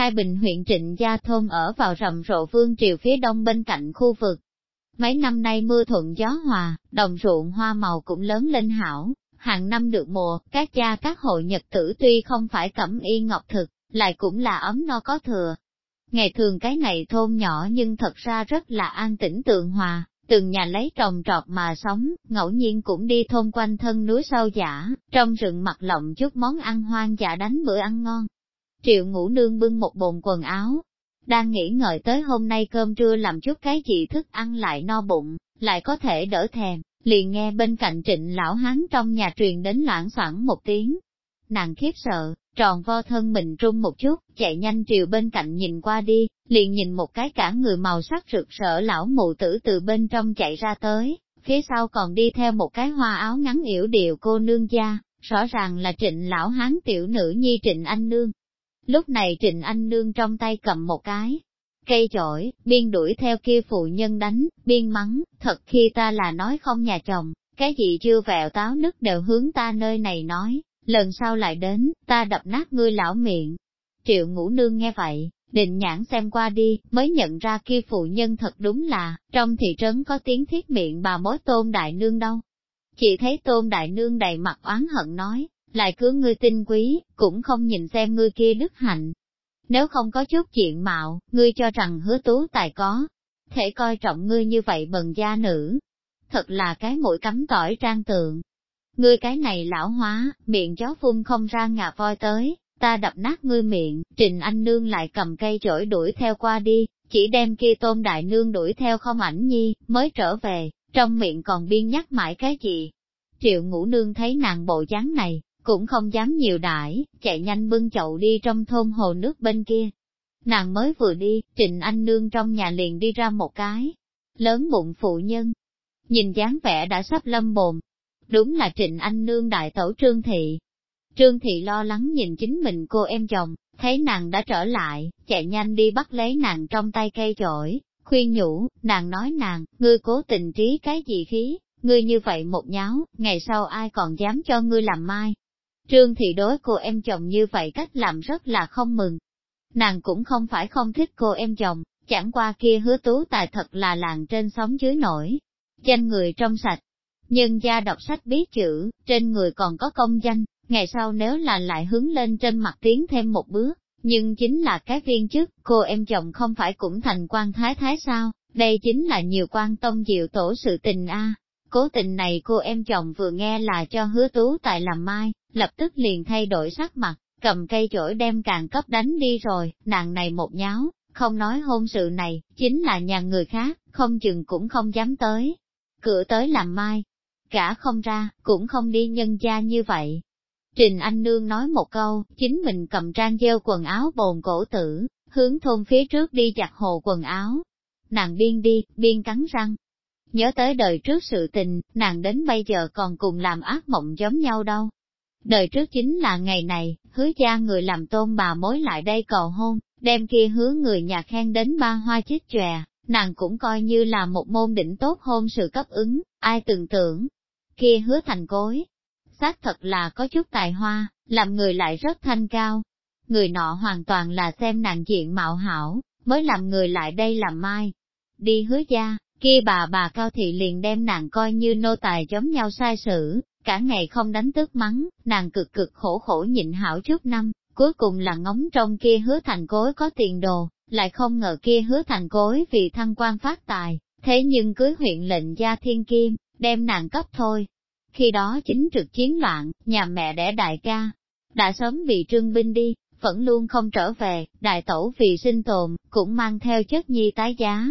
Khai Bình huyện Trịnh Gia Thôn ở vào rầm rộ vương triều phía đông bên cạnh khu vực. Mấy năm nay mưa thuận gió hòa, đồng ruộng hoa màu cũng lớn lên hảo, hàng năm được mùa, các gia các hội nhật tử tuy không phải cẩm y ngọc thực, lại cũng là ấm no có thừa. Ngày thường cái này thôn nhỏ nhưng thật ra rất là an tĩnh tượng hòa, từng nhà lấy trồng trọt mà sống, ngẫu nhiên cũng đi thôn quanh thân núi sâu giả, trong rừng mặt lộng chút món ăn hoang dã đánh bữa ăn ngon. Triệu ngũ nương bưng một bồn quần áo, đang nghĩ ngợi tới hôm nay cơm trưa làm chút cái gì thức ăn lại no bụng, lại có thể đỡ thèm, liền nghe bên cạnh trịnh lão hán trong nhà truyền đến loãng xoảng một tiếng. Nàng khiếp sợ, tròn vo thân mình trung một chút, chạy nhanh triều bên cạnh nhìn qua đi, liền nhìn một cái cả người màu sắc rực rỡ lão mụ tử từ bên trong chạy ra tới, phía sau còn đi theo một cái hoa áo ngắn yểu điệu cô nương gia, rõ ràng là trịnh lão hán tiểu nữ nhi trịnh anh nương. Lúc này trịnh anh nương trong tay cầm một cái cây chổi, biên đuổi theo kia phụ nhân đánh, biên mắng, thật khi ta là nói không nhà chồng, cái gì chưa vẹo táo nứt đều hướng ta nơi này nói, lần sau lại đến, ta đập nát ngươi lão miệng. Triệu ngũ nương nghe vậy, định nhãn xem qua đi, mới nhận ra kia phụ nhân thật đúng là, trong thị trấn có tiếng thiết miệng bà mối tôn đại nương đâu. Chỉ thấy tôn đại nương đầy mặt oán hận nói, lại cứ ngươi tinh quý, cũng không nhìn xem ngươi kia đức hạnh. Nếu không có chút chuyện mạo, ngươi cho rằng hứa tú tài có, thể coi trọng ngươi như vậy bần gia nữ. Thật là cái mũi cắm tỏi trang tượng, ngươi cái này lão hóa, miệng chó phun không ra ngà voi tới, ta đập nát ngươi miệng, Trình Anh Nương lại cầm cây chổi đuổi theo qua đi, chỉ đem kia tôn đại nương đuổi theo không ảnh nhi, mới trở về, trong miệng còn biên nhắc mãi cái gì. Triệu ngũ nương thấy nàng bộ dáng này, cũng không dám nhiều đãi, chạy nhanh bưng chậu đi trong thôn hồ nước bên kia. Nàng mới vừa đi, trịnh Anh Nương trong nhà liền đi ra một cái, lớn bụng phụ nhân. Nhìn dáng vẻ đã sắp lâm bồn, đúng là Trịnh Anh Nương đại tẩu Trương Thị. Trương Thị lo lắng nhìn chính mình cô em chồng, thấy nàng đã trở lại, chạy nhanh đi bắt lấy nàng trong tay cây chổi, khuyên nhủ, nàng nói nàng, ngươi cố tình trí cái gì khí, ngươi như vậy một nháo, ngày sau ai còn dám cho ngươi làm mai. Trương Thị đối cô em chồng như vậy cách làm rất là không mừng. Nàng cũng không phải không thích cô em chồng, chẳng qua kia hứa tú tài thật là làng trên sóng dưới nổi. Danh người trong sạch, Nhân gia đọc sách biết chữ, trên người còn có công danh, ngày sau nếu là lại hướng lên trên mặt tiến thêm một bước, nhưng chính là cái viên chức, cô em chồng không phải cũng thành quan thái thái sao, đây chính là nhiều quan tông diệu tổ sự tình a. Cố tình này cô em chồng vừa nghe là cho hứa tú tại làm mai, lập tức liền thay đổi sắc mặt, cầm cây chổi đem càng cấp đánh đi rồi, nàng này một nháo, không nói hôn sự này, chính là nhà người khác, không chừng cũng không dám tới. Cửa tới làm mai, cả không ra, cũng không đi nhân gia như vậy. Trình Anh Nương nói một câu, chính mình cầm trang gieo quần áo bồn cổ tử, hướng thôn phía trước đi chặt hồ quần áo. Nàng biên đi, biên cắn răng. Nhớ tới đời trước sự tình, nàng đến bây giờ còn cùng làm ác mộng giống nhau đâu. Đời trước chính là ngày này, hứa gia người làm tôn bà mối lại đây cầu hôn, đem kia hứa người nhà khen đến ba hoa chích chòe, nàng cũng coi như là một môn đỉnh tốt hôn sự cấp ứng, ai từng tưởng, kia hứa thành cối. Xác thật là có chút tài hoa, làm người lại rất thanh cao. Người nọ hoàn toàn là xem nàng diện mạo hảo, mới làm người lại đây làm mai. Đi hứa gia, kia bà bà cao thị liền đem nàng coi như nô tài giống nhau sai sử, cả ngày không đánh tức mắng, nàng cực cực khổ khổ nhịn hảo chút năm, cuối cùng là ngóng trong kia hứa thành cối có tiền đồ, lại không ngờ kia hứa thành cối vì thăng quan phát tài, thế nhưng cưới huyện lệnh gia thiên kim, đem nàng cấp thôi. Khi đó chính trực chiến loạn, nhà mẹ đẻ đại ca, đã sớm bị trương binh đi, vẫn luôn không trở về, đại tổ vì sinh tồn, cũng mang theo chất nhi tái giá.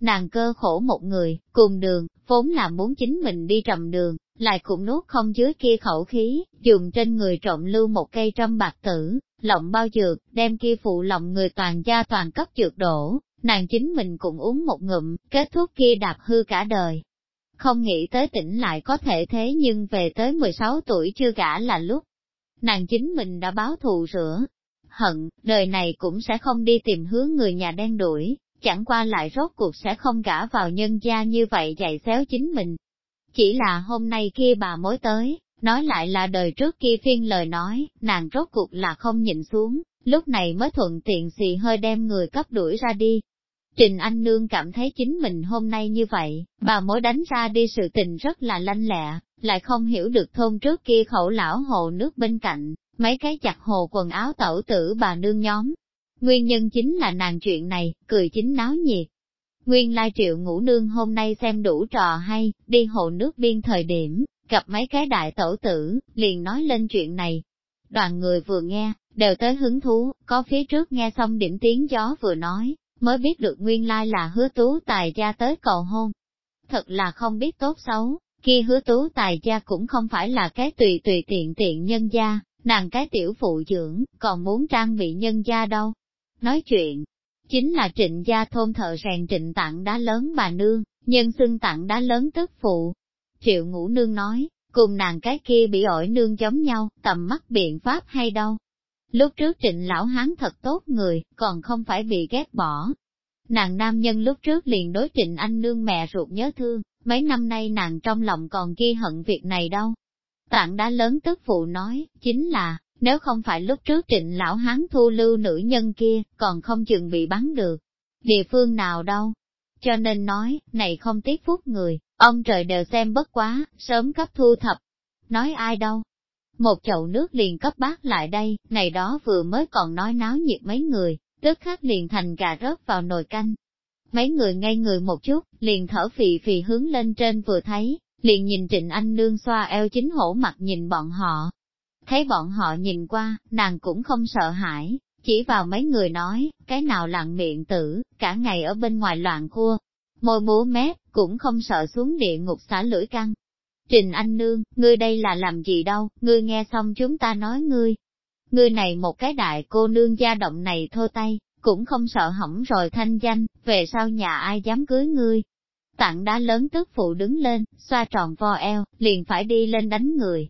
Nàng cơ khổ một người, cùng đường, vốn là muốn chính mình đi trầm đường, lại cũng nuốt không dưới kia khẩu khí, dùng trên người trộm lưu một cây trăm bạc tử, lộng bao dược, đem kia phụ lộng người toàn gia toàn cấp dược đổ, nàng chính mình cũng uống một ngụm, kết thúc kia đạp hư cả đời không nghĩ tới tỉnh lại có thể thế nhưng về tới 16 tuổi chưa gả là lúc. Nàng chính mình đã báo thù rửa, hận, đời này cũng sẽ không đi tìm hướng người nhà đen đuổi, chẳng qua lại rốt cuộc sẽ không gả vào nhân gia như vậy dạy xéo chính mình. Chỉ là hôm nay kia bà mối tới, nói lại là đời trước kia phiên lời nói, nàng rốt cuộc là không nhìn xuống, lúc này mới thuận tiện xì hơi đem người cấp đuổi ra đi. Trình Anh Nương cảm thấy chính mình hôm nay như vậy, bà mối đánh ra đi sự tình rất là lanh lẹ, lại không hiểu được thôn trước kia khẩu lão hồ nước bên cạnh, mấy cái chặt hồ quần áo tẩu tử bà nương nhóm. Nguyên nhân chính là nàng chuyện này, cười chính náo nhiệt. Nguyên lai triệu ngũ nương hôm nay xem đủ trò hay, đi hồ nước biên thời điểm, gặp mấy cái đại tổ tử, liền nói lên chuyện này. Đoàn người vừa nghe, đều tới hứng thú, có phía trước nghe xong điểm tiếng gió vừa nói, mới biết được nguyên lai là hứa tú tài gia tới cầu hôn. Thật là không biết tốt xấu, kia hứa tú tài gia cũng không phải là cái tùy tùy tiện tiện nhân gia, nàng cái tiểu phụ dưỡng, còn muốn trang bị nhân gia đâu. Nói chuyện, chính là trịnh gia thôn thợ rèn trịnh tặng đá lớn bà nương, nhân xưng tặng đá lớn tức phụ. Triệu ngũ nương nói, cùng nàng cái kia bị ổi nương giống nhau, tầm mắt biện pháp hay đâu. Lúc trước trịnh lão hán thật tốt người, còn không phải bị ghét bỏ. Nàng nam nhân lúc trước liền đối trịnh anh nương mẹ ruột nhớ thương, mấy năm nay nàng trong lòng còn ghi hận việc này đâu. Tạng đá lớn tức phụ nói, chính là, nếu không phải lúc trước trịnh lão hán thu lưu nữ nhân kia, còn không chừng bị bắn được. Địa phương nào đâu? Cho nên nói, này không tiếc phúc người, ông trời đều xem bất quá, sớm cấp thu thập. Nói ai đâu? Một chậu nước liền cấp bát lại đây, này đó vừa mới còn nói náo nhiệt mấy người, tức khắc liền thành gà rớt vào nồi canh. Mấy người ngay người một chút, liền thở phì phì hướng lên trên vừa thấy, liền nhìn Trịnh Anh Nương xoa eo chính hổ mặt nhìn bọn họ. Thấy bọn họ nhìn qua, nàng cũng không sợ hãi, chỉ vào mấy người nói, cái nào lặng miệng tử, cả ngày ở bên ngoài loạn cua, môi múa mép, cũng không sợ xuống địa ngục xả lưỡi căng. Trình Anh Nương, ngươi đây là làm gì đâu, ngươi nghe xong chúng ta nói ngươi. Ngươi này một cái đại cô nương gia động này thô tay, cũng không sợ hỏng rồi thanh danh, về sau nhà ai dám cưới ngươi. Tặng đá lớn tức phụ đứng lên, xoa tròn vo eo, liền phải đi lên đánh người.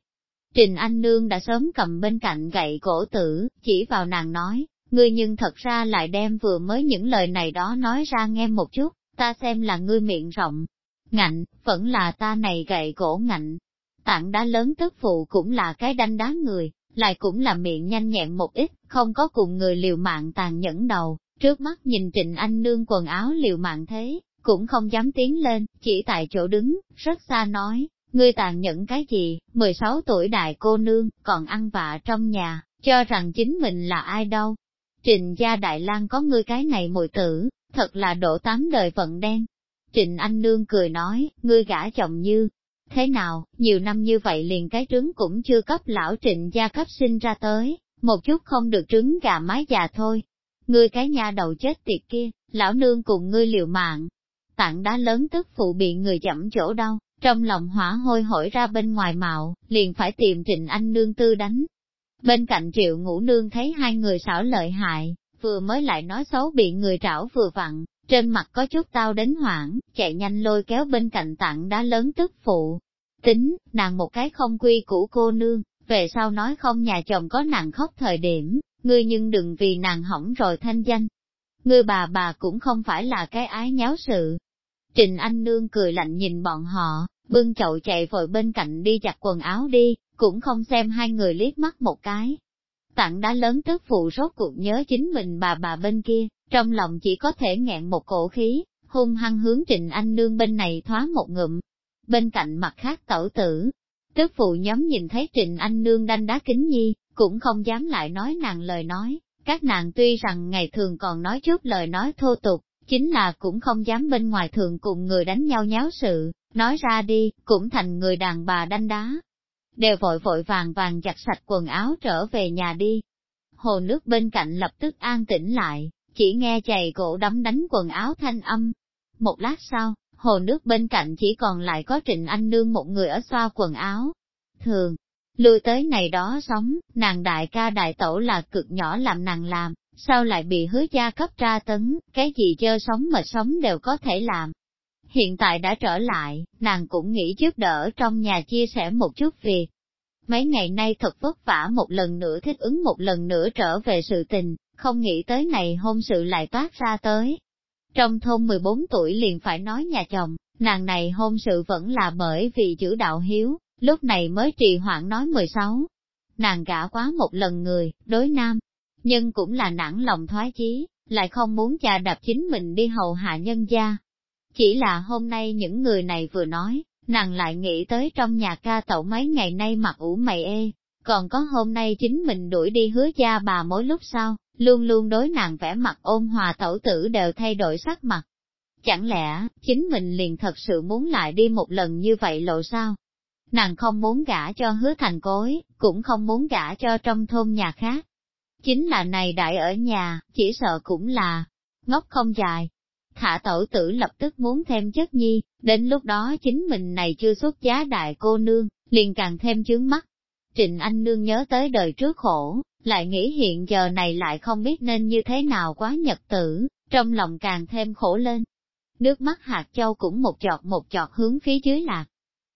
Trình Anh Nương đã sớm cầm bên cạnh gậy cổ tử, chỉ vào nàng nói, ngươi nhưng thật ra lại đem vừa mới những lời này đó nói ra nghe một chút, ta xem là ngươi miệng rộng, ngạnh, vẫn là ta này gậy cổ ngạnh. Tạng đá lớn tức phụ cũng là cái đanh đá người, lại cũng là miệng nhanh nhẹn một ít, không có cùng người liều mạng tàn nhẫn đầu, trước mắt nhìn Trịnh Anh Nương quần áo liều mạng thế, cũng không dám tiến lên, chỉ tại chỗ đứng, rất xa nói, ngươi tàn nhẫn cái gì, 16 tuổi đại cô nương, còn ăn vạ trong nhà, cho rằng chính mình là ai đâu. Trịnh gia Đại lang có ngươi cái này mùi tử, thật là đổ tám đời vận đen. Trịnh Anh Nương cười nói, ngươi gả chồng như, thế nào, nhiều năm như vậy liền cái trứng cũng chưa cấp lão trịnh gia cấp sinh ra tới, một chút không được trứng gà mái già thôi. Ngươi cái nhà đầu chết tiệt kia, lão nương cùng ngươi liều mạng. Tặng đá lớn tức phụ bị người chậm chỗ đau, trong lòng hỏa hôi hổi ra bên ngoài mạo, liền phải tìm trịnh anh nương tư đánh. Bên cạnh triệu ngũ nương thấy hai người xảo lợi hại, vừa mới lại nói xấu bị người trảo vừa vặn, trên mặt có chút tao đến hoảng, chạy nhanh lôi kéo bên cạnh tặng đá lớn tức phụ. Tính, nàng một cái không quy củ cô nương, về sau nói không nhà chồng có nàng khóc thời điểm, ngươi nhưng đừng vì nàng hỏng rồi thanh danh. Ngươi bà bà cũng không phải là cái ái nháo sự. Trình Anh Nương cười lạnh nhìn bọn họ, bưng chậu chạy vội bên cạnh đi chặt quần áo đi, cũng không xem hai người liếc mắt một cái. Tặng đá lớn tức phụ rốt cuộc nhớ chính mình bà bà bên kia, trong lòng chỉ có thể nghẹn một cổ khí, hung hăng hướng Trình Anh Nương bên này thoá một ngụm. Bên cạnh mặt khác tẩu tử, tức phụ nhóm nhìn thấy Trình Anh Nương đanh đá kính nhi, cũng không dám lại nói nàng lời nói. Các nàng tuy rằng ngày thường còn nói chút lời nói thô tục, chính là cũng không dám bên ngoài thường cùng người đánh nhau nháo sự, nói ra đi, cũng thành người đàn bà đanh đá. Đều vội vội vàng vàng giặt sạch quần áo trở về nhà đi. Hồ nước bên cạnh lập tức an tĩnh lại, chỉ nghe chày cổ đấm đánh quần áo thanh âm. Một lát sau, hồ nước bên cạnh chỉ còn lại có Trịnh Anh Nương một người ở xoa quần áo. Thường, lui tới này đó sống, nàng đại ca đại tẩu là cực nhỏ làm nàng làm, sao lại bị hứa gia cấp tra tấn, cái gì chơi sống mà sống đều có thể làm. Hiện tại đã trở lại, nàng cũng nghĩ giúp đỡ trong nhà chia sẻ một chút việc. Mấy ngày nay thật vất vả một lần nữa thích ứng một lần nữa trở về sự tình, không nghĩ tới này hôn sự lại toát ra tới. Trong thôn 14 tuổi liền phải nói nhà chồng, nàng này hôn sự vẫn là bởi vì chữ đạo hiếu, lúc này mới trì hoãn nói 16. Nàng gả quá một lần người, đối nam, nhưng cũng là nản lòng thoái chí, lại không muốn cha đạp chính mình đi hầu hạ nhân gia. Chỉ là hôm nay những người này vừa nói, nàng lại nghĩ tới trong nhà ca tẩu mấy ngày nay mặc ủ mày ê, còn có hôm nay chính mình đuổi đi hứa gia bà mỗi lúc sau, luôn luôn đối nàng vẻ mặt ôn hòa tẩu tử đều thay đổi sắc mặt. Chẳng lẽ, chính mình liền thật sự muốn lại đi một lần như vậy lộ sao? Nàng không muốn gả cho hứa thành cối, cũng không muốn gả cho trong thôn nhà khác. Chính là này đại ở nhà, chỉ sợ cũng là ngốc không dài. Thả tẩu tử lập tức muốn thêm chất nhi, đến lúc đó chính mình này chưa xuất giá đại cô nương, liền càng thêm chướng mắt. Trịnh Anh Nương nhớ tới đời trước khổ, lại nghĩ hiện giờ này lại không biết nên như thế nào quá nhật tử, trong lòng càng thêm khổ lên. Nước mắt hạt châu cũng một chọt một chọt hướng phía dưới lạc.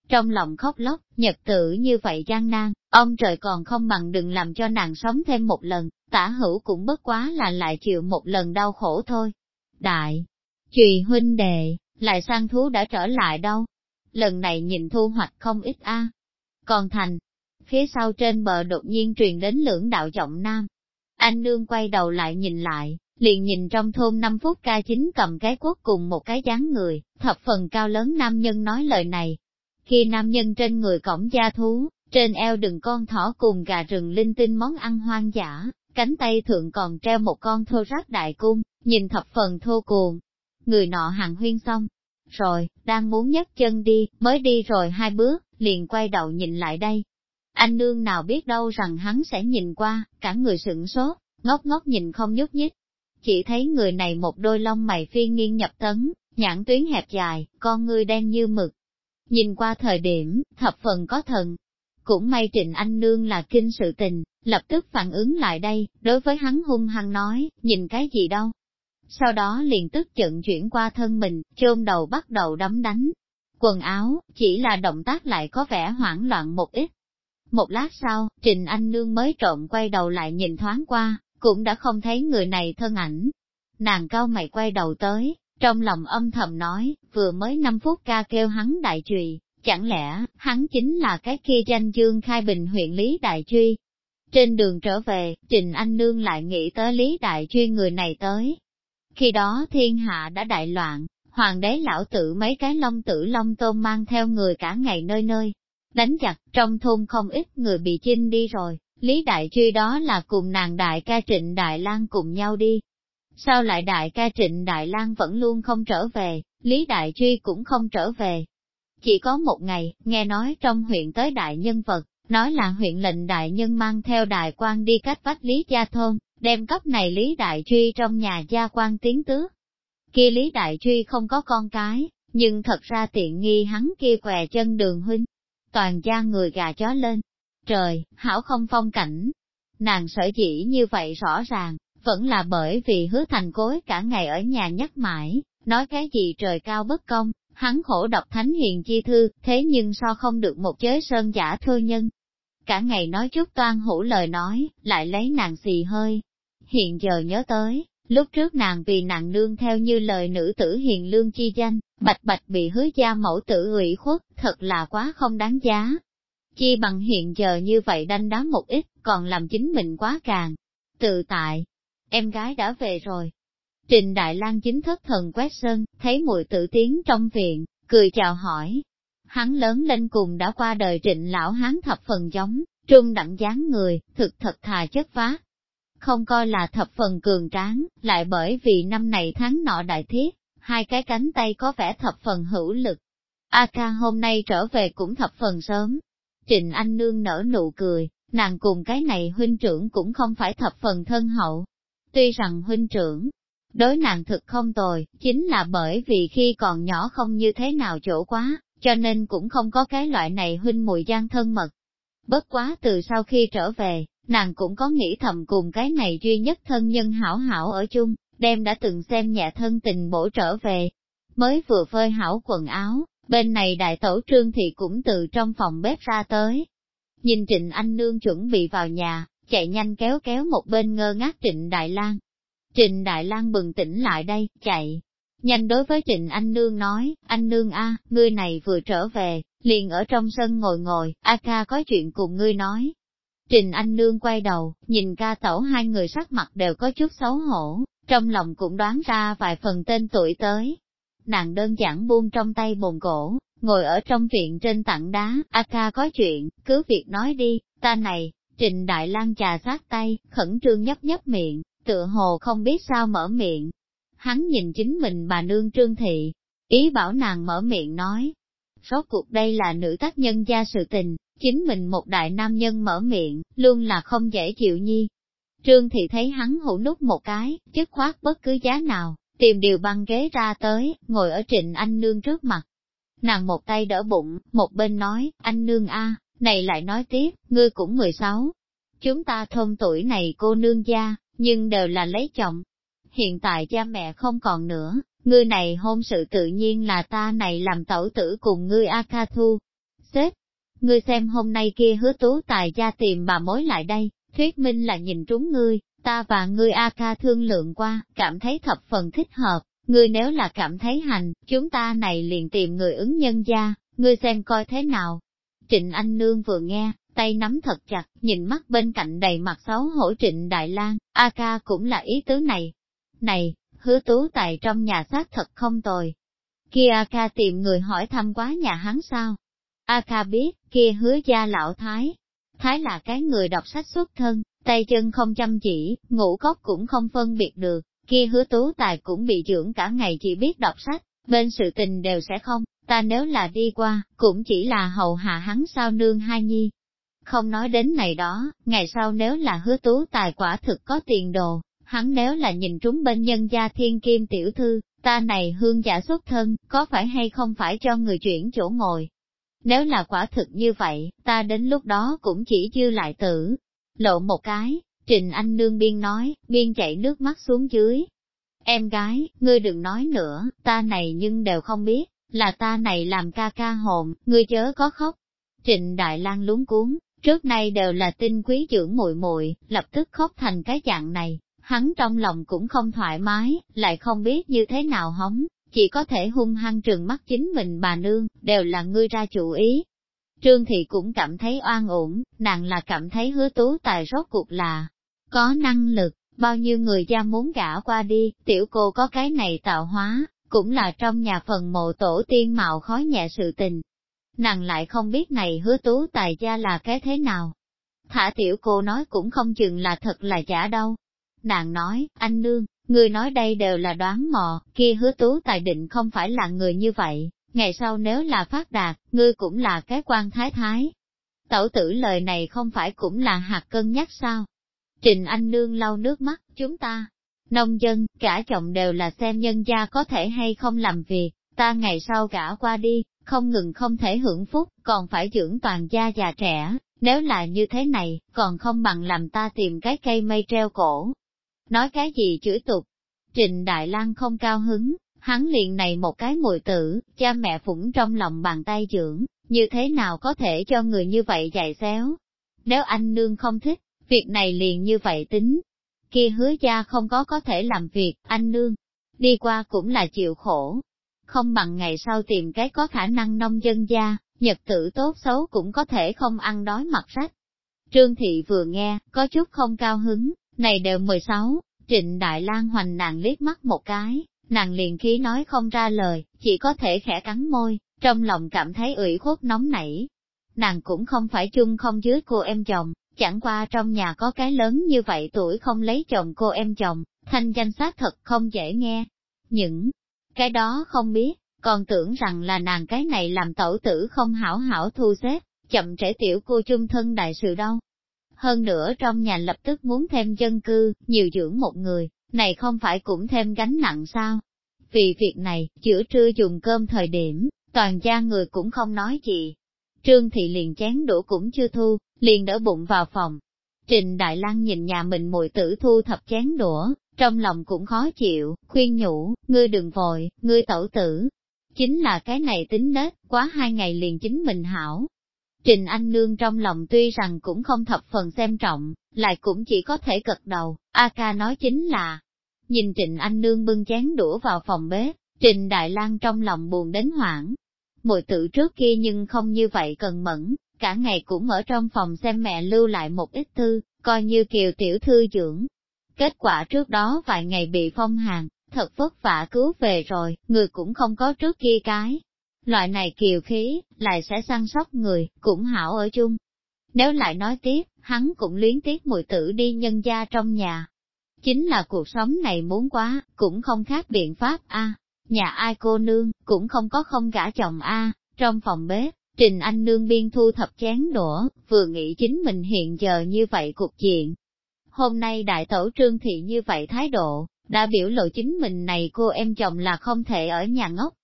Trong lòng khóc lóc, nhật tử như vậy gian nan, ông trời còn không bằng đừng làm cho nàng sống thêm một lần, tả hữu cũng bất quá là lại chịu một lần đau khổ thôi. Đại, trùy huynh đệ, lại sang thú đã trở lại đâu? Lần này nhìn thu hoạch không ít a. Còn thành, phía sau trên bờ đột nhiên truyền đến lưỡng đạo giọng nam. Anh nương quay đầu lại nhìn lại, liền nhìn trong thôn 5 phút ca chính cầm cái quốc cùng một cái dáng người, thập phần cao lớn nam nhân nói lời này. Khi nam nhân trên người cổng gia thú, trên eo đừng con thỏ cùng gà rừng linh tinh món ăn hoang dã, cánh tay thượng còn treo một con thô rác đại cung, nhìn thập phần thô cuồng. Người nọ hàng huyên xong, rồi, đang muốn nhấc chân đi, mới đi rồi hai bước, liền quay đầu nhìn lại đây, anh nương nào biết đâu rằng hắn sẽ nhìn qua, cả người sửng sốt, ngốc ngốc nhìn không nhúc nhích. Chỉ thấy người này một đôi lông mày phiên nghiêng nhập tấn, nhãn tuyến hẹp dài, con ngươi đen như mực. Nhìn qua thời điểm, thập phần có thần. Cũng may trịnh anh nương là kinh sự tình, lập tức phản ứng lại đây, đối với hắn hung hăng nói, nhìn cái gì đâu. Sau đó liền tức giận chuyển qua thân mình, chôm đầu bắt đầu đấm đánh. Quần áo, chỉ là động tác lại có vẻ hoảng loạn một ít, một lát sau, Trình Anh Nương mới trộm quay đầu lại nhìn thoáng qua, cũng đã không thấy người này thân ảnh. Nàng cao mày quay đầu tới, trong lòng âm thầm nói, vừa mới 5 phút ca kêu hắn đại trùy, chẳng lẽ, hắn chính là cái kia danh dương khai bình huyện Lý Đại Truy. Trên đường trở về, Trình Anh Nương lại nghĩ tới Lý Đại Truy người này tới. Khi đó thiên hạ đã đại loạn, hoàng đế lão tử mấy cái long tử long tôm mang theo người cả ngày nơi nơi, đánh chặt, trong thôn không ít người bị chinh đi rồi, Lý Đại Truy đó là cùng nàng đại ca Trịnh Đại Lang cùng nhau đi. Sao lại đại ca Trịnh Đại Lang vẫn luôn không trở về, Lý Đại Truy cũng không trở về. Chỉ có một ngày, nghe nói trong huyện tới đại nhân vật, nói là huyện lệnh đại nhân mang theo đại quan đi cách vách Lý Gia Thôn, đem cấp này Lý Đại Truy trong nhà gia quan tiến tứ. Kia Lý Đại Truy không có con cái, nhưng thật ra tiện nghi hắn kia què chân đường huynh, toàn gia người gà chó lên. Trời, hảo không phong cảnh. Nàng sở dĩ như vậy rõ ràng, vẫn là bởi vì hứa thành cối cả ngày ở nhà nhắc mãi, nói cái gì trời cao bất công, hắn khổ đọc thánh hiền chi thư, thế nhưng so không được một chế sơn giả thư nhân. Cả ngày nói chút toan hủ lời nói, lại lấy nàng xì hơi. Hiện giờ nhớ tới, lúc trước nàng vì nàng nương theo như lời nữ tử hiền lương chi danh, bạch bạch bị hứa gia mẫu tử ủy khuất, thật là quá không đáng giá. Chi bằng hiện giờ như vậy đanh đá một ít, còn làm chính mình quá càng. Tự tại, em gái đã về rồi. Trình Đại lang chính thức thần quét sơn, thấy mùi tự tiến trong viện, cười chào hỏi. Hắn lớn lên cùng đã qua đời trịnh lão hán thập phần giống, trung đẳng dáng người, thực thật thà chất phá. Không coi là thập phần cường tráng, lại bởi vì năm này tháng nọ đại thiết, hai cái cánh tay có vẻ thập phần hữu lực. A ca hôm nay trở về cũng thập phần sớm. Trịnh Anh Nương nở nụ cười, nàng cùng cái này huynh trưởng cũng không phải thập phần thân hậu. Tuy rằng huynh trưởng, đối nàng thực không tồi, chính là bởi vì khi còn nhỏ không như thế nào chỗ quá, cho nên cũng không có cái loại này huynh mùi gian thân mật. Bất quá từ sau khi trở về, nàng cũng có nghĩ thầm cùng cái này duy nhất thân nhân hảo hảo ở chung, đem đã từng xem nhẹ thân tình bổ trở về. Mới vừa phơi hảo quần áo, bên này đại tổ trương thì cũng từ trong phòng bếp ra tới. Nhìn Trịnh Anh Nương chuẩn bị vào nhà, chạy nhanh kéo kéo một bên ngơ ngác Trịnh Đại Lang. Trịnh Đại Lang bừng tỉnh lại đây, chạy. Nhanh đối với Trịnh Anh Nương nói, anh Nương a, ngươi này vừa trở về, liền ở trong sân ngồi ngồi, A ca có chuyện cùng ngươi nói. Trình Anh Nương quay đầu, nhìn ca tẩu hai người sắc mặt đều có chút xấu hổ, trong lòng cũng đoán ra vài phần tên tuổi tới. Nàng đơn giản buông trong tay bồn cổ, ngồi ở trong viện trên tảng đá, A ca có chuyện, cứ việc nói đi, ta này, Trình Đại Lang trà sát tay, khẩn trương nhấp nhấp miệng, tựa hồ không biết sao mở miệng. Hắn nhìn chính mình bà nương trương thị, ý bảo nàng mở miệng nói. Rốt cuộc đây là nữ tác nhân gia sự tình, chính mình một đại nam nhân mở miệng, luôn là không dễ chịu nhi. Trương thị thấy hắn hủ nút một cái, chức khoát bất cứ giá nào, tìm điều băng ghế ra tới, ngồi ở trịnh anh nương trước mặt. Nàng một tay đỡ bụng, một bên nói, anh nương a, này lại nói tiếp, ngươi cũng 16. Chúng ta thôn tuổi này cô nương gia, nhưng đều là lấy chồng. Hiện tại cha mẹ không còn nữa, ngươi này hôn sự tự nhiên là ta này làm tẩu tử cùng ngươi Akathu. Xếp, ngươi xem hôm nay kia hứa tú tài gia tìm bà mối lại đây, thuyết minh là nhìn trúng ngươi, ta và ngươi A Ca thương lượng qua, cảm thấy thập phần thích hợp, ngươi nếu là cảm thấy hành, chúng ta này liền tìm người ứng nhân gia, ngươi xem coi thế nào. Trịnh Anh Nương vừa nghe, tay nắm thật chặt, nhìn mắt bên cạnh đầy mặt xấu hổ Trịnh Đại Lang, A Ca cũng là ý tứ này. Này, hứa tú tài trong nhà xác thật không tồi. Kia A Ca tìm người hỏi thăm quá nhà hắn sao? A Ca biết, kia hứa gia lão Thái. Thái là cái người đọc sách xuất thân, tay chân không chăm chỉ, ngủ cốc cũng không phân biệt được, kia hứa tú tài cũng bị dưỡng cả ngày chỉ biết đọc sách, bên sự tình đều sẽ không, ta nếu là đi qua, cũng chỉ là hầu hạ hắn sao nương hai nhi. Không nói đến này đó, ngày sau nếu là hứa tú tài quả thực có tiền đồ, hắn nếu là nhìn trúng bên nhân gia thiên kim tiểu thư, ta này hương giả xuất thân, có phải hay không phải cho người chuyển chỗ ngồi. Nếu là quả thực như vậy, ta đến lúc đó cũng chỉ dư lại tử. Lộ một cái, Trình Anh Nương biên nói, biên chạy nước mắt xuống dưới. Em gái, ngươi đừng nói nữa, ta này nhưng đều không biết, là ta này làm ca ca hồn, ngươi chớ có khóc. Trịnh Đại Lang lúng cuốn, trước nay đều là tinh quý dưỡng muội muội, lập tức khóc thành cái dạng này, hắn trong lòng cũng không thoải mái, lại không biết như thế nào hóng, chỉ có thể hung hăng trừng mắt chính mình bà nương, đều là ngươi ra chủ ý. Trương Thị cũng cảm thấy oan ổn, nàng là cảm thấy hứa tú tài rốt cuộc là có năng lực, bao nhiêu người gia muốn gả qua đi, tiểu cô có cái này tạo hóa, cũng là trong nhà phần mộ tổ tiên mạo khói nhẹ sự tình. Nàng lại không biết này hứa tú tài gia là cái thế nào. Thả tiểu cô nói cũng không chừng là thật là giả đâu. Nàng nói, anh nương, người nói đây đều là đoán mò, kia hứa tú tài định không phải là người như vậy, ngày sau nếu là phát đạt, ngươi cũng là cái quan thái thái. Tẩu tử lời này không phải cũng là hạt cân nhắc sao? Trình Anh Nương lau nước mắt, chúng ta, nông dân, cả chồng đều là xem nhân gia có thể hay không làm việc, ta ngày sau gả qua đi, không ngừng không thể hưởng phúc, còn phải dưỡng toàn gia già trẻ, nếu là như thế này, còn không bằng làm ta tìm cái cây mây treo cổ. Nói cái gì chửi tục? Trình Đại Lang không cao hứng, hắn liền này một cái mùi tử, cha mẹ phủng trong lòng bàn tay dưỡng, như thế nào có thể cho người như vậy dạy xéo? Nếu anh nương không thích, việc này liền như vậy tính. Kia hứa gia không có có thể làm việc, anh nương, đi qua cũng là chịu khổ. Không bằng ngày sau tìm cái có khả năng nông dân gia, nhật tử tốt xấu cũng có thể không ăn đói mặt rách. Trương Thị vừa nghe, có chút không cao hứng, này đều 16, Trịnh Đại Lang hoành nàng liếc mắt một cái, nàng liền khí nói không ra lời, chỉ có thể khẽ cắn môi, trong lòng cảm thấy ủy khuất nóng nảy. Nàng cũng không phải chung không dưới cô em chồng, chẳng qua trong nhà có cái lớn như vậy tuổi không lấy chồng cô em chồng, thanh danh xác thật không dễ nghe. Những cái đó không biết, còn tưởng rằng là nàng cái này làm tẩu tử không hảo hảo thu xếp, chậm trễ tiểu cô chung thân đại sự đâu. Hơn nữa trong nhà lập tức muốn thêm dân cư, nhiều dưỡng một người, này không phải cũng thêm gánh nặng sao? Vì việc này, giữa trưa dùng cơm thời điểm, toàn gia người cũng không nói gì. Trương Thị liền chén đũa cũng chưa thu, liền đỡ bụng vào phòng. Trình Đại Lang nhìn nhà mình mùi tử thu thập chén đũa, trong lòng cũng khó chịu, khuyên nhủ, ngươi đừng vội, ngươi tẩu tử. Chính là cái này tính nết, quá hai ngày liền chính mình hảo. Trình Anh Nương trong lòng tuy rằng cũng không thập phần xem trọng, lại cũng chỉ có thể cật đầu, A ca nói chính là, Nhìn Trịnh Anh Nương bưng chén đũa vào phòng bếp, Trịnh Đại Lang trong lòng buồn đến hoảng. Mùi tự trước kia nhưng không như vậy cần mẫn, cả ngày cũng ở trong phòng xem mẹ lưu lại một ít thư, coi như kiều tiểu thư dưỡng. Kết quả trước đó vài ngày bị phong hàn, thật vất vả cứu về rồi, người cũng không có trước kia cái. Loại này kiều khí, lại sẽ săn sóc người, cũng hảo ở chung. Nếu lại nói tiếp, hắn cũng luyến tiếc mùi tử đi nhân gia trong nhà. Chính là cuộc sống này muốn quá, cũng không khác biện pháp a Nhà ai cô nương, cũng không có không gả chồng a trong phòng bếp, Trình Anh Nương biên thu thập chén đũa, vừa nghĩ chính mình hiện giờ như vậy cuộc diện. Hôm nay đại tổ trương thị như vậy thái độ, đã biểu lộ chính mình này cô em chồng là không thể ở nhà ngốc.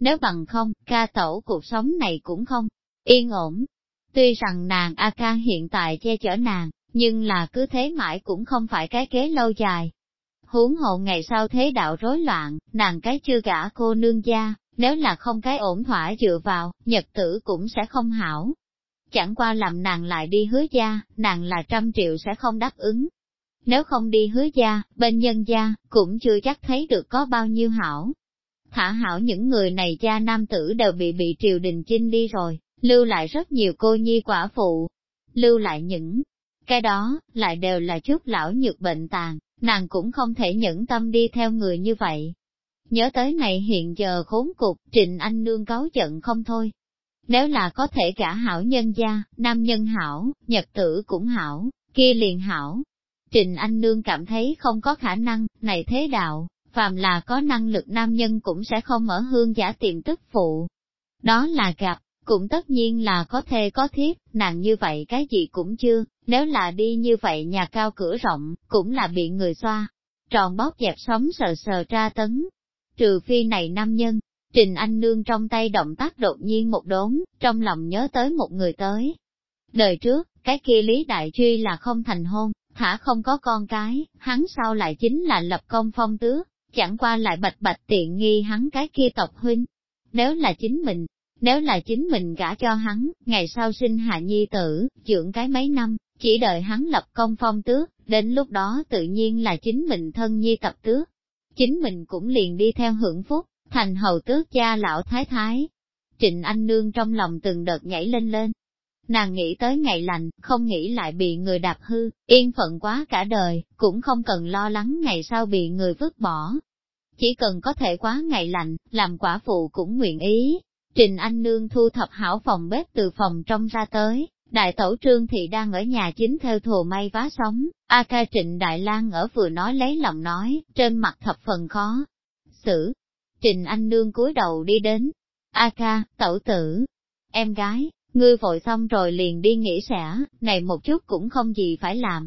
Nếu bằng không, ca tổ cuộc sống này cũng không yên ổn. Tuy rằng nàng A ca hiện tại che chở nàng, nhưng là cứ thế mãi cũng không phải cái kế lâu dài. Huống hộ ngày sau thế đạo rối loạn, nàng cái chưa gả cô nương gia, nếu là không cái ổn thỏa dựa vào, nhật tử cũng sẽ không hảo. Chẳng qua làm nàng lại đi hứa gia, nàng là trăm triệu sẽ không đáp ứng. Nếu không đi hứa gia, bên nhân gia, cũng chưa chắc thấy được có bao nhiêu hảo. Thả hảo những người này cha nam tử đều bị bị triều đình chinh đi rồi, lưu lại rất nhiều cô nhi quả phụ. Lưu lại những cái đó, lại đều là chút lão nhược bệnh tàn, nàng cũng không thể nhẫn tâm đi theo người như vậy. Nhớ tới này hiện giờ khốn cục, Trịnh Anh Nương cáu giận không thôi. Nếu là có thể cả hảo nhân gia, nam nhân hảo, nhật tử cũng hảo, kia liền hảo. Trịnh Anh Nương cảm thấy không có khả năng, này thế đạo, phàm là có năng lực nam nhân cũng sẽ không ở hương giả tiệm tức phụ. Đó là gặp, cũng tất nhiên là có thê có thiếp, nàng như vậy cái gì cũng chưa, nếu là đi như vậy nhà cao cửa rộng, cũng là bị người xoa. Tròn bóp dẹp sống sờ sờ tra tấn, trừ phi này nam nhân. Trình Anh Nương trong tay động tác đột nhiên một đốn, trong lòng nhớ tới một người tới. Đời trước, cái kia Lý Đại Truy là không thành hôn, thả không có con cái, hắn sau lại chính là lập công phong tứ chẳng qua lại bạch bạch tiện nghi hắn cái kia tộc huynh. Nếu là chính mình, nếu là chính mình gả cho hắn, ngày sau sinh hạ nhi tử, dưỡng cái mấy năm, chỉ đợi hắn lập công phong tước, đến lúc đó tự nhiên là chính mình thân nhi tập tước chính mình cũng liền đi theo hưởng phúc, thành hầu tước cha lão thái thái. Trịnh Anh Nương trong lòng từng đợt nhảy lên lên. Nàng nghĩ tới ngày lành, không nghĩ lại bị người đạp hư, yên phận quá cả đời, cũng không cần lo lắng ngày sau bị người vứt bỏ. Chỉ cần có thể quá ngày lành, làm quả phụ cũng nguyện ý. Trình Anh Nương thu thập hảo phòng bếp từ phòng trong ra tới, Đại tẩu trương thị đang ở nhà chính theo thù may vá sống, A ca trịnh Đại lang ở vừa nói lấy lòng nói, trên mặt thập phần khó. Xử, trịnh anh nương cúi đầu đi đến. A ca, tẩu tử, em gái, ngươi vội xong rồi liền đi nghỉ sẽ, này một chút cũng không gì phải làm.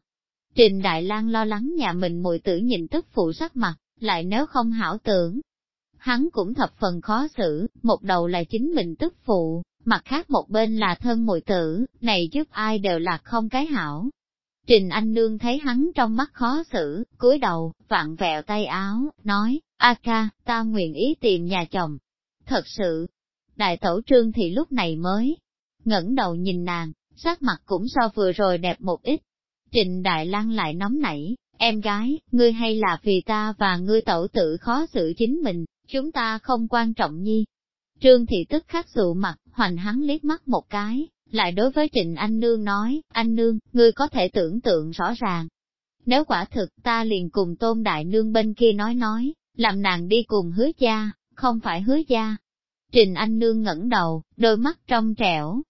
Trình Đại lang lo lắng nhà mình mùi tử nhìn tức phụ sắc mặt, lại nếu không hảo tưởng. Hắn cũng thập phần khó xử, một đầu là chính mình tức phụ, mặt khác một bên là thân mùi tử, này giúp ai đều là không cái hảo. Trình Anh Nương thấy hắn trong mắt khó xử, cúi đầu, vặn vẹo tay áo, nói, A ca, ta nguyện ý tìm nhà chồng. Thật sự, đại tổ trương thì lúc này mới ngẩng đầu nhìn nàng, sắc mặt cũng so vừa rồi đẹp một ít. Trình Đại Lang lại nóng nảy, em gái, ngươi hay là vì ta và ngươi tẩu tự khó xử chính mình, chúng ta không quan trọng nhi, Trương thị tức khắc sụ mặt, hoành hắn liếc mắt một cái, lại đối với Trịnh Anh Nương nói, anh Nương, ngươi có thể tưởng tượng rõ ràng. Nếu quả thực ta liền cùng tôn đại nương bên kia nói nói, làm nàng đi cùng hứa gia, không phải hứa gia. Trình Anh Nương ngẩng đầu, đôi mắt trong trẻo.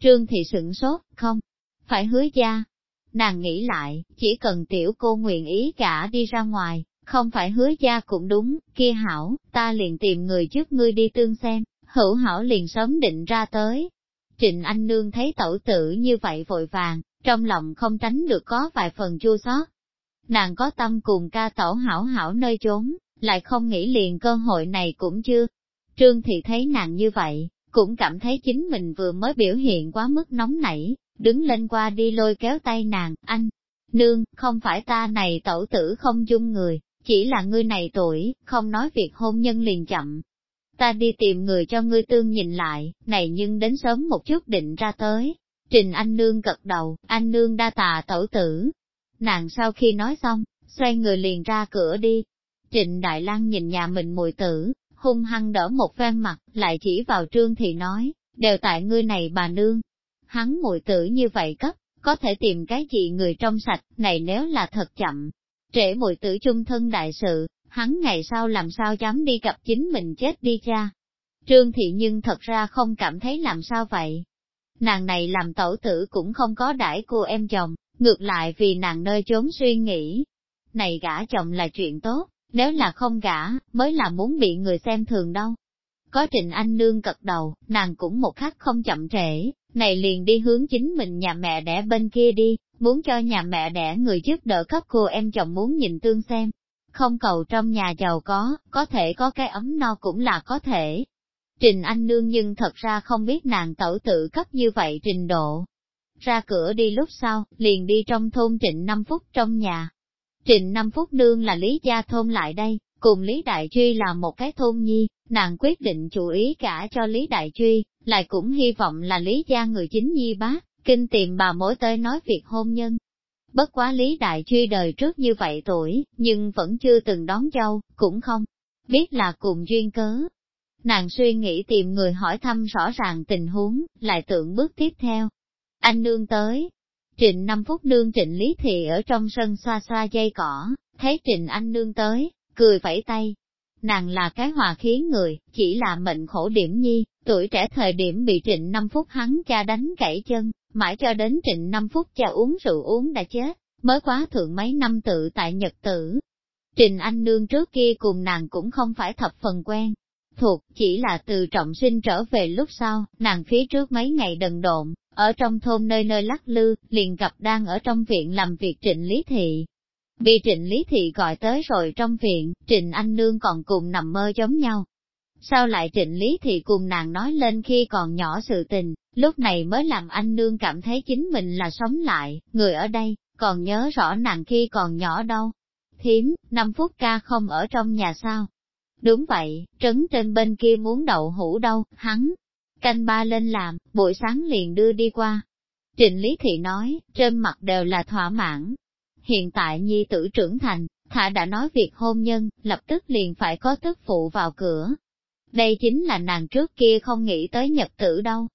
Trương thị sửng sốt, không, phải hứa gia. Nàng nghĩ lại, chỉ cần tiểu cô nguyện ý cả đi ra ngoài, không phải hứa gia cũng đúng, kia hảo, ta liền tìm người trước ngươi đi tương xem hữu hảo liền sớm định ra tới. Trịnh Anh Nương thấy tẩu tử như vậy vội vàng, trong lòng không tránh được có vài phần chua xót. Nàng có tâm cùng ca tẩu hảo hảo nơi trốn, lại không nghĩ liền cơ hội này cũng chưa. Trương Thị thấy nàng như vậy, cũng cảm thấy chính mình vừa mới biểu hiện quá mức nóng nảy, đứng lên qua đi lôi kéo tay nàng, anh, nương, không phải ta này tẩu tử không dung người, chỉ là ngươi này tuổi, không nói việc hôn nhân liền chậm, ta đi tìm người cho ngươi tương nhìn lại, này nhưng đến sớm một chút định ra tới. Trình anh nương gật đầu, anh nương đa tà tẩu tử. Nàng sau khi nói xong, xoay người liền ra cửa đi. Trịnh Đại Lang nhìn nhà mình mùi tử, hung hăng đỡ một ven mặt, lại chỉ vào trương thì nói, đều tại ngươi này bà nương. hắn mùi tử như vậy cấp, có thể tìm cái gì người trong sạch, này nếu là thật chậm. Trễ mùi tử chung thân đại sự, hắn ngày sau làm sao dám đi gặp chính mình chết đi cha. Trương Thị nhưng thật ra không cảm thấy làm sao vậy. Nàng này làm tẩu tử cũng không có đãi cô em chồng, ngược lại vì nàng nơi trốn suy nghĩ. Này gả chồng là chuyện tốt, nếu là không gả, mới là muốn bị người xem thường đâu. Có trình Anh Nương cật đầu, nàng cũng một khắc không chậm trễ, này liền đi hướng chính mình nhà mẹ đẻ bên kia đi, muốn cho nhà mẹ đẻ người giúp đỡ cấp cô em chồng muốn nhìn tương xem. Không cầu trong nhà giàu có, có thể có cái ấm no cũng là có thể. Trình Anh Nương nhưng thật ra không biết nàng tẩu tự cấp như vậy trình độ. Ra cửa đi lúc sau, liền đi trong thôn Trịnh 5 phút trong nhà. Trịnh 5 phút nương là Lý Gia Thôn lại đây, cùng Lý Đại Truy là một cái thôn nhi, nàng quyết định chủ ý cả cho Lý Đại Truy, lại cũng hy vọng là Lý Gia người chính nhi bác, kinh tìm bà mối tới nói việc hôn nhân. Bất quá Lý Đại Truy đời trước như vậy tuổi, nhưng vẫn chưa từng đón dâu, cũng không biết là cùng duyên cớ. Nàng suy nghĩ tìm người hỏi thăm rõ ràng tình huống, lại tưởng bước tiếp theo. Anh nương tới. Trịnh 5 phút nương trịnh Lý Thị ở trong sân xoa xoa dây cỏ, thấy trịnh anh nương tới, cười vẫy tay. Nàng là cái hòa khí người, chỉ là mệnh khổ điểm nhi, tuổi trẻ thời điểm bị trịnh 5 phút hắn cha đánh gãy chân, mãi cho đến trịnh 5 phút cha uống rượu uống đã chết, mới quá thượng mấy năm tự tại nhật tử. Trịnh Anh Nương trước kia cùng nàng cũng không phải thập phần quen, thuộc, chỉ là từ trọng sinh trở về lúc sau, nàng phía trước mấy ngày đần độn, ở trong thôn nơi nơi lắc lư, liền gặp đang ở trong viện làm việc trịnh Lý Thị, Bị trịnh Lý Thị gọi tới rồi trong viện, trịnh Anh Nương còn cùng nằm mơ giống nhau. Sao lại trịnh Lý Thị cùng nàng nói lên khi còn nhỏ sự tình, lúc này mới làm anh Nương cảm thấy chính mình là sống lại, người ở đây, còn nhớ rõ nàng khi còn nhỏ đâu. Thiếm, 5 phút ca không ở trong nhà sao? Đúng vậy, trấn trên bên kia muốn đậu hũ đâu, hắn. Canh ba lên làm, buổi sáng liền đưa đi qua. Trịnh Lý Thị nói, trên mặt đều là thỏa mãn, hiện tại nhi tử trưởng thành, thả đã nói việc hôn nhân, lập tức liền phải có tức phụ vào cửa. Đây chính là nàng trước kia không nghĩ tới nhật tử đâu.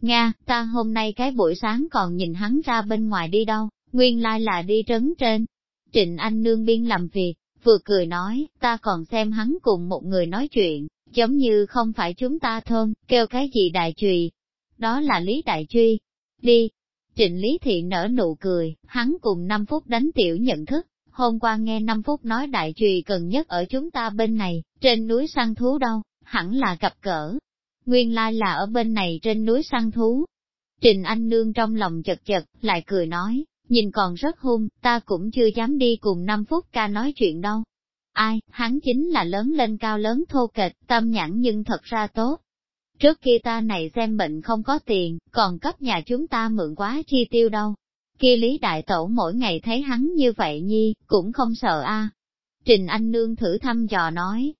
Nga, ta hôm nay cái buổi sáng còn nhìn hắn ra bên ngoài đi đâu, nguyên lai là đi trấn trên. Trịnh Anh nương biên làm việc, vừa cười nói, ta còn xem hắn cùng một người nói chuyện, giống như không phải chúng ta thôn, kêu cái gì đại trùy. Đó là Lý Đại Truy. Đi, Trịnh Lý Thị nở nụ cười, hắn cùng 5 phút đánh tiểu nhận thức, hôm qua nghe 5 phút nói đại trùy cần nhất ở chúng ta bên này, trên núi săn thú đâu, hẳn là gặp cỡ. Nguyên lai là ở bên này trên núi săn thú. Trình Anh Nương trong lòng chật chật, lại cười nói, nhìn còn rất hung, ta cũng chưa dám đi cùng 5 phút ca nói chuyện đâu. Ai, hắn chính là lớn lên cao lớn thô kệch, tâm nhãn nhưng thật ra tốt, Trước kia ta này xem bệnh không có tiền, còn cấp nhà chúng ta mượn quá chi tiêu đâu. Kia Lý Đại Tổ mỗi ngày thấy hắn như vậy nhi, cũng không sợ a. Trình Anh Nương thử thăm dò nói.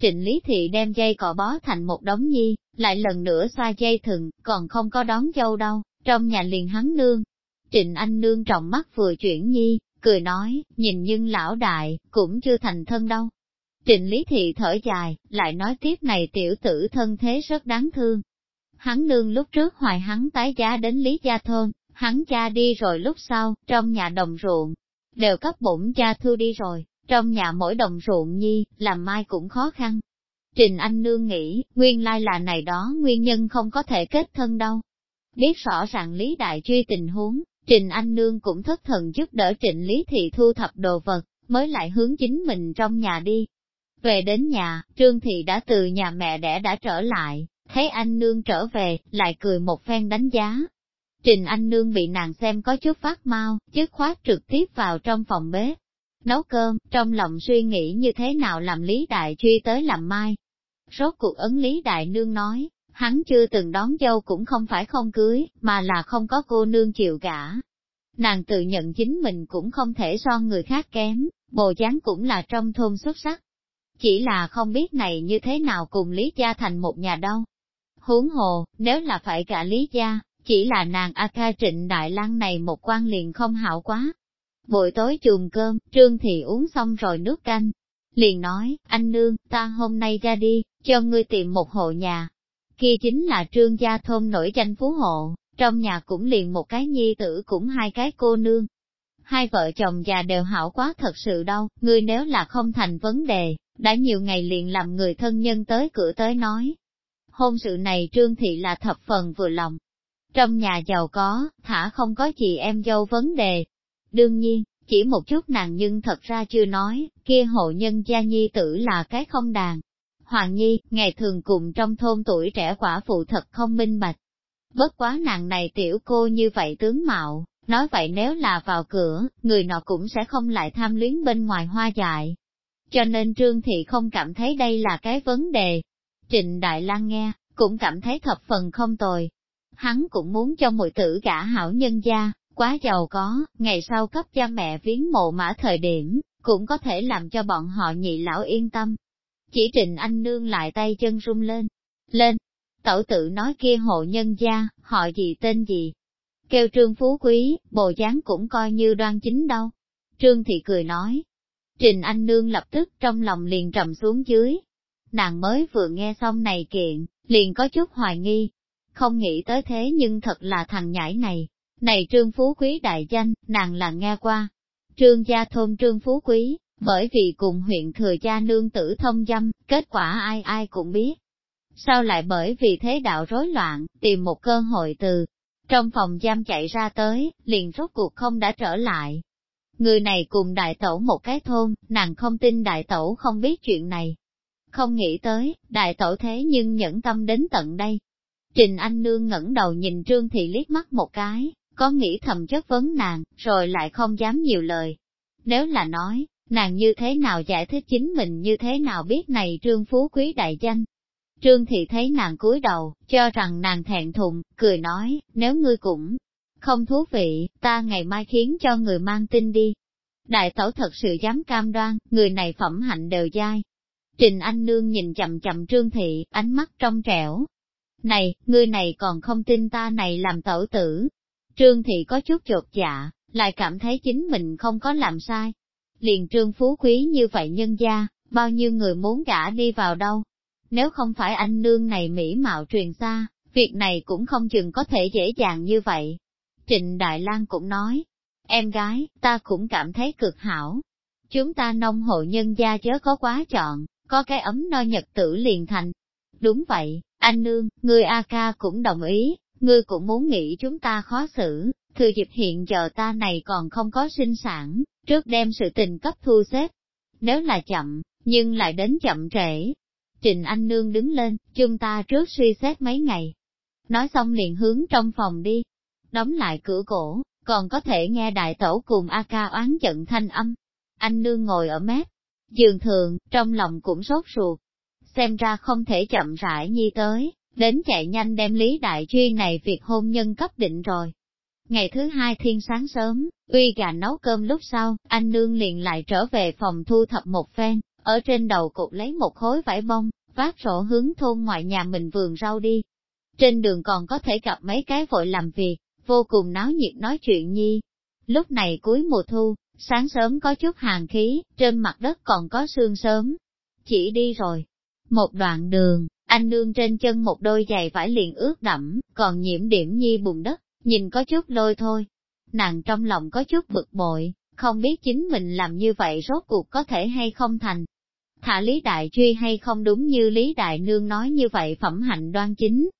Trịnh Lý Thị đem dây cọ bó thành một đống nhi, lại lần nữa xoa dây thừng, còn không có đón dâu đâu, trong nhà liền hắn nương. Trịnh Anh Nương trọng mắt vừa chuyển nhi, cười nói, nhìn nhưng lão đại, cũng chưa thành thân đâu. Trịnh Lý Thị thở dài, lại nói tiếp này tiểu tử thân thế rất đáng thương. Hắn nương lúc trước hoài hắn tái giá đến Lý Gia Thôn, hắn cha đi rồi lúc sau, trong nhà đồng ruộng, đều cấp bổn cha thư đi rồi, trong nhà mỗi đồng ruộng nhi, làm mai cũng khó khăn. Trình Anh Nương nghĩ, nguyên lai là này đó nguyên nhân không có thể kết thân đâu. Biết rõ ràng Lý Đại Truy tình huống, Trình Anh Nương cũng thất thần giúp đỡ Trịnh Lý Thị thu thập đồ vật, mới lại hướng chính mình trong nhà đi. Về đến nhà, Trương Thị đã từ nhà mẹ đẻ đã trở lại, thấy anh nương trở về, lại cười một phen đánh giá. Trình anh nương bị nàng xem có chút phát mau, chứ khoát trực tiếp vào trong phòng bếp. Nấu cơm, trong lòng suy nghĩ như thế nào làm Lý Đại Truy tới làm mai. Rốt cuộc ấn Lý Đại Nương nói, hắn chưa từng đón dâu cũng không phải không cưới, mà là không có cô nương chịu gả. Nàng tự nhận chính mình cũng không thể so người khác kém, bồ dáng cũng là trong thôn xuất sắc, chỉ là không biết này như thế nào cùng Lý Gia thành một nhà đâu. Huống hồ, nếu là phải cả Lý Gia, chỉ là nàng A ca trịnh Đại Lăng này một quan liền không hảo quá. Buổi tối chùm cơm, Trương Thị uống xong rồi nước canh. Liền nói, anh nương, ta hôm nay ra đi, cho ngươi tìm một hộ nhà. Kia chính là trương gia thôn nổi danh phú hộ, Trong nhà cũng liền một cái nhi tử cũng hai cái cô nương. Hai vợ chồng già đều hảo quá thật sự đâu, ngươi nếu là không thành vấn đề, đã nhiều ngày liền làm người thân nhân tới cửa tới nói. Hôn sự này Trương Thị là thập phần vừa lòng. Trong nhà giàu có, thả không có chị em dâu vấn đề. Đương nhiên, chỉ một chút nàng nhưng thật ra chưa nói, kia hộ nhân gia nhi tử là cái không đàn. Hoàng Nhi, ngày thường cùng trong thôn tuổi trẻ quả phụ thật không minh bạch. Bất quá nàng này tiểu cô như vậy tướng mạo, nói vậy nếu là vào cửa, người nọ cũng sẽ không lại tham luyến bên ngoài hoa dại. Cho nên Trương Thị không cảm thấy đây là cái vấn đề. Trịnh Đại Lang nghe, cũng cảm thấy thập phần không tồi. Hắn cũng muốn cho mùi tử gả hảo nhân gia, quá giàu có, ngày sau cấp cha mẹ viếng mộ mã thời điểm, cũng có thể làm cho bọn họ nhị lão yên tâm. Chỉ trình anh nương lại tay chân rung lên, lên, tẩu tự nói kia hộ nhân gia, họ gì tên gì. Kêu trương phú quý, bồ dáng cũng coi như đoan chính đâu. Trương thị cười nói. Trình anh nương lập tức trong lòng liền trầm xuống dưới. Nàng mới vừa nghe xong này kiện, liền có chút hoài nghi. Không nghĩ tới thế nhưng thật là thằng nhãi này, này trương phú quý đại danh, nàng là nghe qua. Trương gia thôn trương phú quý, bởi vì cùng huyện thừa gia nương tử thông dâm, kết quả ai ai cũng biết. Sao lại bởi vì thế đạo rối loạn, tìm một cơ hội từ trong phòng giam chạy ra tới, liền rốt cuộc không đã trở lại. Người này cùng đại tẩu một cái thôn, nàng không tin đại tẩu không biết chuyện này. Không nghĩ tới, đại tẩu thế nhưng nhẫn tâm đến tận đây. Trình Anh Nương ngẩng đầu nhìn Trương Thị liếc mắt một cái, có nghĩ thầm chất vấn nàng, rồi lại không dám nhiều lời. Nếu là nói, nàng như thế nào giải thích chính mình như thế nào biết này trương phú quý đại danh. Trương thị thấy nàng cúi đầu, cho rằng nàng thẹn thùng, cười nói, nếu ngươi cũng không thú vị, ta ngày mai khiến cho người mang tin đi. Đại tẩu thật sự dám cam đoan, người này phẩm hạnh đều dai. Trình Anh Nương nhìn chậm chậm Trương Thị, ánh mắt trong trẻo. Này, ngươi này còn không tin ta này làm tẩu tử, Trương Thị có chút chột dạ, lại cảm thấy chính mình không có làm sai. Liền trương phú quý như vậy nhân gia, bao nhiêu người muốn gả đi vào đâu. Nếu không phải anh nương này mỹ mạo truyền xa, việc này cũng không chừng có thể dễ dàng như vậy. Trịnh Đại Lang cũng nói, em gái, ta cũng cảm thấy cực hảo. Chúng ta nông hộ nhân gia chớ có quá chọn, có cái ấm no nhật tử liền thành. Đúng vậy, anh nương, người A ca cũng đồng ý, ngươi cũng muốn nghĩ chúng ta khó xử, thừa dịp hiện giờ ta này còn không có sinh sản, trước đem sự tình cấp thu xếp. Nếu là chậm, nhưng lại đến chậm trễ. Trình Anh Nương đứng lên, chúng ta trước suy xét mấy ngày. Nói xong liền hướng trong phòng đi, đóng lại cửa cổ, còn có thể nghe đại tẩu cùng A ca oán giận thanh âm. Anh Nương ngồi ở mép, giường thường, trong lòng cũng sốt ruột. Xem ra không thể chậm rãi nhi tới, đến chạy nhanh đem Lý Đại chuyên này việc hôn nhân cấp định rồi. Ngày thứ hai thiên sáng sớm, uy gà nấu cơm lúc sau, anh nương liền lại trở về phòng thu thập một phen, ở trên đầu cục lấy một khối vải bông, vác rổ hướng thôn ngoại nhà mình vườn rau đi. Trên đường còn có thể gặp mấy cái vội làm việc, vô cùng náo nhiệt nói chuyện nhi. Lúc này cuối mùa thu, sáng sớm có chút hàng khí, trên mặt đất còn có sương sớm. Chỉ đi rồi. Một đoạn đường, anh nương trên chân một đôi giày vải liền ướt đẫm, còn nhiễm điểm nhi bùn đất, nhìn có chút lôi thôi. Nàng trong lòng có chút bực bội, không biết chính mình làm như vậy rốt cuộc có thể hay không thành. Thả Lý Đại Truy hay không đúng như Lý Đại Nương nói như vậy phẩm hạnh đoan chính.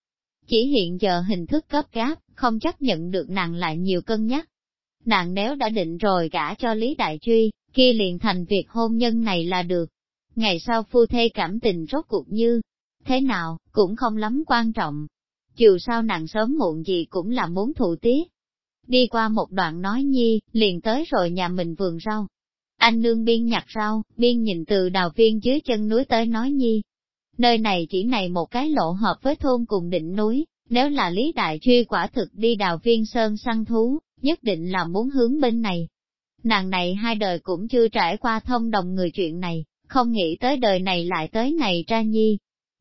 Chỉ hiện giờ hình thức cấp gáp, không chấp nhận được nàng lại nhiều cân nhắc. Nàng nếu đã định rồi gả cho Lý Đại Truy, kia liền thành việc hôn nhân này là được. Ngày sau phu thê cảm tình rốt cuộc như, thế nào, cũng không lắm quan trọng. Dù sao nàng sớm muộn gì cũng là muốn thụ tiết. Đi qua một đoạn nói nhi, liền tới rồi nhà mình vườn rau. Anh nương biên nhặt rau, biên nhìn từ đào viên dưới chân núi tới nói nhi. Nơi này chỉ này một cái lộ hợp với thôn cùng đỉnh núi, nếu là lý đại truy quả thực đi đào viên sơn săn thú, nhất định là muốn hướng bên này. Nàng này hai đời cũng chưa trải qua thông đồng người chuyện này, không nghĩ tới đời này lại tới này ra nhi,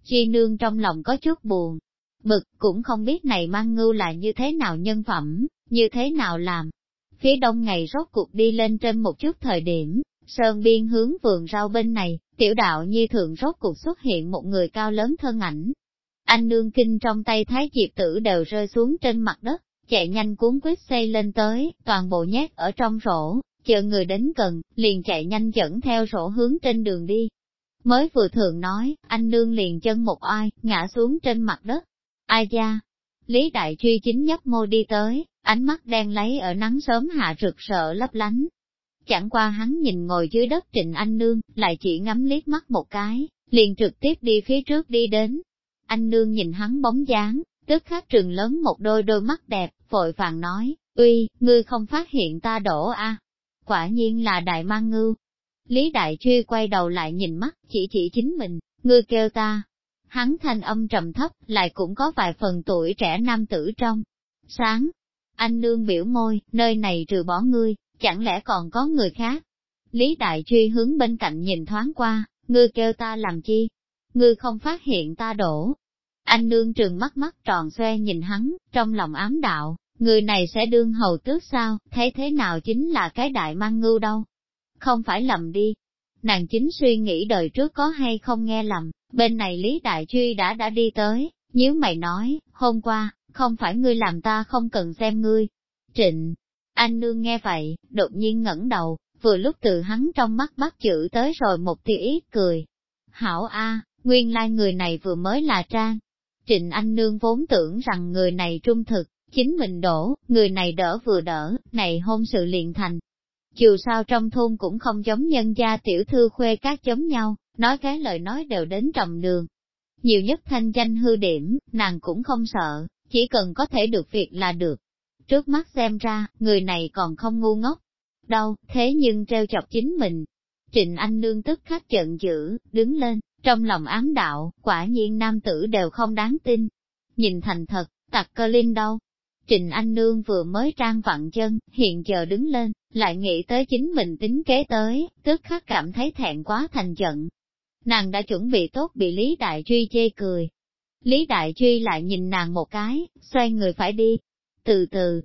Chi nương trong lòng có chút buồn, bực cũng không biết này mang ngưu là như thế nào nhân phẩm, như thế nào làm. Phía đông ngày rốt cuộc đi lên trên một chút thời điểm, sơn biên hướng vườn rau bên này, tiểu đạo nhi thường rốt cuộc xuất hiện một người cao lớn thân ảnh. anh nương kinh trong tay thái diệp tử đều rơi xuống trên mặt đất, chạy nhanh cuốn quýt xây lên tới, toàn bộ nhét ở trong rổ, chờ người đến gần, liền chạy nhanh dẫn theo rổ hướng trên đường đi. Mới vừa thường nói, anh nương liền chân một oai, ngã xuống trên mặt đất. Ai da? Lý Đại Truy chính nhấp môi đi tới, ánh mắt đen lấy ở nắng sớm hạ rực rỡ lấp lánh. Chẳng qua hắn nhìn ngồi dưới đất Trịnh Anh Nương, lại chỉ ngắm liếc mắt một cái, liền trực tiếp đi phía trước đi đến. Anh Nương nhìn hắn bóng dáng, tức khắc trừng lớn một đôi đôi mắt đẹp, vội vàng nói, uy, ngươi không phát hiện ta đổ a à? Quả nhiên là đại mang ngưu. Lý Đại Truy quay đầu lại nhìn mắt, chỉ chỉ chính mình, ngươi kêu ta. Hắn thanh âm trầm thấp, lại cũng có vài phần tuổi trẻ nam tử trong. Sáng, anh nương biểu môi, nơi này trừ bỏ ngươi, chẳng lẽ còn có người khác? Lý Đại Truy hướng bên cạnh nhìn thoáng qua, ngươi kêu ta làm chi? Ngươi không phát hiện ta đổ. Anh nương trường mắt mắt tròn xoe nhìn hắn, trong lòng ám đạo, người này sẽ đương hầu tước sao, thấy thế nào chính là cái đại mang ngưu đâu. Không phải lầm đi. Nàng chính suy nghĩ đời trước có hay không nghe lầm, bên này Lý Đại Truy đã đã đi tới, nếu mày nói, hôm qua, không phải ngươi làm ta không cần xem ngươi. Trịnh, anh nương nghe vậy, đột nhiên ngẩng đầu, vừa lúc từ hắn trong mắt bắt chữ tới rồi một tia ít cười. Hảo A, nguyên lai người này vừa mới là Trang. Trịnh anh nương vốn tưởng rằng người này trung thực, chính mình đổ, người này đỡ vừa đỡ, này hôn sự liền thành. Dù sao trong thôn cũng không giống nhân gia tiểu thư khuê các giống nhau, nói cái lời nói đều đến trầm đường. Nhiều nhất thanh danh hư điểm, nàng cũng không sợ, chỉ cần có thể được việc là được. Trước mắt xem ra, người này còn không ngu ngốc. Đâu, thế nhưng treo chọc chính mình. Trịnh Anh Nương tức khắc giận dữ, đứng lên, trong lòng ám đạo, quả nhiên nam tử đều không đáng tin. Nhìn thành thật, tặc cơ linh đâu. Trịnh Anh Nương vừa mới trang vặn chân, hiện giờ đứng lên, lại nghĩ tới chính mình tính kế tới, tức khắc cảm thấy thẹn quá thành giận. Nàng đã chuẩn bị tốt bị Lý Đại Truy chê cười, Lý Đại Truy lại nhìn nàng một cái, xoay người phải đi. Từ từ,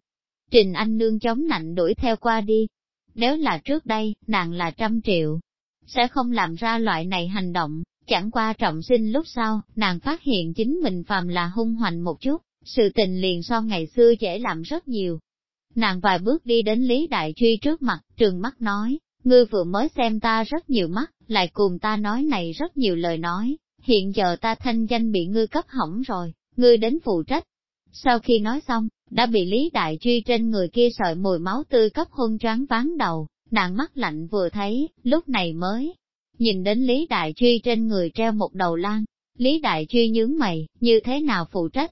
Trình Anh Nương chống nạnh đuổi theo qua đi. Nếu là trước đây, nàng là trăm triệu, sẽ không làm ra loại này hành động, chẳng qua trọng sinh lúc sau, nàng phát hiện chính mình phàm là hung hoành một chút, sự tình liền so ngày xưa dễ làm rất nhiều. Nàng vài bước đi đến Lý Đại Truy trước mặt, trường mắt nói, ngươi vừa mới xem ta rất nhiều mắt, lại cùng ta nói này rất nhiều lời nói, hiện giờ ta thanh danh bị ngươi cấp hỏng rồi, ngươi đến phụ trách. Sau khi nói xong, đã bị Lý Đại Truy trên người kia sợi mùi máu tươi cấp hôn choáng ván đầu, nàng mắt lạnh vừa thấy, lúc này mới nhìn đến Lý Đại Truy trên người treo một đầu lan. Lý Đại Truy nhướng mày, như thế nào phụ trách?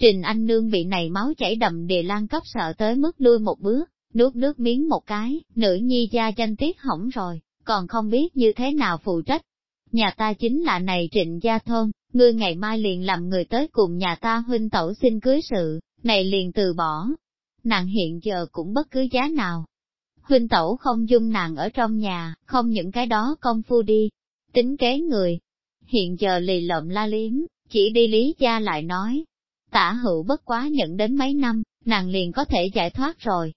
Trình Anh Nương bị này máu chảy đầm địa lan cấp sợ tới mức lui một bước, nuốt nước miếng một cái, nữ nhi gia danh tiết hỏng rồi, còn không biết như thế nào phụ trách nhà ta chính là này trịnh gia thôn, ngươi ngày mai liền làm người tới cùng nhà ta huynh tẩu xin cưới sự, này liền từ bỏ. Nàng hiện giờ cũng bất cứ giá nào. Huynh tẩu không dung nàng ở trong nhà, không những cái đó công phu đi, tính kế người. Hiện giờ lì lợm la liếm, chỉ đi lý gia lại nói. Tả hữu bất quá nhận đến mấy năm, nàng liền có thể giải thoát rồi.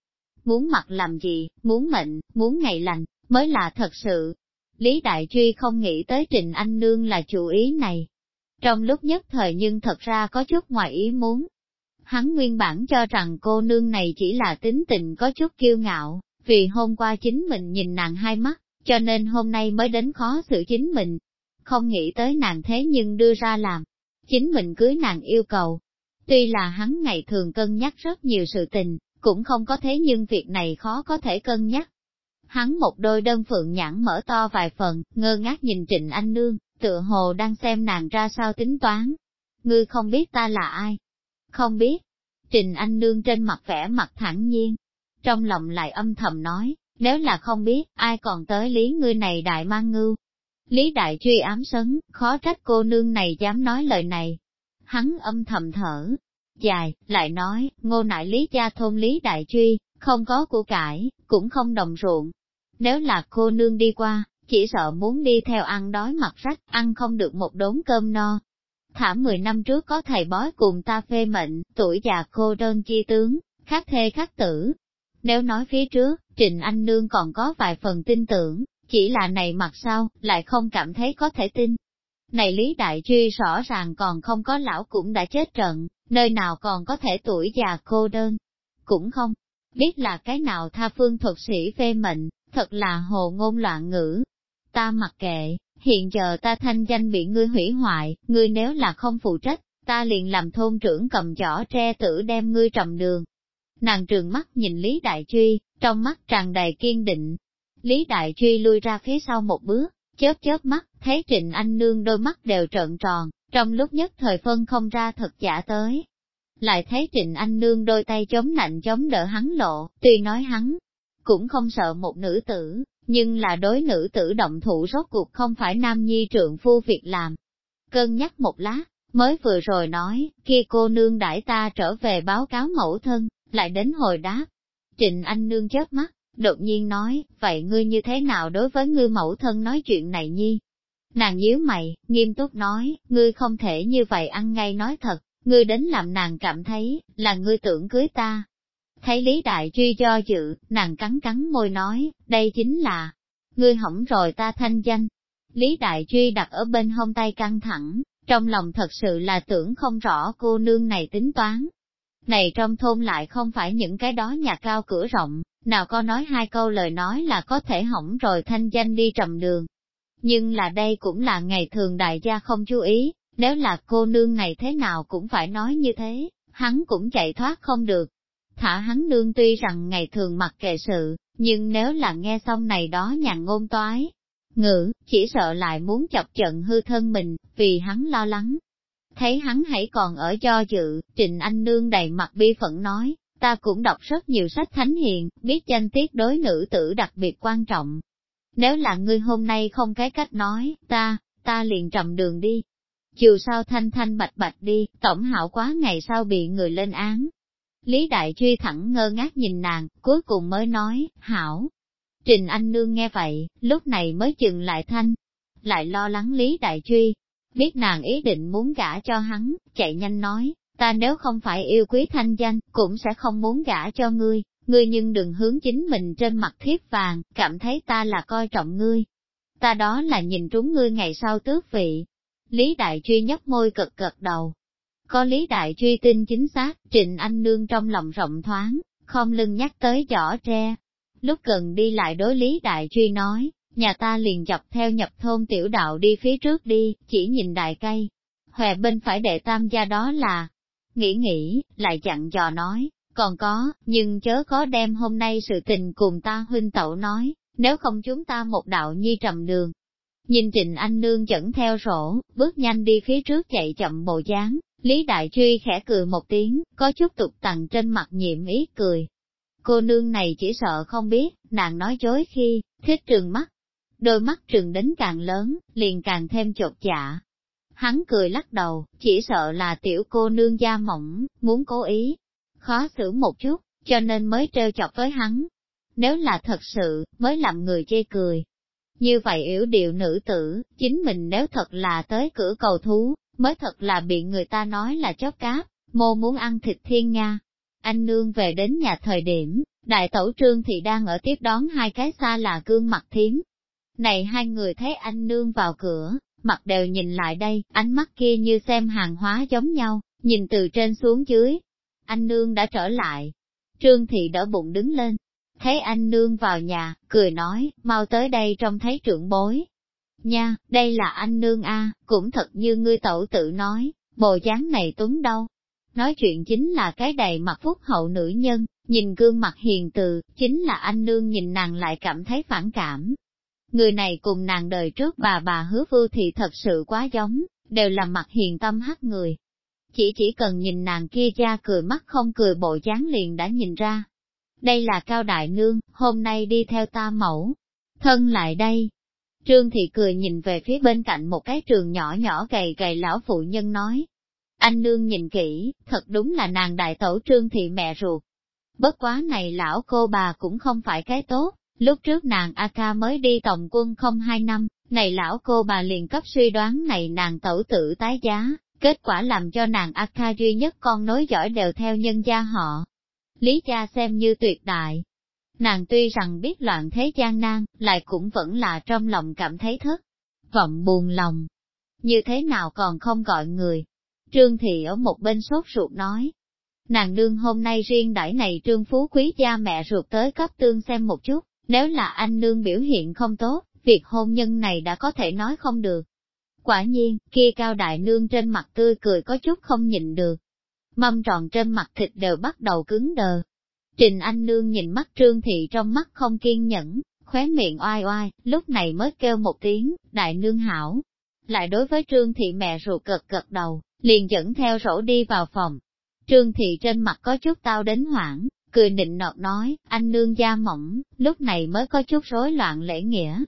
Muốn mặt làm gì, muốn mệnh, muốn ngày lành, mới là thật sự. Lý Đại Truy không nghĩ tới Trình Anh Nương là chủ ý này. Trong lúc nhất thời nhưng thật ra có chút ngoài ý muốn. Hắn nguyên bản cho rằng cô nương này chỉ là tính tình có chút kiêu ngạo, vì hôm qua chính mình nhìn nàng hai mắt, cho nên hôm nay mới đến khó xử chính mình. Không nghĩ tới nàng thế nhưng đưa ra làm. Chính mình cưới nàng yêu cầu. Tuy là hắn ngày thường cân nhắc rất nhiều sự tình, cũng không có thế nhưng việc này khó có thể cân nhắc. Hắn một đôi đơn phượng nhãn mở to vài phần, ngơ ngác nhìn Trịnh Anh Nương, tựa hồ đang xem nàng ra sao tính toán. Ngươi không biết ta là ai? Không biết. Trịnh Anh Nương trên mặt vẻ mặt thẳng nhiên. Trong lòng lại âm thầm nói, nếu là không biết, ai còn tới lý ngươi này đại mang ngưu. Lý đại truy ám sấn, khó trách cô nương này dám nói lời này. Hắn âm thầm thở, dài, lại nói, ngô nại lý gia thôn lý đại truy, không có của cải, cũng không đồng ruộng, nếu là cô nương đi qua, chỉ sợ muốn đi theo ăn đói mặt rách, ăn không được một đốn cơm no. Thả 10 năm trước có thầy bói cùng ta phê mệnh, tuổi già cô đơn chi tướng, khắc thê khắc tử. Nếu nói phía trước, Trịnh Anh Nương còn có vài phần tin tưởng, chỉ là này mặt sau, lại không cảm thấy có thể tin. Này Lý Đại Truy rõ ràng còn không có lão cũng đã chết trận, nơi nào còn có thể tuổi già cô đơn. Cũng không, biết là cái nào tha phương thuật sĩ phê mệnh, thật là hồ ngôn loạn ngữ. Ta mặc kệ, hiện giờ ta thanh danh bị ngươi hủy hoại, ngươi nếu là không phụ trách, ta liền làm thôn trưởng cầm giỏ tre tử đem ngươi trầm đường. Nàng trường mắt nhìn Lý Đại Truy, trong mắt tràn đầy kiên định. Lý Đại Truy lui ra phía sau một bước, chớp chớp mắt, thấy Trịnh Anh Nương đôi mắt đều trợn tròn, trong lúc nhất thời phân không ra thật giả tới. Lại thấy Trịnh Anh Nương đôi tay chống nạnh chống đỡ hắn lộ, tuy nói hắn cũng không sợ một nữ tử, nhưng là đối nữ tử động thủ rốt cuộc không phải nam nhi trượng phu việc làm. Cân nhắc một lát, mới vừa rồi nói, kia cô nương đãi ta trở về báo cáo mẫu thân, lại đến hồi đáp. Trịnh Anh Nương chớp mắt, đột nhiên nói, vậy ngươi như thế nào đối với ngươi mẫu thân nói chuyện này nhi? Nàng nhíu mày, nghiêm túc nói, ngươi không thể như vậy ăn ngay nói thật, ngươi đến làm nàng cảm thấy, là ngươi tưởng cưới ta. Thấy Lý Đại Truy do dự, nàng cắn cắn môi nói, đây chính là, ngươi hỏng rồi ta thanh danh. Lý Đại Truy đặt ở bên hông tay căng thẳng, trong lòng thật sự là tưởng không rõ cô nương này tính toán. Này trong thôn lại không phải những cái đó nhà cao cửa rộng, nào có nói hai câu lời nói là có thể hỏng rồi thanh danh đi trầm đường. Nhưng là đây cũng là ngày thường đại gia không chú ý, nếu là cô nương ngày thế nào cũng phải nói như thế, hắn cũng chạy thoát không được. Thả hắn nương tuy rằng ngày thường mặc kệ sự, nhưng nếu là nghe xong này đó nhàn ngôn toái, ngữ, chỉ sợ lại muốn chọc trận hư thân mình, vì hắn lo lắng. Thấy hắn hãy còn ở do dự, Trịnh Anh Nương đầy mặt bi phận nói, ta cũng đọc rất nhiều sách thánh hiền, biết danh tiết đối nữ tử đặc biệt quan trọng. Nếu là ngươi hôm nay không cái cách nói, ta, ta liền trầm đường đi. Chiều sau thanh thanh bạch bạch đi, tổng hảo quá ngày sau bị người lên án. Lý Đại Truy thẳng ngơ ngác nhìn nàng, cuối cùng mới nói, hảo. Trình Anh Nương nghe vậy, lúc này mới chừng lại thanh, lại lo lắng Lý Đại Truy. Biết nàng ý định muốn gả cho hắn, chạy nhanh nói, ta nếu không phải yêu quý thanh danh, cũng sẽ không muốn gả cho ngươi, ngươi nhưng đừng hướng chính mình trên mặt thiếp vàng, cảm thấy ta là coi trọng ngươi. Ta đó là nhìn trúng ngươi ngày sau tước vị. Lý Đại Truy nhấp môi cực cực đầu. Có Lý Đại Truy tin chính xác, Trịnh Anh Nương trong lòng rộng thoáng, không lưng nhắc tới giỏ tre. Lúc gần đi lại đối Lý Đại Truy nói, nhà ta liền dọc theo nhập thôn tiểu đạo đi phía trước đi, chỉ nhìn đại cây. Hòe bên phải đệ tam gia đó là, Nghĩ nghĩ, lại chặn dò nói, còn có, nhưng chớ có đem hôm nay sự tình cùng ta huynh tẩu nói, nếu không chúng ta một đạo nhi trầm đường. Nhìn Trịnh Anh Nương dẫn theo rổ, bước nhanh đi phía trước chạy chậm bộ dáng, Lý Đại Truy khẽ cười một tiếng, có chút tục tặng trên mặt nhiệm ý cười. Cô nương này chỉ sợ không biết, nàng nói dối khi, thích trường mắt. Đôi mắt trường đến càng lớn, liền càng thêm chột dạ, Hắn cười lắc đầu, chỉ sợ là tiểu cô nương da mỏng, muốn cố ý, khó xử một chút, cho nên mới trêu chọc với hắn. Nếu là thật sự, mới làm người chê cười. Như vậy yếu điệu nữ tử, chính mình nếu thật là tới cửa cầu thú, mới thật là bị người ta nói là chóp cáp, mô muốn ăn thịt thiên nga. Anh nương về đến nhà thời điểm, đại tẩu trương thì đang ở tiếp đón hai cái xa là gương mặt thiếm. Này hai người thấy anh nương vào cửa, mặt đều nhìn lại đây, ánh mắt kia như xem hàng hóa giống nhau, nhìn từ trên xuống dưới. Anh nương đã trở lại. Trương thị đỡ bụng đứng lên, thấy anh nương vào nhà, cười nói, mau tới đây trông thấy trưởng bối. Nha, đây là anh nương a, cũng thật như ngươi tẩu tự nói, bồ dáng này tuấn đâu. Nói chuyện chính là cái đầy mặt phúc hậu nữ nhân, nhìn gương mặt hiền từ, chính là anh nương nhìn nàng lại cảm thấy phản cảm, Người này cùng nàng đời trước bà bà hứa vưu thì thật sự quá giống, đều là mặt hiền tâm hắc người. Chỉ chỉ cần nhìn nàng kia cha cười mắt không cười bộ dáng liền đã nhìn ra. Đây là Cao Đại Nương, hôm nay đi theo ta mẫu. Thân lại đây. Trương Thị cười nhìn về phía bên cạnh một cái trường nhỏ nhỏ gầy gầy lão phụ nhân nói. Anh Nương nhìn kỹ, thật đúng là nàng đại tổ Trương Thị mẹ ruột. Bất quá này lão cô bà cũng không phải cái tốt, Lúc trước nàng A ca mới đi tổng quân không hai năm, này lão cô bà liền cấp suy đoán này nàng tẩu tử tái giá, kết quả làm cho nàng A ca duy nhất con nối giỏi đều theo nhân gia họ. Lý cha xem như tuyệt đại. Nàng tuy rằng biết loạn thế gian nan, lại cũng vẫn là trong lòng cảm thấy thất vọng buồn lòng. như thế nào còn không gọi người. Trương Thị ở một bên sốt ruột nói, nàng đương hôm nay riêng đãi này trương phú quý cha mẹ ruột tới cấp tương xem một chút, nếu là anh nương biểu hiện không tốt, việc hôn nhân này đã có thể nói không được. Quả nhiên, kia cao đại nương trên mặt tươi cười có chút không nhịn được. Mâm tròn trên mặt thịt đều bắt đầu cứng đờ. Trình anh nương nhìn mắt trương thị trong mắt không kiên nhẫn, khóe miệng oai oai, lúc này mới kêu một tiếng, đại nương hảo. Lại đối với trương thị mẹ ruột cực cực đầu, liền dẫn theo rổ đi vào phòng. Trương thị trên mặt có chút tao đến hoảng, cười nịnh nọt nói, anh nương da mỏng, lúc này mới có chút rối loạn lễ nghĩa.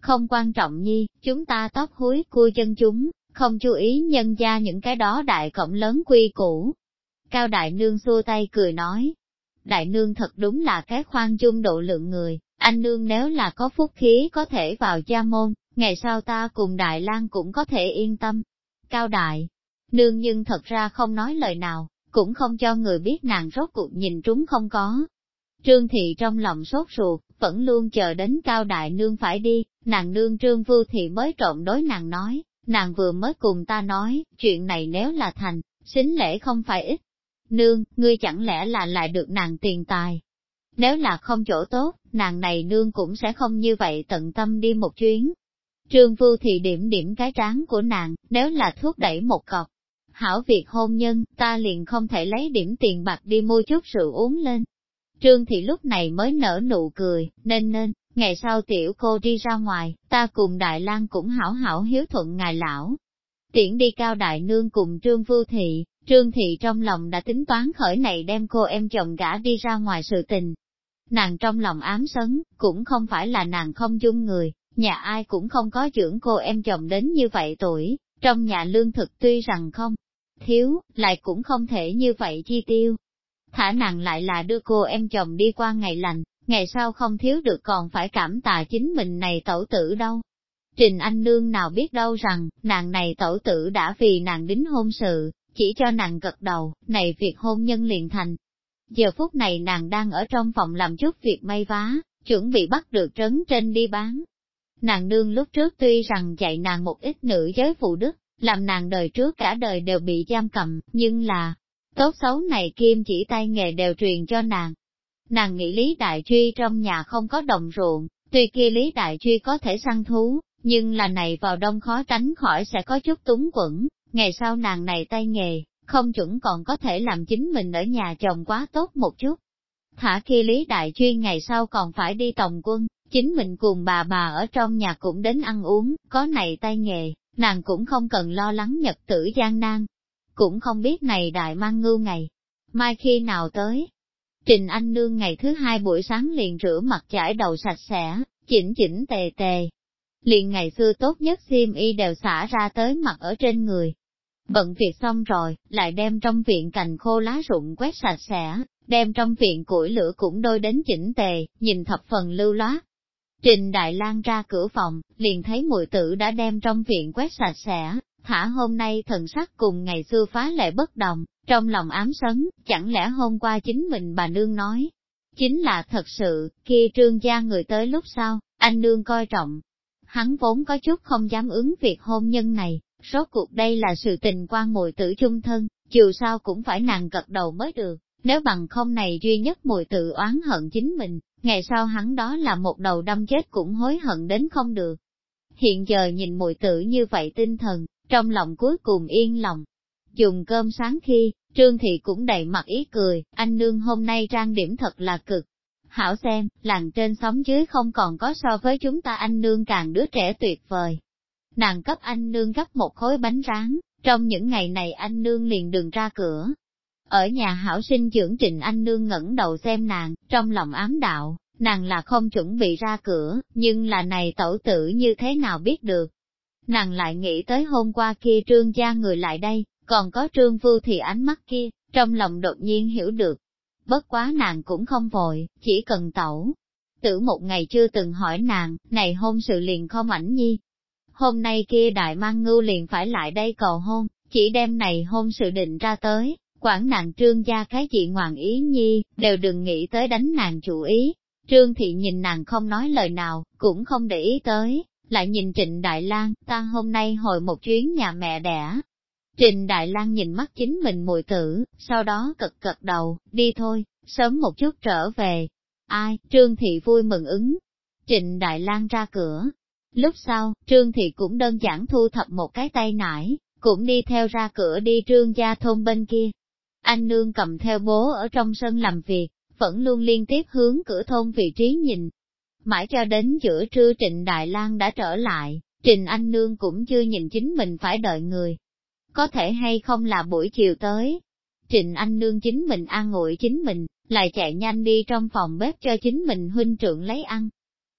Không quan trọng nhi, chúng ta tóc húi cua chân chúng, không chú ý nhân gia những cái đó đại cộng lớn quy củ. Cao đại nương xua tay cười nói, đại nương thật đúng là cái khoan chung độ lượng người, anh nương nếu là có phúc khí có thể vào gia môn, ngày sau ta cùng Đại lang cũng có thể yên tâm. Cao đại, nương nhưng thật ra không nói lời nào, cũng không cho người biết nàng rốt cuộc nhìn trúng không có. Trương Thị trong lòng sốt ruột, vẫn luôn chờ đến cao đại nương phải đi, nàng nương Trương Vưu Thị mới trộm đối nàng nói, nàng vừa mới cùng ta nói, chuyện này nếu là thành, xính lễ không phải ít. Nương, ngươi chẳng lẽ là lại được nàng tiền tài? Nếu là không chỗ tốt, nàng này nương cũng sẽ không như vậy tận tâm đi một chuyến. Trương Vưu Thị điểm điểm cái trán của nàng, nếu là thuốc đẩy một cọc, hảo việc hôn nhân, ta liền không thể lấy điểm tiền bạc đi mua chút rượu uống lên. Trương Thị lúc này mới nở nụ cười, nên nên, ngày sau tiểu cô đi ra ngoài, ta cùng Đại lang cũng hảo hảo hiếu thuận ngài lão. Tiễn đi cao đại nương cùng Trương Vưu Thị, Trương Thị trong lòng đã tính toán khởi này đem cô em chồng gã đi ra ngoài sự tình. Nàng trong lòng ám sấn, cũng không phải là nàng không dung người, nhà ai cũng không có dưỡng cô em chồng đến như vậy tuổi, trong nhà lương thực tuy rằng không thiếu, lại cũng không thể như vậy chi tiêu. Thả nàng lại là đưa cô em chồng đi qua ngày lành, ngày sau không thiếu được còn phải cảm tạ chính mình này tẩu tử đâu. Trình Anh Nương nào biết đâu rằng, nàng này tẩu tử đã vì nàng đính hôn sự, chỉ cho nàng gật đầu, này việc hôn nhân liền thành. Giờ phút này nàng đang ở trong phòng làm chút việc may vá, chuẩn bị bắt được trấn trên đi bán. Nàng nương lúc trước tuy rằng dạy nàng một ít nữ giới phụ đức, làm nàng đời trước cả đời đều bị giam cầm, nhưng là, tốt xấu này kim chỉ tay nghề đều truyền cho nàng. Nàng nghĩ Lý Đại Truy trong nhà không có đồng ruộng, tuy kia Lý Đại Truy có thể săn thú, nhưng là này vào đông khó tránh khỏi sẽ có chút túng quẩn, ngày sau nàng này tay nghề, không chuẩn còn có thể làm chính mình ở nhà chồng quá tốt một chút. Thả kia Lý Đại Truy ngày sau còn phải đi tổng quân, chính mình cùng bà bà ở trong nhà cũng đến ăn uống, có này tay nghề, nàng cũng không cần lo lắng nhật tử gian nan, cũng không biết này đại mang ngưu ngày, mai khi nào tới. Trình Anh Nương ngày thứ hai buổi sáng liền rửa mặt chải đầu sạch sẽ, chỉnh chỉnh tề tề. Liền ngày xưa tốt nhất xiêm y đều xả ra tới mặt ở trên người. Bận việc xong rồi, lại đem trong viện cành khô lá rụng quét sạch sẽ, đem trong viện củi lửa cũng đôi đến chỉnh tề, nhìn thập phần lưu loát, Trình Đại Lang ra cửa phòng, liền thấy mùi tử đã đem trong viện quét sạch sẽ, thả hôm nay thần sắc cùng ngày xưa phá lệ bất đồng, trong lòng ám sấn, chẳng lẽ hôm qua chính mình bà nương nói. Chính là thật sự, kia trương gia người tới lúc sau, anh nương coi trọng. Hắn vốn có chút không dám ứng việc hôn nhân này, rốt cuộc đây là sự tình quan mùi tử chung thân, dù sao cũng phải nàng gật đầu mới được, nếu bằng không này duy nhất mùi Tử oán hận chính mình, ngày sau hắn đó là một đầu đâm chết cũng hối hận đến không được. Hiện giờ nhìn mùi tử như vậy tinh thần, trong lòng cuối cùng yên lòng. Dùng cơm sáng khi, Trương Thị cũng đầy mặt ý cười, anh nương hôm nay trang điểm thật là cực. Hảo xem, làng trên xóm dưới không còn có so với chúng ta anh nương càng đứa trẻ tuyệt vời. Nàng cấp anh nương gấp một khối bánh rán, trong những ngày này anh nương liền đường ra cửa. Ở nhà hảo sinh dưỡng Trịnh anh nương ngẩng đầu xem nàng, trong lòng ám đạo, nàng là không chuẩn bị ra cửa, nhưng là này tẩu tử như thế nào biết được. Nàng lại nghĩ tới hôm qua kia trương gia người lại đây, còn có trương vưu thì ánh mắt kia, trong lòng đột nhiên hiểu được. Bất quá nàng cũng không vội, chỉ cần tẩu. Tử một ngày chưa từng hỏi nàng, này hôn sự liền không ảnh nhi. Hôm nay kia đại mang ngưu liền phải lại đây cầu hôn, chỉ đem này hôn sự định ra tới, quản nàng trương gia cái gì ngoạn ý nhi, đều đừng nghĩ tới đánh nàng chủ ý, Trương Thị nhìn nàng không nói lời nào, cũng không để ý tới, lại nhìn Trịnh Đại Lang, ta hôm nay hồi một chuyến nhà mẹ đẻ. Trịnh Đại Lang nhìn mắt chính mình mùi tử, sau đó cật cật đầu, đi thôi, sớm một chút trở về. Ai, Trương Thị vui mừng ứng. Trịnh Đại Lang ra cửa. Lúc sau, Trương Thị cũng đơn giản thu thập một cái tay nải, cũng đi theo ra cửa đi trương gia thôn bên kia. Anh nương cầm theo bố ở trong sân làm việc, vẫn luôn liên tiếp hướng cửa thôn vị trí nhìn. Mãi cho đến giữa trưa Trịnh Đại Lang đã trở lại, Trịnh Anh Nương cũng chưa nhìn chính mình phải đợi người. Có thể hay không là buổi chiều tới. Trịnh Anh Nương chính mình an ngụy chính mình, lại chạy nhanh đi trong phòng bếp cho chính mình huynh trưởng lấy ăn.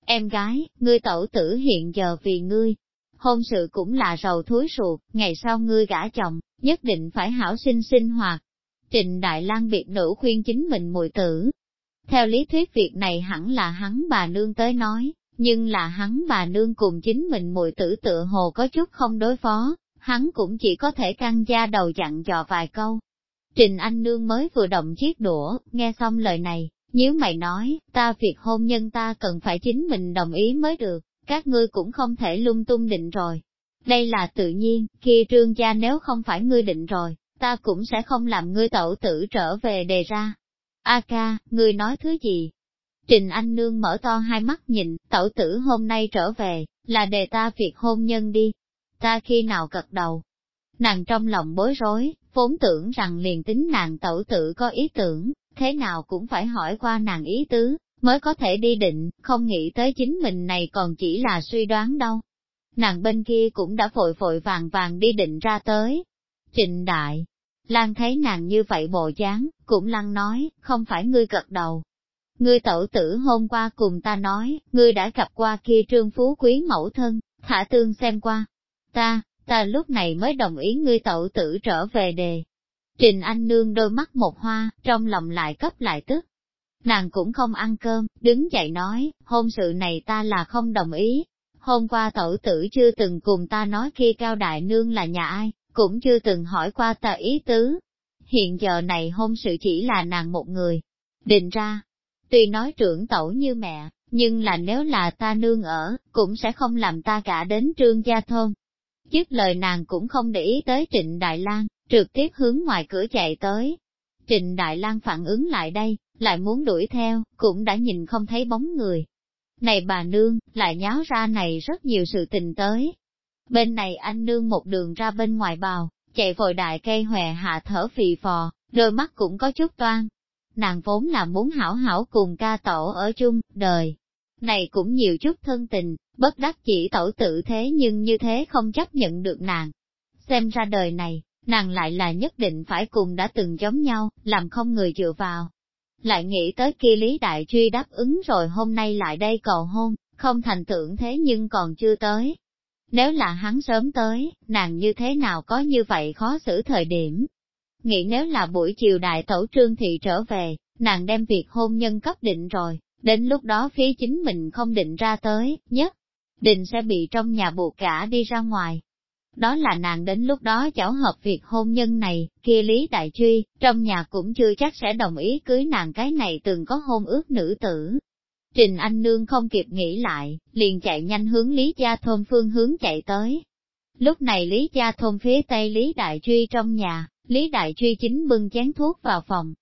Em gái, ngươi tẩu tử hiện giờ vì ngươi, hôn sự cũng là rầu thúi ruột, ngày sau ngươi gả chồng, nhất định phải hảo sinh sinh hoạt. Trịnh Đại Lang biệt nữ khuyên chính mình mùi tử. Theo lý thuyết việc này hẳn là hắn bà nương tới nói, nhưng là hắn bà nương cùng chính mình mùi tử tựa hồ có chút không đối phó, hắn cũng chỉ có thể căng da đầu dặn dò vài câu. Trình Anh Nương mới vừa động chiếc đũa, nghe xong lời này, nếu mày nói, ta việc hôn nhân ta cần phải chính mình đồng ý mới được, các ngươi cũng không thể lung tung định rồi. Đây là tự nhiên, kia trương gia nếu không phải ngươi định rồi, ta cũng sẽ không làm ngươi tẩu tử trở về đề ra. A ca, ngươi nói thứ gì? Trình Anh Nương mở to hai mắt nhìn, tẩu tử hôm nay trở về, là đề ta việc hôn nhân đi. Ta khi nào cật đầu? Nàng trong lòng bối rối, vốn tưởng rằng liền tính nàng tẩu tử có ý tưởng, thế nào cũng phải hỏi qua nàng ý tứ, mới có thể đi định, không nghĩ tới chính mình này còn chỉ là suy đoán đâu. Nàng bên kia cũng đã vội vội vàng vàng đi định ra tới. Trịnh đại, Lan thấy nàng như vậy bộ dáng, cũng lăng nói, không phải ngươi cật đầu. Ngươi tẩu tử hôm qua cùng ta nói, ngươi đã gặp qua kia trương phú quý mẫu thân, thả tương xem qua. Ta, ta lúc này mới đồng ý ngươi tẩu tử trở về đề. Trình Anh Nương đôi mắt một hoa, trong lòng lại cấp lại tức. Nàng cũng không ăn cơm, đứng dậy nói, hôn sự này ta là không đồng ý. Hôm qua tẩu tử chưa từng cùng ta nói khi cao đại nương là nhà ai, cũng chưa từng hỏi qua ta ý tứ. Hiện giờ này hôn sự chỉ là nàng một người. Định ra, tuy nói trưởng tẩu như mẹ, nhưng là nếu là ta nương ở, cũng sẽ không làm ta cả đến trương gia thôn. Dứt lời nàng cũng không để ý tới Trịnh Đại Lang, trực tiếp hướng ngoài cửa chạy tới. Trịnh Đại Lang phản ứng lại đây, lại muốn đuổi theo, cũng đã nhìn không thấy bóng người. Này bà nương, lại nháo ra này rất nhiều sự tình tới. Bên này anh nương một đường ra bên ngoài bào, chạy vội đại cây hòe hạ thở phì phò, đôi mắt cũng có chút toan. Nàng vốn là muốn hảo hảo cùng ca tổ ở chung, đời. Này cũng nhiều chút thân tình, bất đắc chỉ tổ tự thế nhưng như thế không chấp nhận được nàng. Xem ra đời này, nàng lại là nhất định phải cùng đã từng giống nhau, làm không người dựa vào lại nghĩ tới kia Lý Đại Truy đáp ứng rồi hôm nay lại đây cầu hôn, không thành tưởng thế nhưng còn chưa tới. Nếu là hắn sớm tới, nàng như thế nào có như vậy khó xử thời điểm. Nghĩ nếu là buổi chiều đại tẩu trương thị trở về, nàng đem việc hôn nhân cấp định rồi, đến lúc đó phía chính mình không định ra tới, nhất định sẽ bị trong nhà buộc cả đi ra ngoài, đó là nàng đến lúc đó chảo hợp việc hôn nhân này, kia Lý Đại Truy, trong nhà cũng chưa chắc sẽ đồng ý cưới nàng cái này từng có hôn ước nữ tử. Trình Anh Nương không kịp nghĩ lại, liền chạy nhanh hướng Lý Gia Thôn phương hướng chạy tới. Lúc này Lý Gia Thôn phía tây Lý Đại Truy trong nhà, Lý Đại Truy chính bưng chén thuốc vào phòng.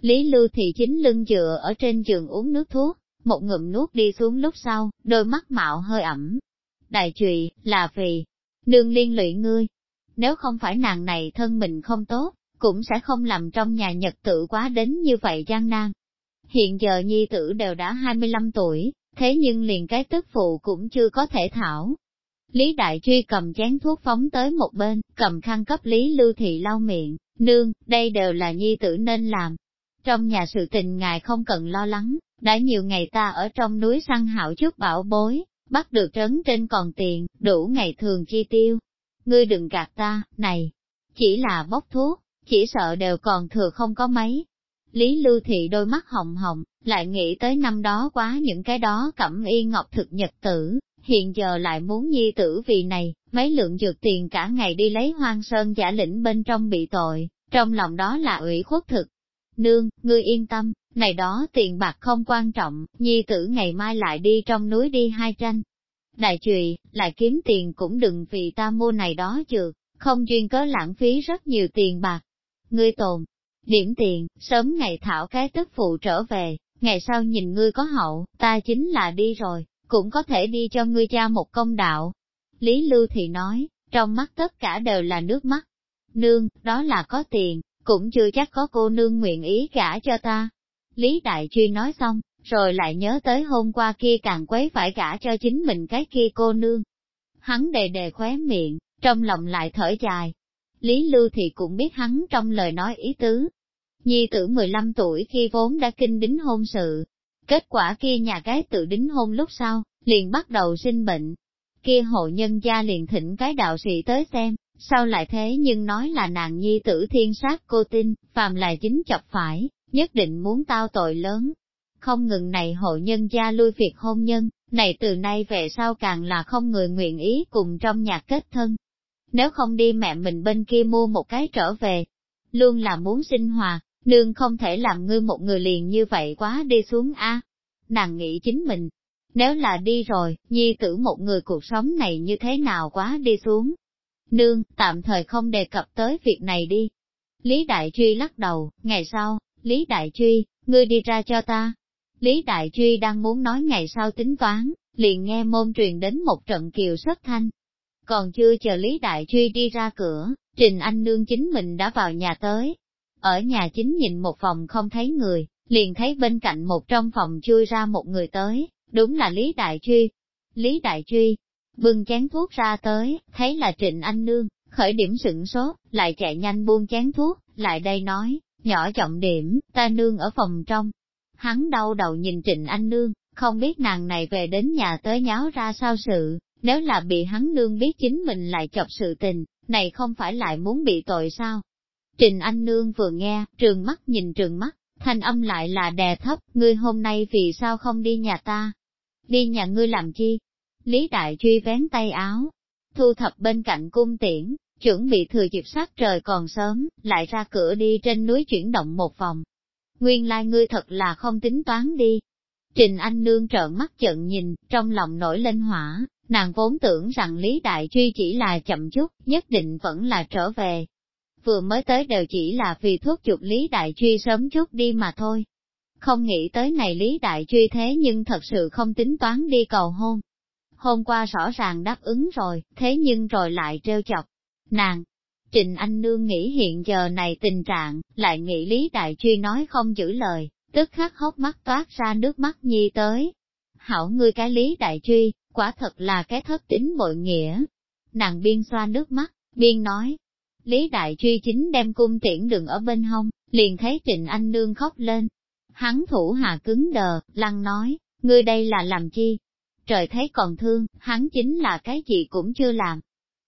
Lý Lưu thì chính lưng dựa ở trên giường uống nước thuốc, một ngụm nuốt đi xuống lúc sau, đôi mắt mạo hơi ẩm. Đại Trụy, là vì, nương liên lụy ngươi. Nếu không phải nàng này thân mình không tốt, cũng sẽ không làm trong nhà nhật tự quá đến như vậy gian nan. Hiện giờ nhi tử đều đã 25 tuổi, thế nhưng liền cái tức phụ cũng chưa có thể thảo. Lý Đại Truy cầm chén thuốc phóng tới một bên, cầm khăn cấp Lý Lưu Thị lau miệng, nương, đây đều là nhi tử nên làm. Trong nhà sự tình ngài không cần lo lắng, đã nhiều ngày ta ở trong núi săn hảo chút bảo bối, bắt được trấn trên còn tiền, đủ ngày thường chi tiêu. Ngươi đừng gạt ta, này, chỉ là bốc thuốc, chỉ sợ đều còn thừa không có mấy. Lý Lưu Thị đôi mắt hồng hồng, lại nghĩ tới năm đó quá những cái đó cẩm y ngọc thực nhật tử, hiện giờ lại muốn nhi tử vì này, mấy lượng dược tiền cả ngày đi lấy hoang sơn giả lĩnh bên trong bị tội, trong lòng đó là ủy khuất thực. Nương, ngươi yên tâm, này đó tiền bạc không quan trọng, nhi tử ngày mai lại đi trong núi đi hai tranh. Đại trùy, lại kiếm tiền cũng đừng vì ta mua này đó chừa, không duyên cớ lãng phí rất nhiều tiền bạc. Ngươi tồn, điểm tiền, sớm ngày thảo cái tức phụ trở về, ngày sau nhìn ngươi có hậu, ta chính là đi rồi, cũng có thể đi cho ngươi cha một công đạo. Lý Lưu thì nói, trong mắt tất cả đều là nước mắt. Nương, đó là có tiền, cũng chưa chắc có cô nương nguyện ý gả cho ta. Lý Đại Truy nói xong, rồi lại nhớ tới hôm qua kia càng quấy phải gả cho chính mình cái kia cô nương. Hắn đề đề khóe miệng, trong lòng lại thở dài. Lý Lưu thì cũng biết hắn trong lời nói ý tứ. Nhi tử 15 tuổi khi vốn đã kinh đính hôn sự. Kết quả kia nhà gái tự đính hôn lúc sau, liền bắt đầu sinh bệnh. Kia hộ nhân gia liền thỉnh cái đạo sĩ tới xem, sao lại thế nhưng nói là nàng nhi tử thiên sát cô tin, phàm là chính chọc phải, nhất định muốn tao tội lớn. Không ngừng này hộ nhân gia lui việc hôn nhân, này từ nay về sau càng là không người nguyện ý cùng trong nhà kết thân. Nếu không đi mẹ mình bên kia mua một cái trở về, luôn là muốn sinh hoạt, nương không thể làm ngươi một người liền như vậy quá đi xuống a. Nàng nghĩ chính mình, nếu là đi rồi, nhi tử một người cuộc sống này như thế nào quá đi xuống. Nương, tạm thời không đề cập tới việc này đi. Lý Đại Truy lắc đầu, ngày sau, Lý Đại Truy, ngươi đi ra cho ta. Lý Đại Truy đang muốn nói ngày sau tính toán, liền nghe môn truyền đến một trận kiều xuất thanh. Còn chưa chờ Lý Đại Truy đi ra cửa, Trình Anh Nương chính mình đã vào nhà tới. Ở nhà chính nhìn một phòng không thấy người, liền thấy bên cạnh một trong phòng chui ra một người tới, đúng là Lý Đại Truy. Lý Đại Truy, bưng chén thuốc ra tới, thấy là Trịnh Anh Nương, khởi điểm sửng sốt, lại chạy nhanh buông chén thuốc, lại đây nói, nhỏ trọng điểm, ta nương ở phòng trong. Hắn đau đầu nhìn Trịnh Anh Nương, không biết nàng này về đến nhà tới nháo ra sao sự, nếu là bị hắn nương biết chính mình lại chọc sự tình, này không phải lại muốn bị tội sao? Trình Anh Nương vừa nghe, trường mắt nhìn trường mắt, thanh âm lại là đè thấp, ngươi hôm nay vì sao không đi nhà ta? Đi nhà ngươi làm chi? Lý Đại Truy vén tay áo, thu thập bên cạnh cung tiễn, chuẩn bị thừa dịp sát trời còn sớm, lại ra cửa đi trên núi chuyển động một vòng. Nguyên lai like ngươi thật là không tính toán đi. Trình Anh Nương trợn mắt trận nhìn, trong lòng nổi lên hỏa, nàng vốn tưởng rằng Lý Đại Truy chỉ là chậm chút, nhất định vẫn là trở về. Vừa mới tới đều chỉ là vì thuốc chuột Lý Đại Truy sớm chút đi mà thôi. Không nghĩ tới này Lý Đại Truy thế nhưng thật sự không tính toán đi cầu hôn. Hôm qua rõ ràng đáp ứng rồi, thế nhưng rồi lại trêu chọc. Nàng, Trịnh Anh Nương nghĩ hiện giờ này tình trạng, lại nghĩ Lý Đại Truy nói không giữ lời, tức khắc hốc mắt toát ra nước mắt nhi tới. Hảo ngươi cái Lý Đại Truy, quả thật là cái thất tính bội nghĩa. Nàng biên xoa nước mắt, biên nói. Lý Đại Truy chính đem cung tiễn đường ở bên hông, liền thấy Trịnh Anh Nương khóc lên. Hắn thủ hạ cứng đờ, lăng nói, ngươi đây là làm chi? Trời thấy còn thương, hắn chính là cái gì cũng chưa làm.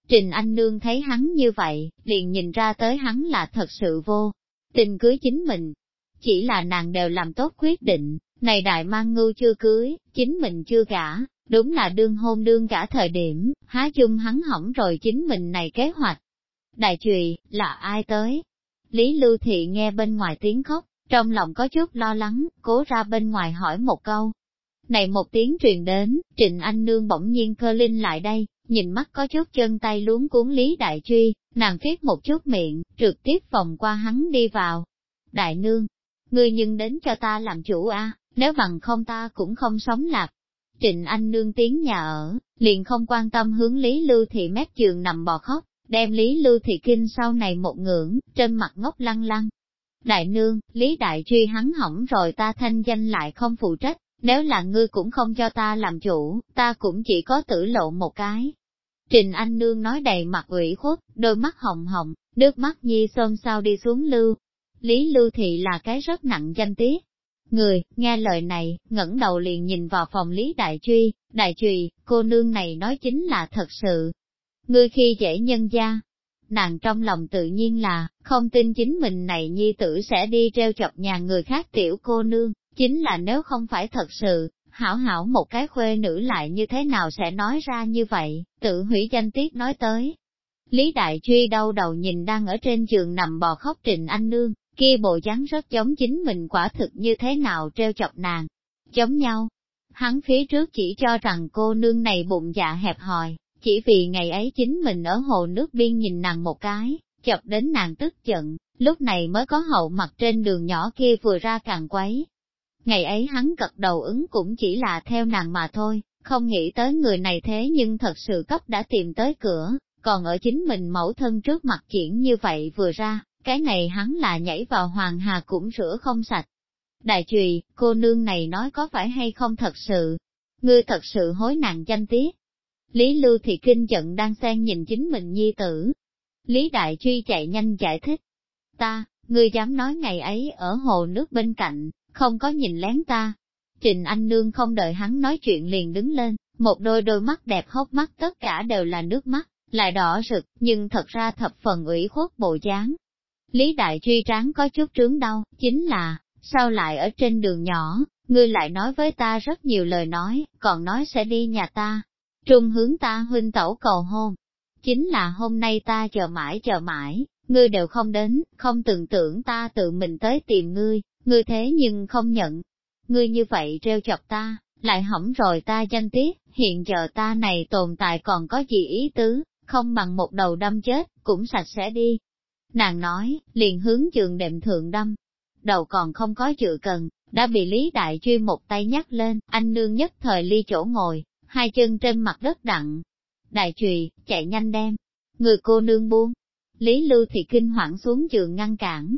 Trình Anh Nương thấy hắn như vậy, liền nhìn ra tới hắn là thật sự vô, tình cưới chính mình. Chỉ là nàng đều làm tốt quyết định, này đại mang ngưu chưa cưới, chính mình chưa gả, đúng là đương hôn đương cả thời điểm, há chung hắn hỏng rồi chính mình này kế hoạch. Đại trùy, là ai tới? Lý Lưu Thị nghe bên ngoài tiếng khóc, trong lòng có chút lo lắng, cố ra bên ngoài hỏi một câu. Này một tiếng truyền đến, Trịnh Anh Nương bỗng nhiên cơ linh lại đây, nhìn mắt có chút chân tay luống cuốn Lý Đại Truy, nàng viết một chút miệng, trực tiếp vòng qua hắn đi vào. Đại Nương, ngươi nhưng đến cho ta làm chủ a, nếu bằng không ta cũng không sống lạc. Trịnh Anh Nương tiếng nhà ở, liền không quan tâm hướng Lý Lưu Thị mép giường nằm bò khóc, đem Lý Lưu Thị kinh sau này một ngưỡng, trên mặt ngốc lăng lăng. Đại Nương, Lý Đại Truy hắn hỏng rồi ta thanh danh lại không phụ trách, nếu là ngươi cũng không cho ta làm chủ, ta cũng chỉ có tử lộ một cái. Trình Anh Nương nói đầy mặt ủy khuất, đôi mắt hồng hồng, nước mắt nhi xôn xao đi xuống lưu. Lý Lưu Thị là cái rất nặng danh tiết. Người, nghe lời này, ngẩng đầu liền nhìn vào phòng Lý Đại Truy, Đại truy cô nương này nói chính là thật sự. Ngươi khi dễ nhân gia, nàng trong lòng tự nhiên là, không tin chính mình này nhi tử sẽ đi treo chọc nhà người khác tiểu cô nương, chính là nếu không phải thật sự, hảo hảo một cái khuê nữ lại như thế nào sẽ nói ra như vậy, tự hủy danh tiết nói tới. Lý Đại Truy đau đầu nhìn đang ở trên giường nằm bò khóc Trình Anh Nương, kia bộ dáng rất giống chính mình quả thực như thế nào treo chọc nàng. Giống nhau. hắn phía trước chỉ cho rằng cô nương này bụng dạ hẹp hòi, chỉ vì ngày ấy chính mình ở hồ nước biên nhìn nàng một cái, chọc đến nàng tức giận, lúc này mới có hậu mặt trên đường nhỏ kia vừa ra càng quấy. Ngày ấy hắn cật đầu ứng cũng chỉ là theo nàng mà thôi, không nghĩ tới người này thế nhưng thật sự cấp đã tìm tới cửa, còn ở chính mình mẫu thân trước mặt chuyển như vậy vừa ra, cái này hắn là nhảy vào hoàng hà cũng rửa không sạch. Đại trùy, cô nương này nói có phải hay không thật sự, ngươi thật sự hối nặng danh tiết. Lý Lưu Thị Kinh giận đang xen nhìn chính mình nhi tử. Lý Đại Truy chạy nhanh giải thích. Ta, ngươi dám nói ngày ấy ở hồ nước bên cạnh, không có nhìn lén ta. Trình Anh Nương không đợi hắn nói chuyện liền đứng lên, một đôi đôi mắt đẹp hốc mắt tất cả đều là nước mắt, lại đỏ rực, nhưng thật ra thập phần ủy khuất bộ dáng. Lý Đại Truy tráng có chút trướng đau, chính là, sao lại ở trên đường nhỏ, ngươi lại nói với ta rất nhiều lời nói, còn nói sẽ đi nhà ta, trung hướng ta huynh tẩu cầu hôn. Chính là hôm nay ta chờ mãi chờ mãi, ngươi đều không đến, không tưởng tưởng ta tự mình tới tìm ngươi, ngươi thế nhưng không nhận. Ngươi như vậy treo chọc ta, lại hỏng rồi ta danh tiết, hiện giờ ta này tồn tại còn có gì ý tứ, không bằng một đầu đâm chết, cũng sạch sẽ đi. Nàng nói, liền hướng trường đệm thượng đâm, đầu còn không có chữ cần, đã bị Lý Đại Truy một tay nhắc lên, anh nương nhất thời ly chỗ ngồi, hai chân trên mặt đất đặng. Đại trùy, chạy nhanh đem, người cô nương buông. Lý Lưu thì kinh hoảng xuống giường ngăn cản.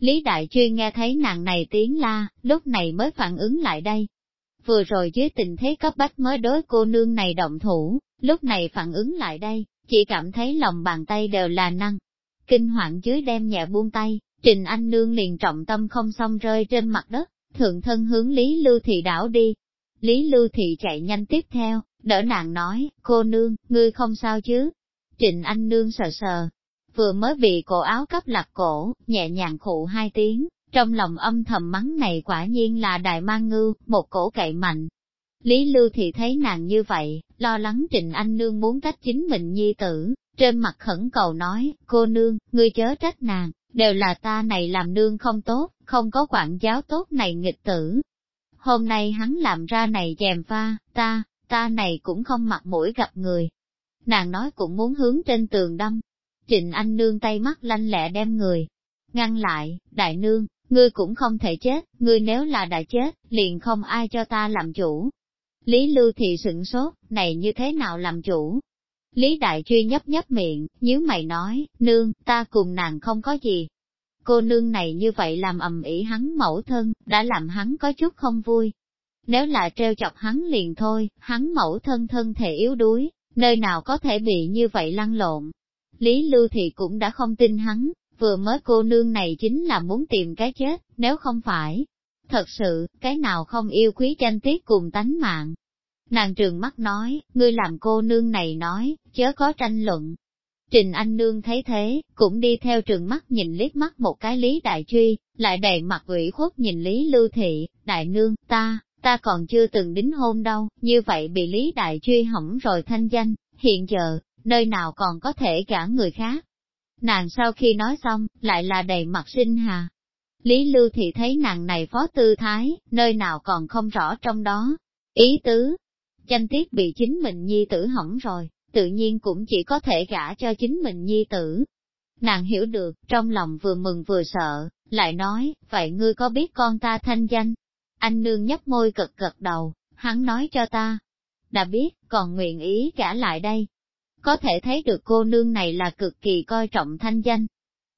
Lý Đại chuyên nghe thấy nàng này tiếng la, lúc này mới phản ứng lại đây. Vừa rồi dưới tình thế cấp bách mới đối cô nương này động thủ, lúc này phản ứng lại đây, chỉ cảm thấy lòng bàn tay đều là năng. Kinh hoảng dưới đem nhẹ buông tay, Trình Anh Nương liền trọng tâm không xong rơi trên mặt đất, thượng thân hướng Lý Lưu Thị đảo đi. Lý Lưu Thị chạy nhanh tiếp theo, đỡ nàng nói, cô nương, ngươi không sao chứ? Trịnh Anh Nương sờ sờ, vừa mới bị cổ áo cấp lạc cổ, nhẹ nhàng khụ hai tiếng, trong lòng âm thầm mắng này quả nhiên là đại mang ngư, một cổ cậy mạnh. Lý Lưu Thị thấy nàng như vậy, lo lắng Trịnh Anh Nương muốn cách chính mình nhi tử, trên mặt khẩn cầu nói, cô nương, ngươi chớ trách nàng, đều là ta này làm nương không tốt, không có quản giáo tốt này nghịch tử. Hôm nay hắn làm ra này chèm pha, ta, ta này cũng không mặt mũi gặp người. Nàng nói cũng muốn hướng trên tường đâm. Trịnh Anh nương tay mắt lanh lẹ đem người. Ngăn lại, đại nương, ngươi cũng không thể chết, ngươi nếu là đã chết, liền không ai cho ta làm chủ. Lý Lưu Thị sửng sốt, này như thế nào làm chủ, Lý Đại Truy nhấp nhấp miệng, nhíu mày nói, nương, ta cùng nàng không có gì. Cô nương này như vậy làm ầm ĩ hắn mẫu thân, đã làm hắn có chút không vui. Nếu là treo chọc hắn liền thôi, hắn mẫu thân thân thể yếu đuối, nơi nào có thể bị như vậy lăn lộn. Lý Lưu thì cũng đã không tin hắn, vừa mới cô nương này chính là muốn tìm cái chết, nếu không phải. Thật sự, cái nào không yêu quý tranh tiết cùng tánh mạng, Nàng trường mắt nói, ngươi làm cô nương này nói, chớ có tranh luận. Trình Anh Nương thấy thế, cũng đi theo trường mắt nhìn liếc mắt một cái Lý Đại Truy, lại đầy mặt ủy khuất nhìn Lý Lưu Thị, Đại Nương, ta, ta còn chưa từng đính hôn đâu, như vậy bị Lý Đại Truy hỏng rồi thanh danh, hiện giờ, nơi nào còn có thể gả người khác. Nàng sau khi nói xong, lại là đầy mặt sinh hà. Lý Lưu Thị thấy nàng này phó tư thái, nơi nào còn không rõ trong đó. Ý tứ, Danh tiết bị chính mình nhi tử hỏng rồi, tự nhiên cũng chỉ có thể gả cho chính mình nhi tử. Nàng hiểu được, trong lòng vừa mừng vừa sợ, lại nói, vậy ngươi có biết con ta thanh danh? Anh nương nhấp môi cực cực đầu, hắn nói cho ta. Đã biết, còn nguyện ý gả lại đây. Có thể thấy được cô nương này là cực kỳ coi trọng thanh danh.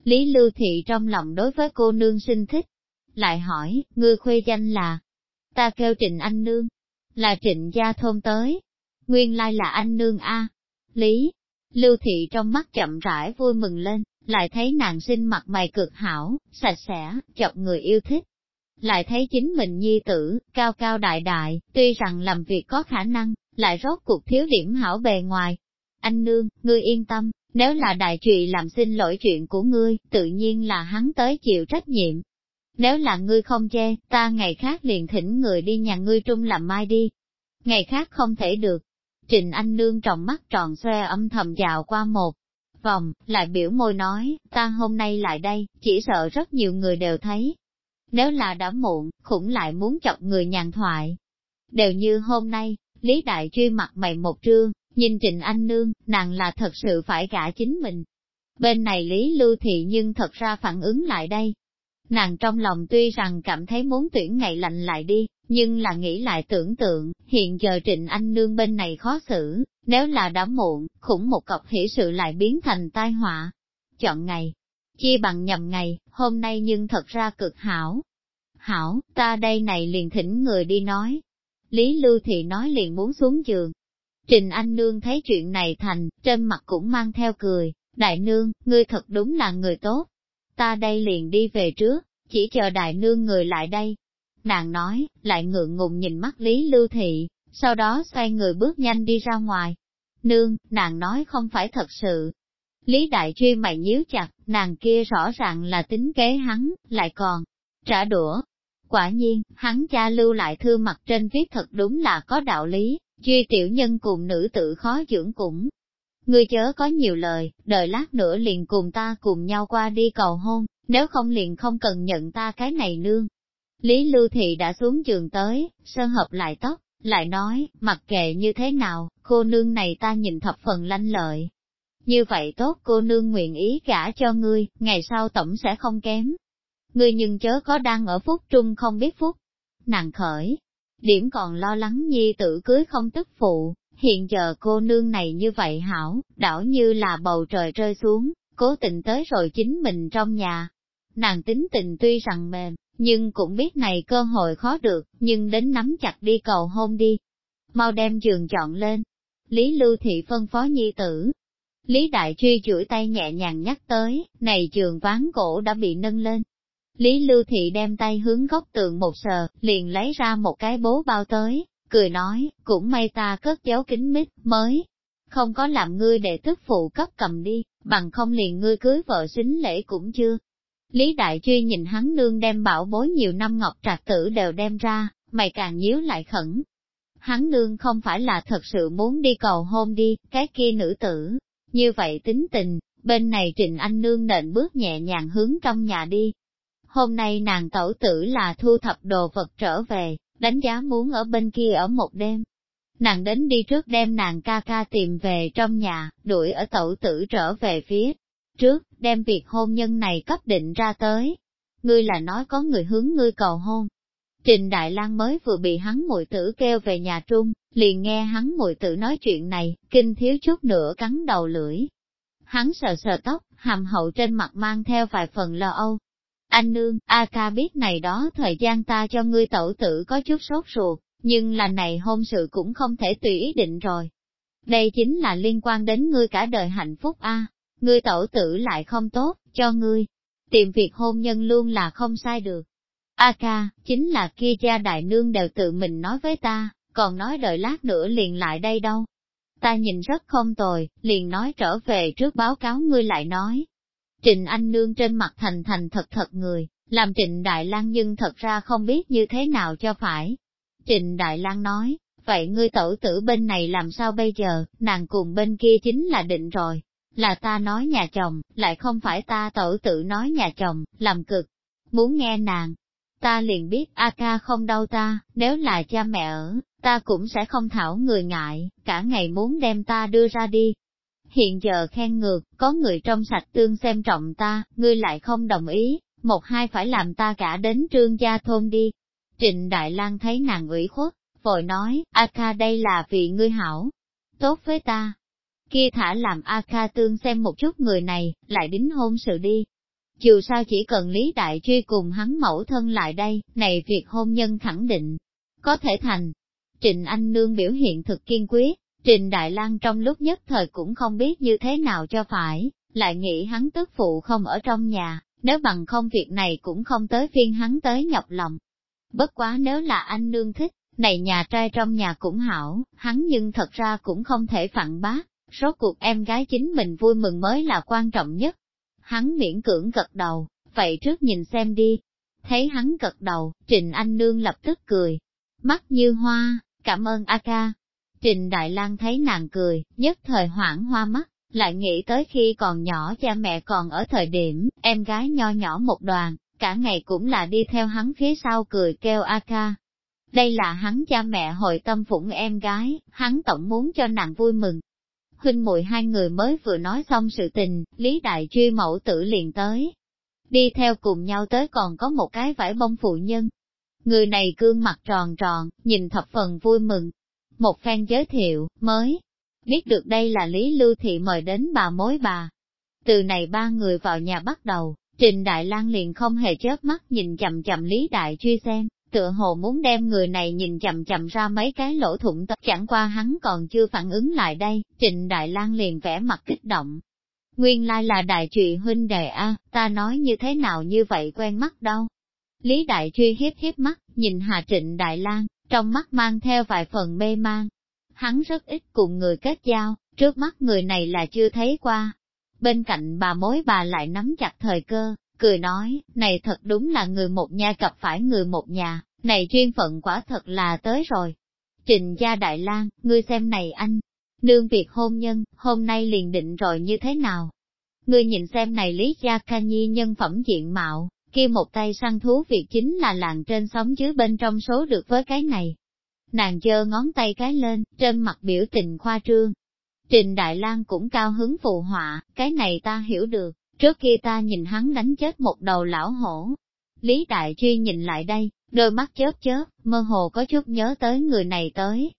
Lý Lưu Thị trong lòng đối với cô nương sinh thích. Lại hỏi, ngươi khuê danh là? Ta kêu Trịnh Anh Nương là trịnh gia thôn tới. Nguyên lai là anh nương A. Lý, Lưu Thị trong mắt chậm rãi vui mừng lên, lại thấy nàng sinh mặt mày cực hảo, sạch sẽ, chọc người yêu thích. Lại thấy chính mình nhi tử, cao cao đại đại, tuy rằng làm việc có khả năng, lại rốt cuộc thiếu điểm hảo bề ngoài. Anh nương, ngươi yên tâm, nếu là đại trụy làm xin lỗi chuyện của ngươi, tự nhiên là hắn tới chịu trách nhiệm, nếu là ngươi không chê, ta ngày khác liền thỉnh người đi nhà ngươi trung làm mai đi. Ngày khác không thể được. Trình Anh Nương trọng mắt tròn xoe âm thầm dạo qua một vòng, lại biểu môi nói, ta hôm nay lại đây, chỉ sợ rất nhiều người đều thấy. Nếu là đã muộn, khủng lại muốn chọc người nhàn thoại. Đều như hôm nay, Lý Đại Truy mặt mày một trương, nhìn Trịnh Anh Nương, nàng là thật sự phải gả chính mình. Bên này Lý Lưu Thị nhưng thật ra phản ứng lại đây. Nàng trong lòng tuy rằng cảm thấy muốn tuyển ngày lạnh lại đi, nhưng là nghĩ lại tưởng tượng, hiện giờ Trịnh Anh Nương bên này khó xử, nếu là đã muộn, khủng một cọc hỷ sự lại biến thành tai họa. Chọn ngày, chi bằng nhầm ngày, hôm nay nhưng thật ra cực hảo. Hảo, ta đây này liền thỉnh người đi nói. Lý Lưu Thị nói liền muốn xuống giường. Trình Anh Nương thấy chuyện này thành, trên mặt cũng mang theo cười, đại nương, ngươi thật đúng là người tốt. Ta đây liền đi về trước, chỉ chờ đại nương người lại đây. Nàng nói, lại ngượng ngùng nhìn mắt Lý Lưu Thị, sau đó xoay người bước nhanh đi ra ngoài. Nương, nàng nói không phải thật sự. Lý Đại Truy mày nhíu chặt, nàng kia rõ ràng là tính kế hắn, lại còn trả đũa. Quả nhiên, hắn cha lưu lại thư mặt trên viết thật đúng là có đạo lý, duy tiểu nhân cùng nữ tự khó dưỡng cũng. Ngươi chớ có nhiều lời, đợi lát nữa liền cùng ta cùng nhau qua đi cầu hôn, nếu không liền không cần nhận ta cái này nương. Lý Lưu Thị đã xuống giường tới, sơn hợp lại tóc, lại nói, mặc kệ như thế nào, cô nương này ta nhìn thập phần lanh lợi. Như vậy tốt cô nương nguyện ý gả cho ngươi, ngày sau tổng sẽ không kém. Ngươi nhưng chớ có đang ở phúc trung không biết phúc. Nàng khởi, điểm còn lo lắng nhi tử cưới không tức phụ, hiện giờ cô nương này như vậy hảo, đảo như là bầu trời rơi xuống, cố tình tới rồi chính mình trong nhà. Nàng tính tình tuy rằng mềm, nhưng cũng biết này cơ hội khó được, nhưng đến nắm chặt đi cầu hôn đi. Mau đem giường chọn lên. Lý Lưu Thị phân phó nhi tử. Lý Đại Truy chuỗi tay nhẹ nhàng nhắc tới, này giường ván cổ đã bị nâng lên. Lý Lưu Thị đem tay hướng góc tường một sờ, liền lấy ra một cái bố bao tới, cười nói, cũng may ta cất giấu kính mít, mới. Không có làm ngươi để tức phụ cấp cầm đi, bằng không liền ngươi cưới vợ xính lễ cũng chưa. Lý Đại Truy nhìn hắn nương đem bảo bối nhiều năm ngọc trạc tử đều đem ra, mày càng nhíu lại khẩn. Hắn nương không phải là thật sự muốn đi cầu hôn đi, cái kia nữ tử. Như vậy tính tình, bên này Trịnh Anh nương nện bước nhẹ nhàng hướng trong nhà đi. Hôm nay nàng tẩu tử là thu thập đồ vật trở về, đánh giá muốn ở bên kia ở một đêm. Nàng đến đi trước đem nàng ca ca tìm về trong nhà, đuổi ở tẩu tử trở về phía trước, đem việc hôn nhân này cấp định ra tới. Ngươi là nói có người hướng ngươi cầu hôn. Trình Đại Lang mới vừa bị hắn muội tử kêu về nhà trung, liền nghe hắn muội tử nói chuyện này, kinh thiếu chút nữa cắn đầu lưỡi. Hắn sờ sờ tóc, hàm hậu trên mặt mang theo vài phần lo âu. Anh nương, A ca biết này đó thời gian ta cho ngươi tẩu tử có chút sốt ruột, nhưng là này hôn sự cũng không thể tùy ý định rồi. Đây chính là liên quan đến ngươi cả đời hạnh phúc a ngươi tẩu tử lại không tốt, cho ngươi. Tìm việc hôn nhân luôn là không sai được. A ca, chính là kia cha đại nương đều tự mình nói với ta, còn nói đợi lát nữa liền lại đây đâu. Ta nhìn rất không tồi, liền nói trở về trước báo cáo ngươi lại nói. Trịnh Anh Nương trên mặt thành thành thật thật người, làm Trịnh Đại Lang nhưng thật ra không biết như thế nào cho phải. Trịnh Đại Lang nói, vậy ngươi tẩu tử bên này làm sao bây giờ, nàng cùng bên kia chính là định rồi là ta nói nhà chồng, lại không phải ta tẩu tử nói nhà chồng, làm cực. Muốn nghe nàng, ta liền biết A ca không đau ta, nếu là cha mẹ ở, ta cũng sẽ không thảo người ngại, cả ngày muốn đem ta đưa ra đi. Hiện giờ khen ngược, có người trong sạch tương xem trọng ta, ngươi lại không đồng ý, một hai phải làm ta cả đến trương gia thôn đi. Trịnh Đại Lang thấy nàng ủy khuất, vội nói, A ca đây là vì ngươi hảo, tốt với ta, kia thả làm A Kha tương xem một chút người này, lại đính hôn sự đi. Dù sao chỉ cần Lý Đại Truy cùng hắn mẫu thân lại đây, này việc hôn nhân khẳng định, có thể thành. Trịnh Anh Nương biểu hiện thực kiên quyết, Trịnh Đại Lang trong lúc nhất thời cũng không biết như thế nào cho phải, lại nghĩ hắn tức phụ không ở trong nhà, nếu bằng không việc này cũng không tới phiên hắn tới nhọc lòng. Bất quá nếu là anh nương thích, này nhà trai trong nhà cũng hảo, hắn nhưng thật ra cũng không thể phản bác, Rốt cuộc em gái chính mình vui mừng mới là quan trọng nhất. Hắn miễn cưỡng gật đầu, vậy trước nhìn xem đi. Thấy hắn gật đầu, Trình Anh Nương lập tức cười. Mắt như hoa, cảm ơn A ca. Trình Đại Lang thấy nàng cười, nhất thời hoảng hoa mắt, lại nghĩ tới khi còn nhỏ cha mẹ còn ở thời điểm, em gái nho nhỏ một đoàn, cả ngày cũng là đi theo hắn phía sau cười kêu A ca. Đây là hắn cha mẹ hội tâm phụng em gái, hắn tổng muốn cho nàng vui mừng. Huynh muội hai người mới vừa nói xong sự tình, Lý Đại Truy mẫu tử liền tới. Đi theo cùng nhau tới còn có một cái vải bông phụ nhân. Người này gương mặt tròn tròn, nhìn thập phần vui mừng. Một phen giới thiệu, mới biết được đây là Lý Lưu Thị mời đến bà mối bà. Từ này ba người vào nhà bắt đầu, Trình Đại Lang liền không hề chớp mắt nhìn chậm chậm Lý Đại Truy xem, tựa hồ muốn đem người này nhìn chậm chậm ra mấy cái lỗ thủng tập chẳng qua hắn còn chưa phản ứng lại đây, Trịnh Đại Lang liền vẻ mặt kích động. Nguyên lai là đại trụy huynh đệ a, ta nói như thế nào như vậy quen mắt đâu. Lý Đại Truy hiếp hiếp mắt, nhìn Hà Trịnh Đại Lang, trong mắt mang theo vài phần mê mang. Hắn rất ít cùng người kết giao, trước mắt người này là chưa thấy qua. Bên cạnh bà mối bà lại nắm chặt thời cơ, cười nói, này thật đúng là người một nhà gặp phải người một nhà, này chuyên phận quả thật là tới rồi. Trình gia Đại lang ngươi xem này anh, nương việc hôn nhân, hôm nay liền định rồi như thế nào? Ngươi nhìn xem này Lý Gia Ca Nhi nhân phẩm diện mạo, kia một tay săn thú việc chính là làng trên sóng dưới bên trong số được với cái này. Nàng giơ ngón tay cái lên, trên mặt biểu tình khoa trương. Trình Đại lang cũng cao hứng phụ họa, cái này ta hiểu được, Trước kia ta nhìn hắn đánh chết một đầu lão hổ. Lý Đại Truy nhìn lại đây, đôi mắt chớp chớp, mơ hồ có chút nhớ tới người này tới.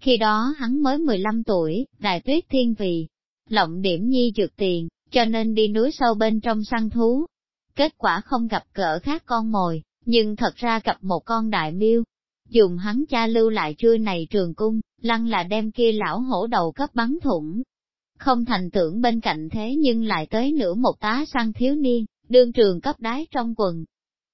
Khi đó hắn mới 15 tuổi, đại tuyết thiên vì, lộng điểm nhi dược tiền, cho nên đi núi sâu bên trong săn thú. Kết quả không gặp cỡ khác con mồi, nhưng thật ra gặp một con đại miêu. Dùng hắn cha lưu lại trưa này trường cung, lăng là đem kia lão hổ đầu cấp bắn thủng, không thành tưởng bên cạnh thế nhưng lại tới nửa một tá săn thiếu niên, đương trường cấp đái trong quần.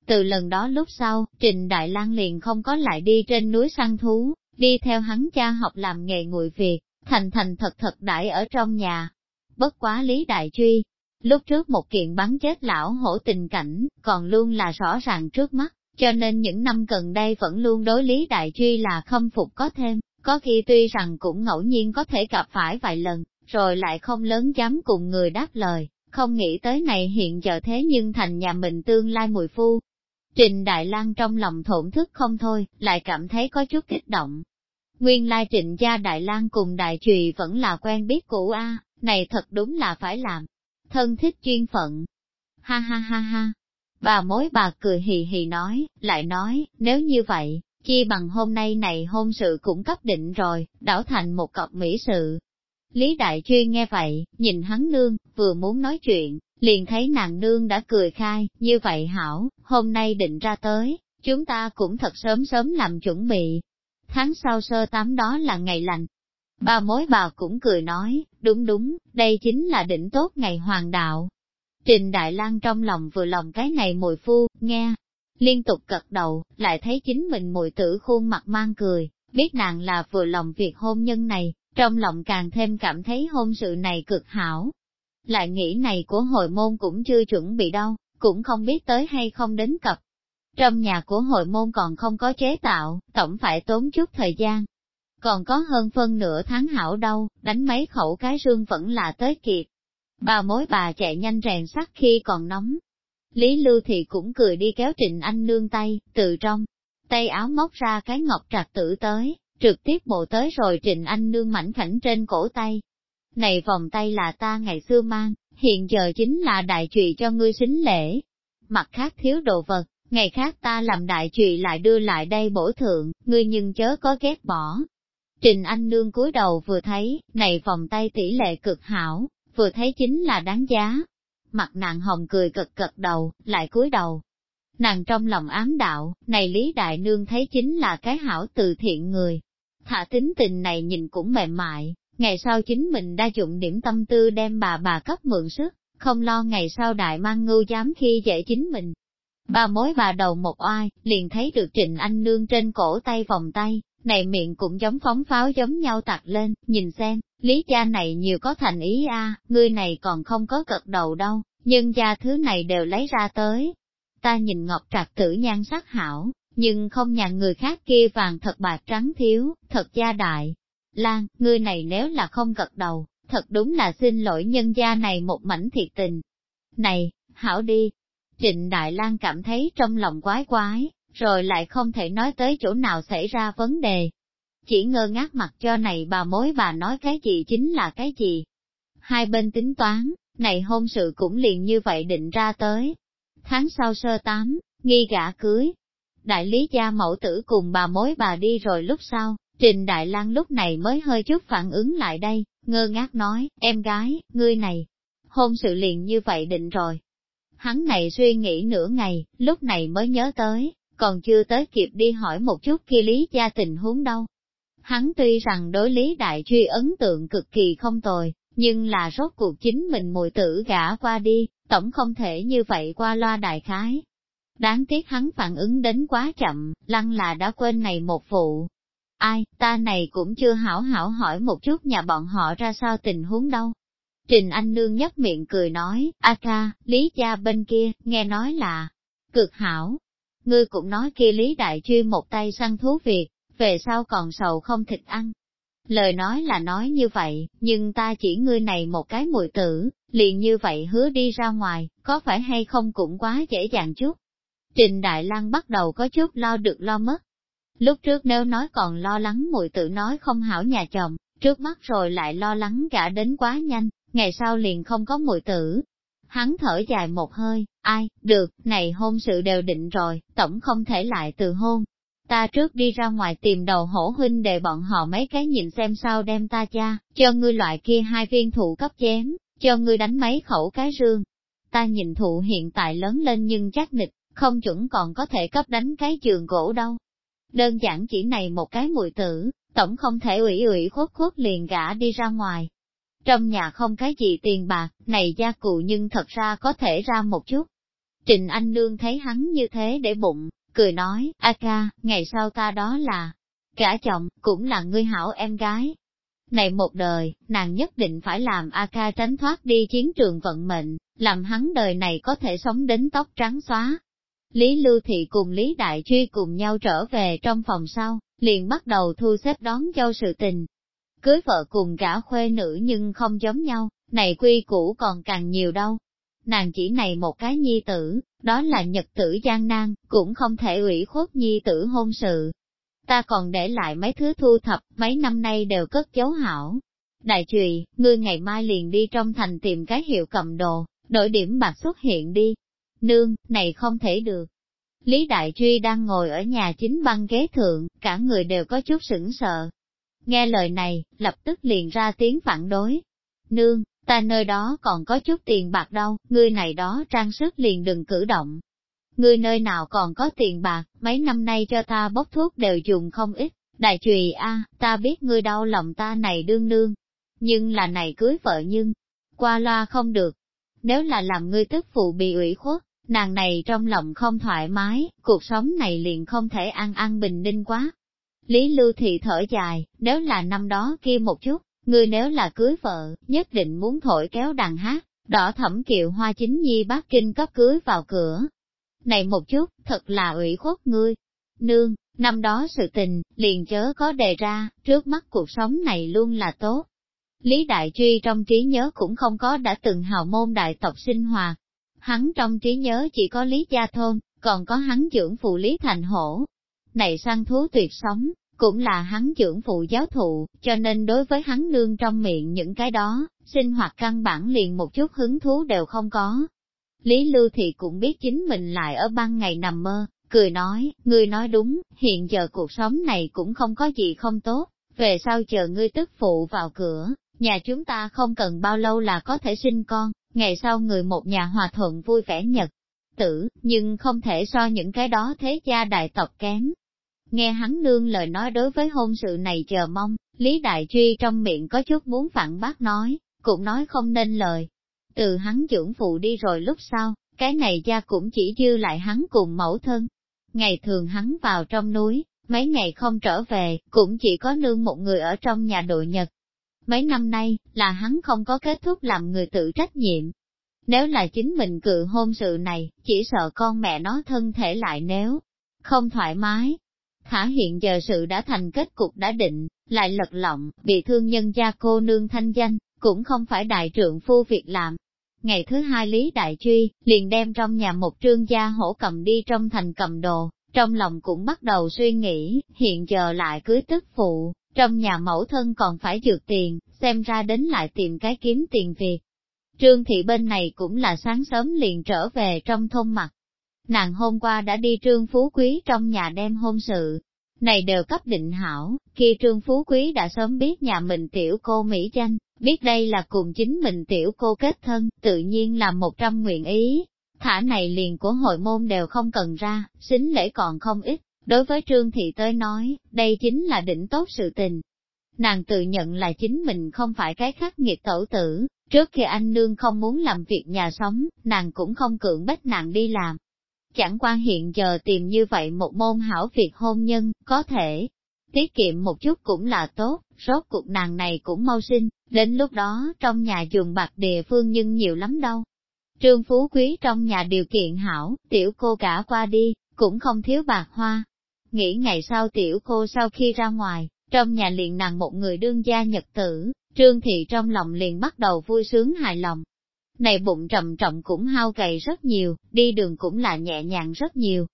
Từ lần đó lúc sau, Trình Đại Lang liền không có lại đi trên núi săn thú, đi theo hắn cha học làm nghề nguội việc, thành thành thật thật đãi ở trong nhà. Bất quá Lý Đại Truy, lúc trước một kiện bắn chết lão hổ tình cảnh, còn luôn là rõ ràng trước mắt, cho nên những năm gần đây vẫn luôn đối Lý Đại Truy là khâm phục có thêm, có khi tuy rằng cũng ngẫu nhiên có thể gặp phải vài lần, rồi lại không lớn dám cùng người đáp lời, không nghĩ tới này hiện giờ thế nhưng thành nhà mình tương lai mùi phu. Trình Đại Lang trong lòng thổn thức không thôi, lại cảm thấy có chút kích động. Nguyên lai trịnh gia Đại Lang cùng Đại Trùy vẫn là quen biết cũ a, này thật đúng là phải làm. Thân thích chuyên phận. Ha ha ha ha. Bà mối bà cười hì hì nói, lại nói, nếu như vậy, chi bằng hôm nay này hôn sự cũng cấp định rồi, đảo thành một cọc mỹ sự, Lý Đại Chuyên nghe vậy, nhìn hắn nương, vừa muốn nói chuyện, liền thấy nàng nương đã cười khai, như vậy hảo, hôm nay định ra tới, chúng ta cũng thật sớm sớm làm chuẩn bị. Tháng sau sơ tám đó là ngày lành. Ba mối bà cũng cười nói, đúng đúng, đây chính là đỉnh tốt ngày hoàng đạo. Trình Đại Lang trong lòng vừa lòng cái này mùi phu, nghe, liên tục cật đầu, lại thấy chính mình mùi tử khuôn mặt mang cười, biết nàng là vừa lòng việc hôn nhân này, trong lòng càng thêm cảm thấy hôn sự này cực hảo. Lại nghĩ này của hội môn cũng chưa chuẩn bị đâu, cũng không biết tới hay không đến cập. Trong nhà của hội môn còn không có chế tạo, tổng phải tốn chút thời gian. Còn có hơn phân nửa tháng hảo đâu, đánh mấy khẩu cái rương vẫn là tới kịp. Bà mối bà chạy nhanh rèn sắt khi còn nóng. Lý Lưu thì cũng cười đi kéo Trịnh Anh nương tay, từ trong, tay áo móc ra cái ngọc trạc tử tới, trực tiếp bộ tới rồi Trịnh Anh nương mảnh khảnh trên cổ tay. Này vòng tay là ta ngày xưa mang, hiện giờ chính là đại trụy cho ngươi xính lễ. Mặt khác thiếu đồ vật, ngày khác ta làm đại trụy lại đưa lại đây bổ thượng, ngươi nhưng chớ có ghét bỏ. Trình Anh Nương cúi đầu vừa thấy, này vòng tay tỷ lệ cực hảo, vừa thấy chính là đáng giá. Mặt nàng hồng cười cực cực đầu, lại cúi đầu, Nàng trong lòng ám đạo, này Lý Đại Nương thấy chính là cái hảo từ thiện người. Thả tính tình này nhìn cũng mềm mại, ngày sau chính mình đa dụng điểm tâm tư đem bà bà cấp mượn sức, không lo ngày sau đại mang ngưu dám khi dễ chính mình. Bà mối bà đầu một oai, liền thấy được Trịnh Anh Nương trên cổ tay vòng tay, này miệng cũng giống phóng pháo giống nhau tặc lên, nhìn xem, lý cha này nhiều có thành ý a, ngươi này còn không có cật đầu đâu, nhưng gia thứ này đều lấy ra tới, ta nhìn ngọc trạc tử nhan sắc hảo, nhưng không nhà người khác kia vàng thật bạc trắng thiếu, thật gia đại. Lan, ngươi này nếu là không gật đầu, thật đúng là xin lỗi nhân gia này một mảnh thiệt tình. Này, hảo đi. Trịnh Đại lan cảm thấy trong lòng quái quái, rồi lại không thể nói tới chỗ nào xảy ra vấn đề. Chỉ ngơ ngác mặt cho này bà mối bà nói cái gì chính là cái gì. Hai bên tính toán, này hôn sự cũng liền như vậy định ra tới. Tháng sau sơ tám, nghi gả cưới. Đại lý gia mẫu tử cùng bà mối bà đi rồi lúc sau, Trình Đại Lang lúc này mới hơi chút phản ứng lại đây, ngơ ngác nói, em gái, ngươi này, hôn sự liền như vậy định rồi. Hắn này suy nghĩ nửa ngày, lúc này mới nhớ tới, còn chưa tới kịp đi hỏi một chút kia lý gia tình huống đâu. Hắn tuy rằng đối lý đại truy ấn tượng cực kỳ không tồi, nhưng là rốt cuộc chính mình mùi tử gã qua đi, tổng không thể như vậy qua loa đại khái. Đáng tiếc hắn phản ứng đến quá chậm, lăng là đã quên này một vụ. Ai, ta này cũng chưa hảo hảo hỏi một chút nhà bọn họ ra sao tình huống đâu. Trình Anh Nương nhấp miệng cười nói, A ca, Lý gia bên kia, nghe nói là, cực hảo. Ngươi cũng nói kia Lý Đại Chuyên một tay săn thú việc, về sau còn sầu không thịt ăn, Lời nói là nói như vậy, nhưng ta chỉ ngươi này một cái mùi tử, liền như vậy hứa đi ra ngoài, có phải hay không cũng quá dễ dàng chút. Trình Đại Lang bắt đầu có chút lo được lo mất. Lúc trước nếu nói còn lo lắng mùi tử nói không hảo nhà chồng, trước mắt rồi lại lo lắng cả đến quá nhanh, ngày sau liền không có mùi tử. Hắn thở dài một hơi, ai, được, này hôn sự đều định rồi, tổng không thể lại từ hôn, Ta trước đi ra ngoài tìm đầu hổ huynh để bọn họ mấy cái nhìn xem sao đem ta cha, cho ngươi loại kia hai viên thụ cấp chém, cho ngươi đánh mấy khẩu cái rương. Ta nhìn thụ hiện tại lớn lên nhưng chắc nịch, không chuẩn còn có thể cấp đánh cái giường gỗ đâu. Đơn giản chỉ này một cái mùi tử, tổng không thể ủy ủy khuất khuất liền gã đi ra ngoài. Trong nhà không cái gì tiền bạc, này gia cụ nhưng thật ra có thể ra một chút. Trình Anh Nương thấy hắn như thế để bụng, cười nói, a ca, ngày sau ta đó là, cả chồng, cũng là ngươi hảo em gái. Này một đời, nàng nhất định phải làm A ca tránh thoát đi chiến trường vận mệnh, làm hắn đời này có thể sống đến tóc trắng xóa. Lý Lưu Thị cùng Lý Đại Truy cùng nhau trở về trong phòng sau, liền bắt đầu thu xếp đón châu sự tình. Cưới vợ cùng gã khuê nữ nhưng không giống nhau, này quy củ còn càng nhiều đâu nàng chỉ này một cái nhi tử, đó là nhật tử gian nan, cũng không thể ủy khuất nhi tử hôn sự. Ta còn để lại mấy thứ thu thập, mấy năm nay đều cất dấu hảo. Đại trùy, ngươi ngày mai liền đi trong thành tìm cái hiệu cầm đồ, đổi điểm bạc xuất hiện đi. Nương, này không thể được. Lý Đại Truy đang ngồi ở nhà chính băng ghế thượng, cả người đều có chút sững sờ. Nghe lời này, lập tức liền ra tiếng phản đối. Nương, ta nơi đó còn có chút tiền bạc đâu, ngươi này đó trang sức liền đừng cử động. Ngươi nơi nào còn có tiền bạc, mấy năm nay cho ta bốc thuốc đều dùng không ít, đại trùy a, ta biết ngươi đau lòng ta này đương đương, nhưng là này cưới vợ nhưng, qua loa không được. Nếu là làm ngươi tức phụ bị ủy khuất, nàng này trong lòng không thoải mái, cuộc sống này liền không thể ăn ăn bình ninh quá. Lý Lưu Thị thở dài, nếu là năm đó kia một chút, Ngươi nếu là cưới vợ, nhất định muốn thổi kéo đàn hát, đỏ thẩm kiệu hoa chính nhi bác kinh cấp cưới vào cửa. Này một chút, thật là ủy khuất ngươi. Nương, năm đó sự tình, liền chớ có đề ra, trước mắt cuộc sống này luôn là tốt. Lý Đại Truy trong trí nhớ cũng không có đã từng hào môn đại tộc sinh hoạt. Hắn trong trí nhớ chỉ có Lý Gia Thôn, còn có hắn trưởng phụ Lý Thành Hổ. Này săn thú tuyệt sống, cũng là hắn trưởng phụ giáo thụ, cho nên đối với hắn nương trong miệng những cái đó, sinh hoạt căn bản liền một chút hứng thú đều không có. Lý Lưu thì cũng biết chính mình lại ở ban ngày nằm mơ, cười nói, ngươi nói đúng, hiện giờ cuộc sống này cũng không có gì không tốt, về sau chờ ngươi tức phụ vào cửa, nhà chúng ta không cần bao lâu là có thể sinh con, ngày sau người một nhà hòa thuận vui vẻ nhật tử, nhưng không thể so những cái đó thế gia đại tộc kém, Nghe hắn nương lời nói đối với hôn sự này chờ mong, Lý Đại Truy trong miệng có chút muốn phản bác nói, cũng nói không nên lời. Từ hắn dưỡng phụ đi rồi lúc sau, cái này gia cũng chỉ dư lại hắn cùng mẫu thân. Ngày thường hắn vào trong núi, mấy ngày không trở về, cũng chỉ có nương một người ở trong nhà đội nhật. Mấy năm nay, là hắn không có kết thúc làm người tự trách nhiệm. Nếu là chính mình cự hôn sự này, chỉ sợ con mẹ nó thân thể lại nếu không thoải mái, Hả hiện giờ sự đã thành kết cục đã định, lại lật lọng, bị thương nhân gia cô nương thanh danh, cũng không phải đại trượng phu việc làm. Ngày thứ hai Lý Đại Truy, liền đem trong nhà một trương gia hổ cầm đi trong thành cầm đồ, trong lòng cũng bắt đầu suy nghĩ, hiện giờ lại cưới tức phụ, trong nhà mẫu thân còn phải dược tiền, xem ra đến lại tìm cái kiếm tiền việc. Trương thị bên này cũng là sáng sớm liền trở về trong thôn mặt. Nàng hôm qua đã đi trương phú quý trong nhà đem hôn sự, này đều cấp định hảo, khi trương phú quý đã sớm biết nhà mình tiểu cô Mỹ danh, biết đây là cùng chính mình tiểu cô kết thân, tự nhiên là một trăm nguyện ý. Thả này liền của hội môn đều không cần ra, xính lễ còn không ít, đối với trương thị tới nói, đây chính là đỉnh tốt sự tình. Nàng tự nhận là chính mình không phải cái khắc nghiệt tẩu tử, trước khi anh nương không muốn làm việc nhà sống, nàng cũng không cưỡng bách nàng đi làm, Chẳng quan hiện giờ tìm như vậy một môn hảo việc hôn nhân, có thể tiết kiệm một chút cũng là tốt, rốt cuộc nàng này cũng mau sinh, đến lúc đó trong nhà dùng bạc địa phương nhưng nhiều lắm đâu. Trương Phú Quý trong nhà điều kiện hảo, tiểu cô cả qua đi, cũng không thiếu bạc hoa. Nghĩ ngày sau tiểu cô sau khi ra ngoài, trong nhà liền nàng một người đương gia nhật tử, Trương Thị trong lòng liền bắt đầu vui sướng hài lòng, này bụng trầm trọng cũng hao gầy rất nhiều, đi đường cũng là nhẹ nhàng rất nhiều.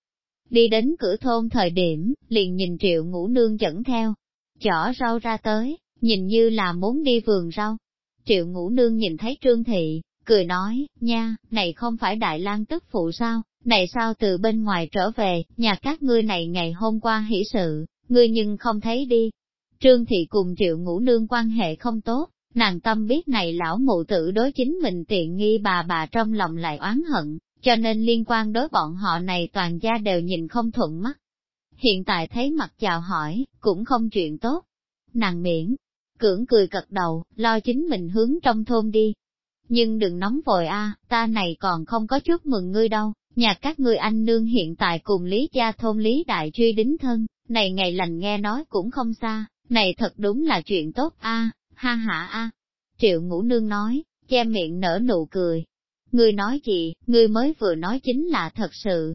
Đi đến cửa thôn thời điểm, liền nhìn triệu ngũ nương dẫn theo, chỏ rau ra tới, nhìn như là muốn đi vườn rau. Triệu ngũ nương nhìn thấy trương thị, cười nói, nha, này không phải Đại lang tức phụ sao, này sao từ bên ngoài trở về, nhà các ngươi này ngày hôm qua hỷ sự, ngươi nhưng không thấy đi. Trương thị cùng triệu ngũ nương quan hệ không tốt, Nàng tâm biết này lão mụ tử đối chính mình tiện nghi bà bà trong lòng lại oán hận, cho nên liên quan đối bọn họ này toàn gia đều nhìn không thuận mắt. Hiện tại thấy mặt chào hỏi, cũng không chuyện tốt. Nàng miễn, cưỡng cười cật đầu, lo chính mình hướng trong thôn đi. Nhưng đừng nóng vội a, ta này còn không có chúc mừng ngươi đâu, nhà các ngươi anh nương hiện tại cùng Lý Gia thôn Lý Đại Truy đính thân, này ngày lành nghe nói cũng không xa, này thật đúng là chuyện tốt a, ha ha a. Triệu ngũ nương nói, che miệng nở nụ cười. Ngươi nói gì, ngươi mới vừa nói chính là thật sự.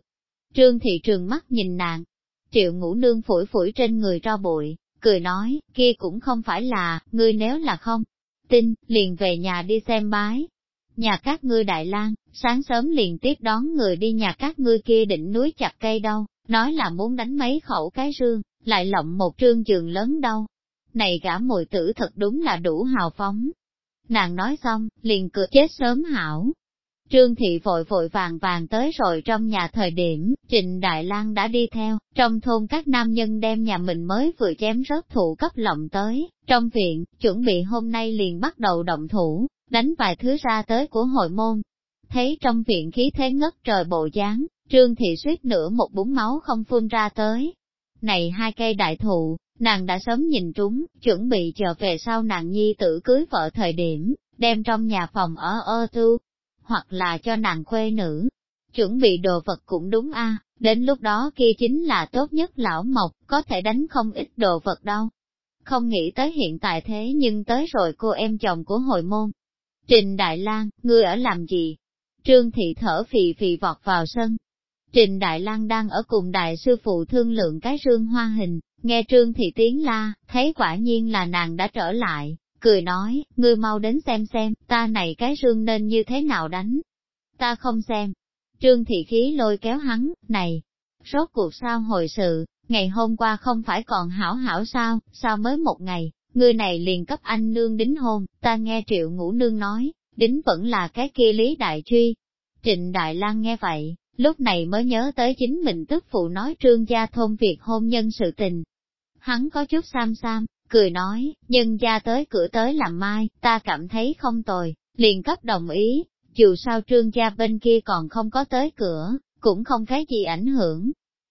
Trương thị trường mắt nhìn nàng. Triệu ngũ nương phủi phủi trên người ro bụi, cười nói, kia cũng không phải là, ngươi nếu là không tin, liền về nhà đi xem bái. Nhà các ngươi Đại lang sáng sớm liền tiếp đón người đi nhà các ngươi kia đỉnh núi chặt cây đâu, nói là muốn đánh mấy khẩu cái rương, lại lộng một trương giường lớn đâu, này gã mùi tử thật đúng là đủ hào phóng. Nàng nói xong, liền cười chết sớm hảo. Trương thị vội vội vàng vàng tới rồi trong nhà thời điểm, Trịnh Đại Lang đã đi theo, trong thôn các nam nhân đem nhà mình mới vừa chém rớt thủ cấp lộng tới, trong viện, chuẩn bị hôm nay liền bắt đầu động thủ, đánh vài thứ ra tới của hội môn. Thấy trong viện khí thế ngất trời bộ dáng, Trương thị suýt nữa một búng máu không phun ra tới. Này hai cây đại thụ, Nàng đã sớm nhìn trúng, chuẩn bị chờ về sau nàng nhi tử cưới vợ thời điểm, đem trong nhà phòng ở ơ tu, hoặc là cho nàng khuê nữ. Chuẩn bị đồ vật cũng đúng a đến lúc đó kia chính là tốt nhất lão mộc, có thể đánh không ít đồ vật đâu. Không nghĩ tới hiện tại thế nhưng tới rồi cô em chồng của hồi môn. Trình Đại lang ngươi ở làm gì? Trương Thị thở phì phì vọt vào sân. Trình Đại lang đang ở cùng đại sư phụ thương lượng cái rương hoa hình, Nghe Trương Thị Tiến la, thấy quả nhiên là nàng đã trở lại, cười nói, ngươi mau đến xem xem, ta này cái rương nên như thế nào đánh. Ta không xem. Trương Thị Khí lôi kéo hắn, này, rốt cuộc sao hồi sự, ngày hôm qua không phải còn hảo hảo sao, sao mới một ngày, ngươi này liền cấp anh nương đính hôn, ta nghe triệu ngũ nương nói, đính vẫn là cái kia lý đại truy. Trịnh Đại lang nghe vậy, lúc này mới nhớ tới chính mình tức phụ nói trương gia thôn việc hôn nhân sự tình. Hắn có chút sam sam, cười nói, nhân gia tới cửa tới làm mai, ta cảm thấy không tồi, liền cấp đồng ý, dù sao trương gia bên kia còn không có tới cửa, cũng không cái gì ảnh hưởng.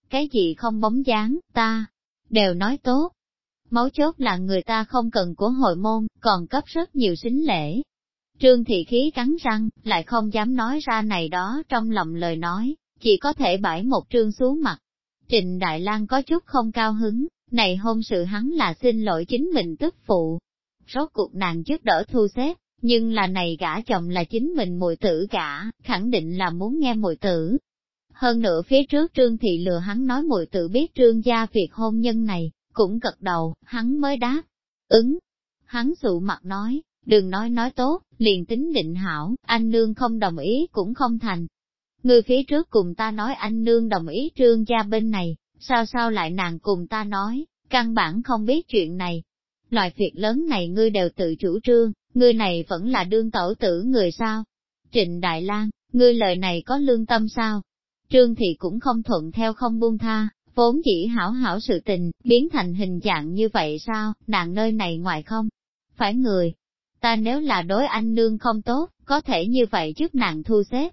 Cái gì không bóng dáng, ta, đều nói tốt. Máu chốt là người ta không cần của hội môn, còn cấp rất nhiều xính lễ, Trương thị khí cắn răng, lại không dám nói ra này đó trong lòng lời nói, chỉ có thể bãi một trương xuống mặt. Trịnh Đại Lang có chút không cao hứng, này hôn sự hắn là xin lỗi chính mình tức phụ. Rốt cuộc nàng trước đỡ thu xếp, nhưng là này gả chồng là chính mình mùi tử cả, khẳng định là muốn nghe mùi tử. Hơn nữa phía trước trương thị lừa hắn nói mùi tử biết trương gia việc hôn nhân này, cũng cật đầu, hắn mới đáp. Ứng, hắn sụ mặt nói, đừng nói nói tốt, liền tính định hảo, anh nương không đồng ý cũng không thành. Người phía trước cùng ta nói anh nương đồng ý trương gia bên này, sao sao lại nàng cùng ta nói, căn bản không biết chuyện này. Loại việc lớn này ngươi đều tự chủ trương, ngươi này vẫn là đương tổ tử người sao? Trịnh Đại Lang, ngươi lời này có lương tâm sao? Trương Thị cũng không thuận theo không buông tha, vốn chỉ hảo hảo sự tình, biến thành hình dạng như vậy sao, nàng nơi này ngoài không? Phải người, ta nếu là đối anh nương không tốt, có thể như vậy trước nàng thu xếp.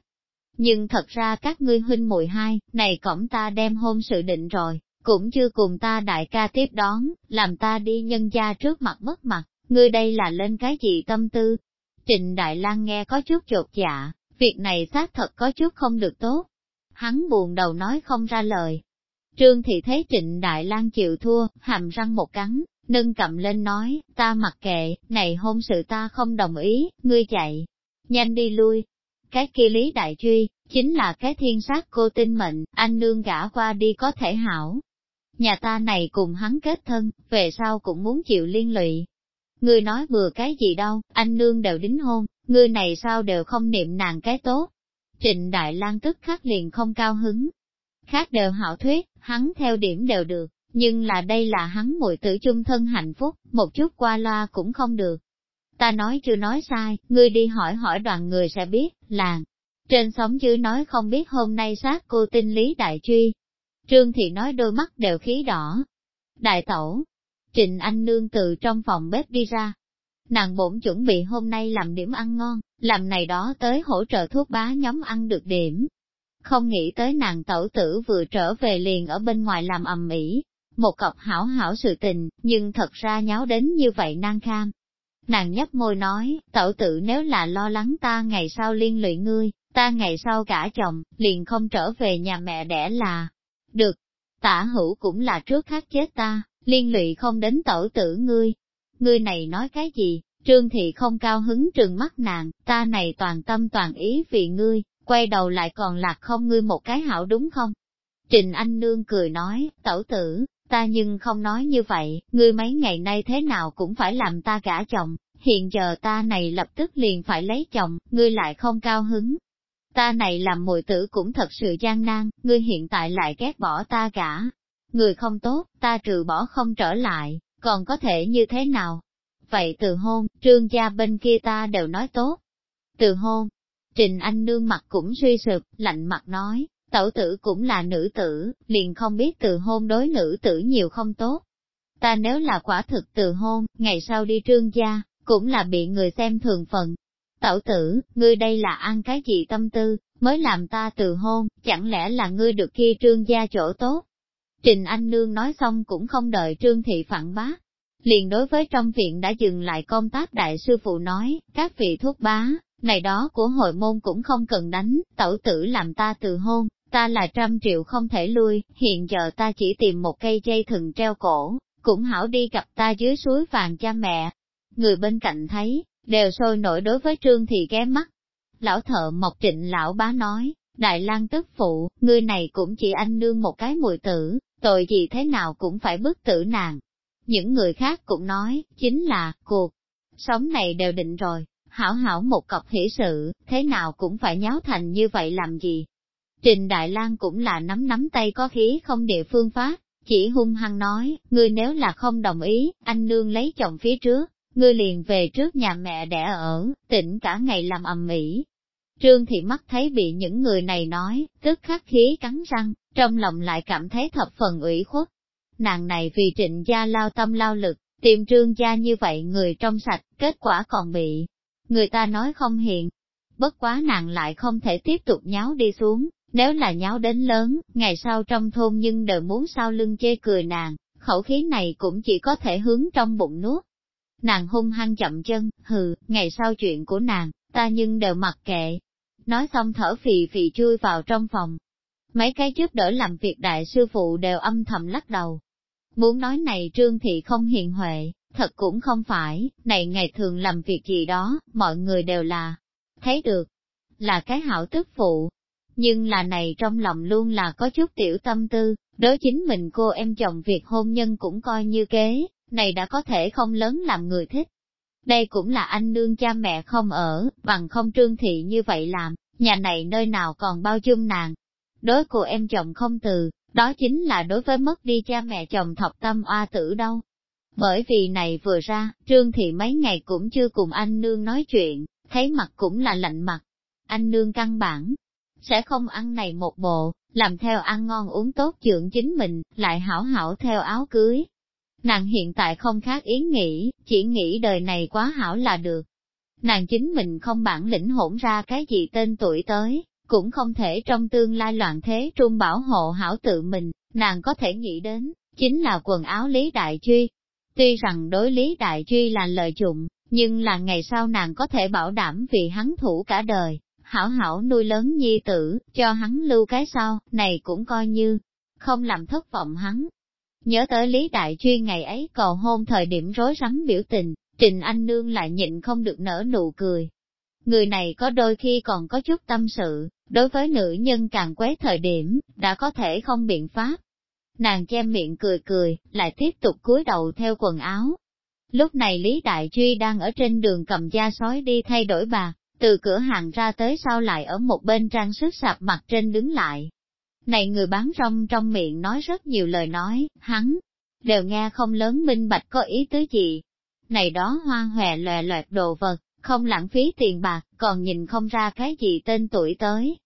Nhưng thật ra các ngươi huynh muội hai, này cổng ta đem hôn sự định rồi, cũng chưa cùng ta đại ca tiếp đón, làm ta đi nhân gia trước mặt mất mặt, ngươi đây là lên cái gì tâm tư? Trịnh Đại Lang nghe có chút chột dạ, việc này xác thật có chút không được tốt. Hắn buồn đầu nói không ra lời. Trương Thị thấy Trịnh Đại Lang chịu thua, hàm răng một cắn, nâng cầm lên nói, ta mặc kệ, này hôn sự ta không đồng ý, ngươi chạy, nhanh đi lui. Cái kia lý đại truy, chính là cái thiên sát cô tin mệnh, anh nương gả qua đi có thể hảo. Nhà ta này cùng hắn kết thân, về sau cũng muốn chịu liên lụy. Ngươi nói vừa cái gì đâu, anh nương đều đính hôn, ngươi này sao đều không niệm nàng cái tốt. Trịnh Đại lang tức khắc liền không cao hứng. Khác đều hảo thuyết, hắn theo điểm đều được, nhưng là đây là hắn muội tử chung thân hạnh phúc, một chút qua loa cũng không được. Ta nói chưa nói sai, ngươi đi hỏi hỏi đoàn người sẽ biết, làng. Trên sóng chứ nói không biết hôm nay sát cô tinh lý đại truy. Trương Thị nói đôi mắt đều khí đỏ. Đại tẩu, Trịnh Anh Nương từ trong phòng bếp đi ra. Nàng bổn chuẩn bị hôm nay làm điểm ăn ngon, làm này đó tới hỗ trợ thuốc bá nhóm ăn được điểm. Không nghĩ tới nàng tẩu tử vừa trở về liền ở bên ngoài làm ầm ĩ, một cọc hảo hảo sự tình, nhưng thật ra nháo đến như vậy nan kham. Nàng nhấp môi nói, tẩu tử nếu là lo lắng ta ngày sau liên lụy ngươi, ta ngày sau cả chồng, liền không trở về nhà mẹ đẻ là. Được, tả hữu cũng là trước khác chết ta, liên lụy không đến tẩu tử ngươi. Ngươi này nói cái gì, trương thị không cao hứng trừng mắt nàng, ta này toàn tâm toàn ý vì ngươi, quay đầu lại còn lạc không ngươi một cái hảo đúng không? Trình Anh Nương cười nói, tẩu tử, ta nhưng không nói như vậy, ngươi mấy ngày nay thế nào cũng phải làm ta gả chồng, hiện giờ ta này lập tức liền phải lấy chồng, ngươi lại không cao hứng. Ta này làm mùi tử cũng thật sự gian nan, ngươi hiện tại lại ghét bỏ ta cả. Người không tốt, ta trừ bỏ không trở lại, còn có thể như thế nào? Vậy từ hôn, trương gia bên kia ta đều nói tốt. Từ hôn, Trình Anh nương mặt cũng suy sụp, lạnh mặt nói, tẩu tử cũng là nữ tử, liền không biết từ hôn đối nữ tử nhiều không tốt. Ta nếu là quả thực từ hôn, ngày sau đi trương gia, cũng là bị người xem thường phần. Tẩu tử, ngươi đây là ăn cái gì tâm tư, mới làm ta từ hôn, chẳng lẽ là ngươi được kia trương gia chỗ tốt? Trình Anh Nương nói xong cũng không đợi trương thị phản bác. Liền đối với trong viện đã dừng lại công tác đại sư phụ nói, các vị thuốc bá, này đó của hội môn cũng không cần đánh, tẩu tử làm ta từ hôn, ta là trăm triệu không thể lui, hiện giờ ta chỉ tìm một cây dây thừng treo cổ, cũng hảo đi gặp ta dưới suối vàng cha mẹ. Người bên cạnh thấy, đều sôi nổi đối với trương thị ghé mắt. Lão thợ mộc trịnh lão bá nói, Đại lang tức phụ, ngươi này cũng chỉ anh nương một cái mùi tử, tội gì thế nào cũng phải bức tử nàng. Những người khác cũng nói, chính là, cuộc sống này đều định rồi, hảo hảo một cọc hỷ sự, thế nào cũng phải nháo thành như vậy làm gì. Trình Đại Lang cũng là nắm nắm tay có khí không địa phương pháp chỉ hung hăng nói, ngươi nếu là không đồng ý, anh nương lấy chồng phía trước, ngươi liền về trước nhà mẹ đẻ ở, tỉnh cả ngày làm ầm ĩ. Trương Thị mắt thấy bị những người này nói, tức khắc khí cắn răng, trong lòng lại cảm thấy thập phần ủy khuất. Nàng này vì trịnh gia lao tâm lao lực, tìm trương gia như vậy người trong sạch, kết quả còn bị người ta nói không hiện. Bất quá nàng lại không thể tiếp tục nháo đi xuống, nếu là nháo đến lớn, ngày sau trong thôn nhưng đều muốn sao lưng chê cười nàng, khẩu khí này cũng chỉ có thể hướng trong bụng nuốt. Nàng hung hăng chậm chân, hừ, ngày sau chuyện của nàng, ta nhưng đều mặc kệ. Nói xong thở phì phì chui vào trong phòng. Mấy cái giúp đỡ làm việc đại sư phụ đều âm thầm lắc đầu. Muốn nói này trương thị không hiền huệ, thật cũng không phải, này ngày thường làm việc gì đó, mọi người đều là, thấy được, là cái hảo tức phụ, nhưng là này trong lòng luôn là có chút tiểu tâm tư, đối chính mình cô em chồng việc hôn nhân cũng coi như kế, này đã có thể không lớn làm người thích. Đây cũng là anh nương cha mẹ không ở, bằng không trương thị như vậy làm, nhà này nơi nào còn bao dung nàng. Đối cô em chồng không từ, đó chính là đối với mất đi cha mẹ chồng thọc tâm oa tử đâu. Bởi vì này vừa ra, Trương Thị mấy ngày cũng chưa cùng anh nương nói chuyện, thấy mặt cũng là lạnh mặt. Anh nương căn bản, sẽ không ăn này một bộ, làm theo ăn ngon uống tốt dưỡng chính mình, lại hảo hảo theo áo cưới. Nàng hiện tại không khác ý nghĩ, chỉ nghĩ đời này quá hảo là được. Nàng chính mình không bản lĩnh hỗn ra cái gì tên tuổi tới, cũng không thể trong tương lai loạn thế trung bảo hộ hảo tự mình, nàng có thể nghĩ đến, chính là quần áo Lý Đại Truy. Tuy rằng đối Lý Đại Truy là lợi dụng, nhưng là ngày sau nàng có thể bảo đảm vì hắn thủ cả đời, hảo hảo nuôi lớn nhi tử, cho hắn lưu cái sau, này cũng coi như, không làm thất vọng hắn. Nhớ tới Lý Đại Truy ngày ấy cầu hôn thời điểm rối rắm biểu tình, Trình Anh Nương lại nhịn không được nở nụ cười. Người này có đôi khi còn có chút tâm sự, đối với nữ nhân càng quấy thời điểm, đã có thể không biện pháp. Nàng che miệng cười cười, lại tiếp tục cúi đầu theo quần áo. Lúc này Lý Đại Truy đang ở trên đường cầm da sói đi thay đổi bạc, từ cửa hàng ra tới sau lại ở một bên trang sức sạp mặt trên đứng lại. Này người bán rong trong miệng nói rất nhiều lời nói, hắn, đều nghe không lớn minh bạch có ý tứ gì. Này đó hoa hòe lòe loẹt đồ vật, không lãng phí tiền bạc, còn nhìn không ra cái gì tên tuổi tới.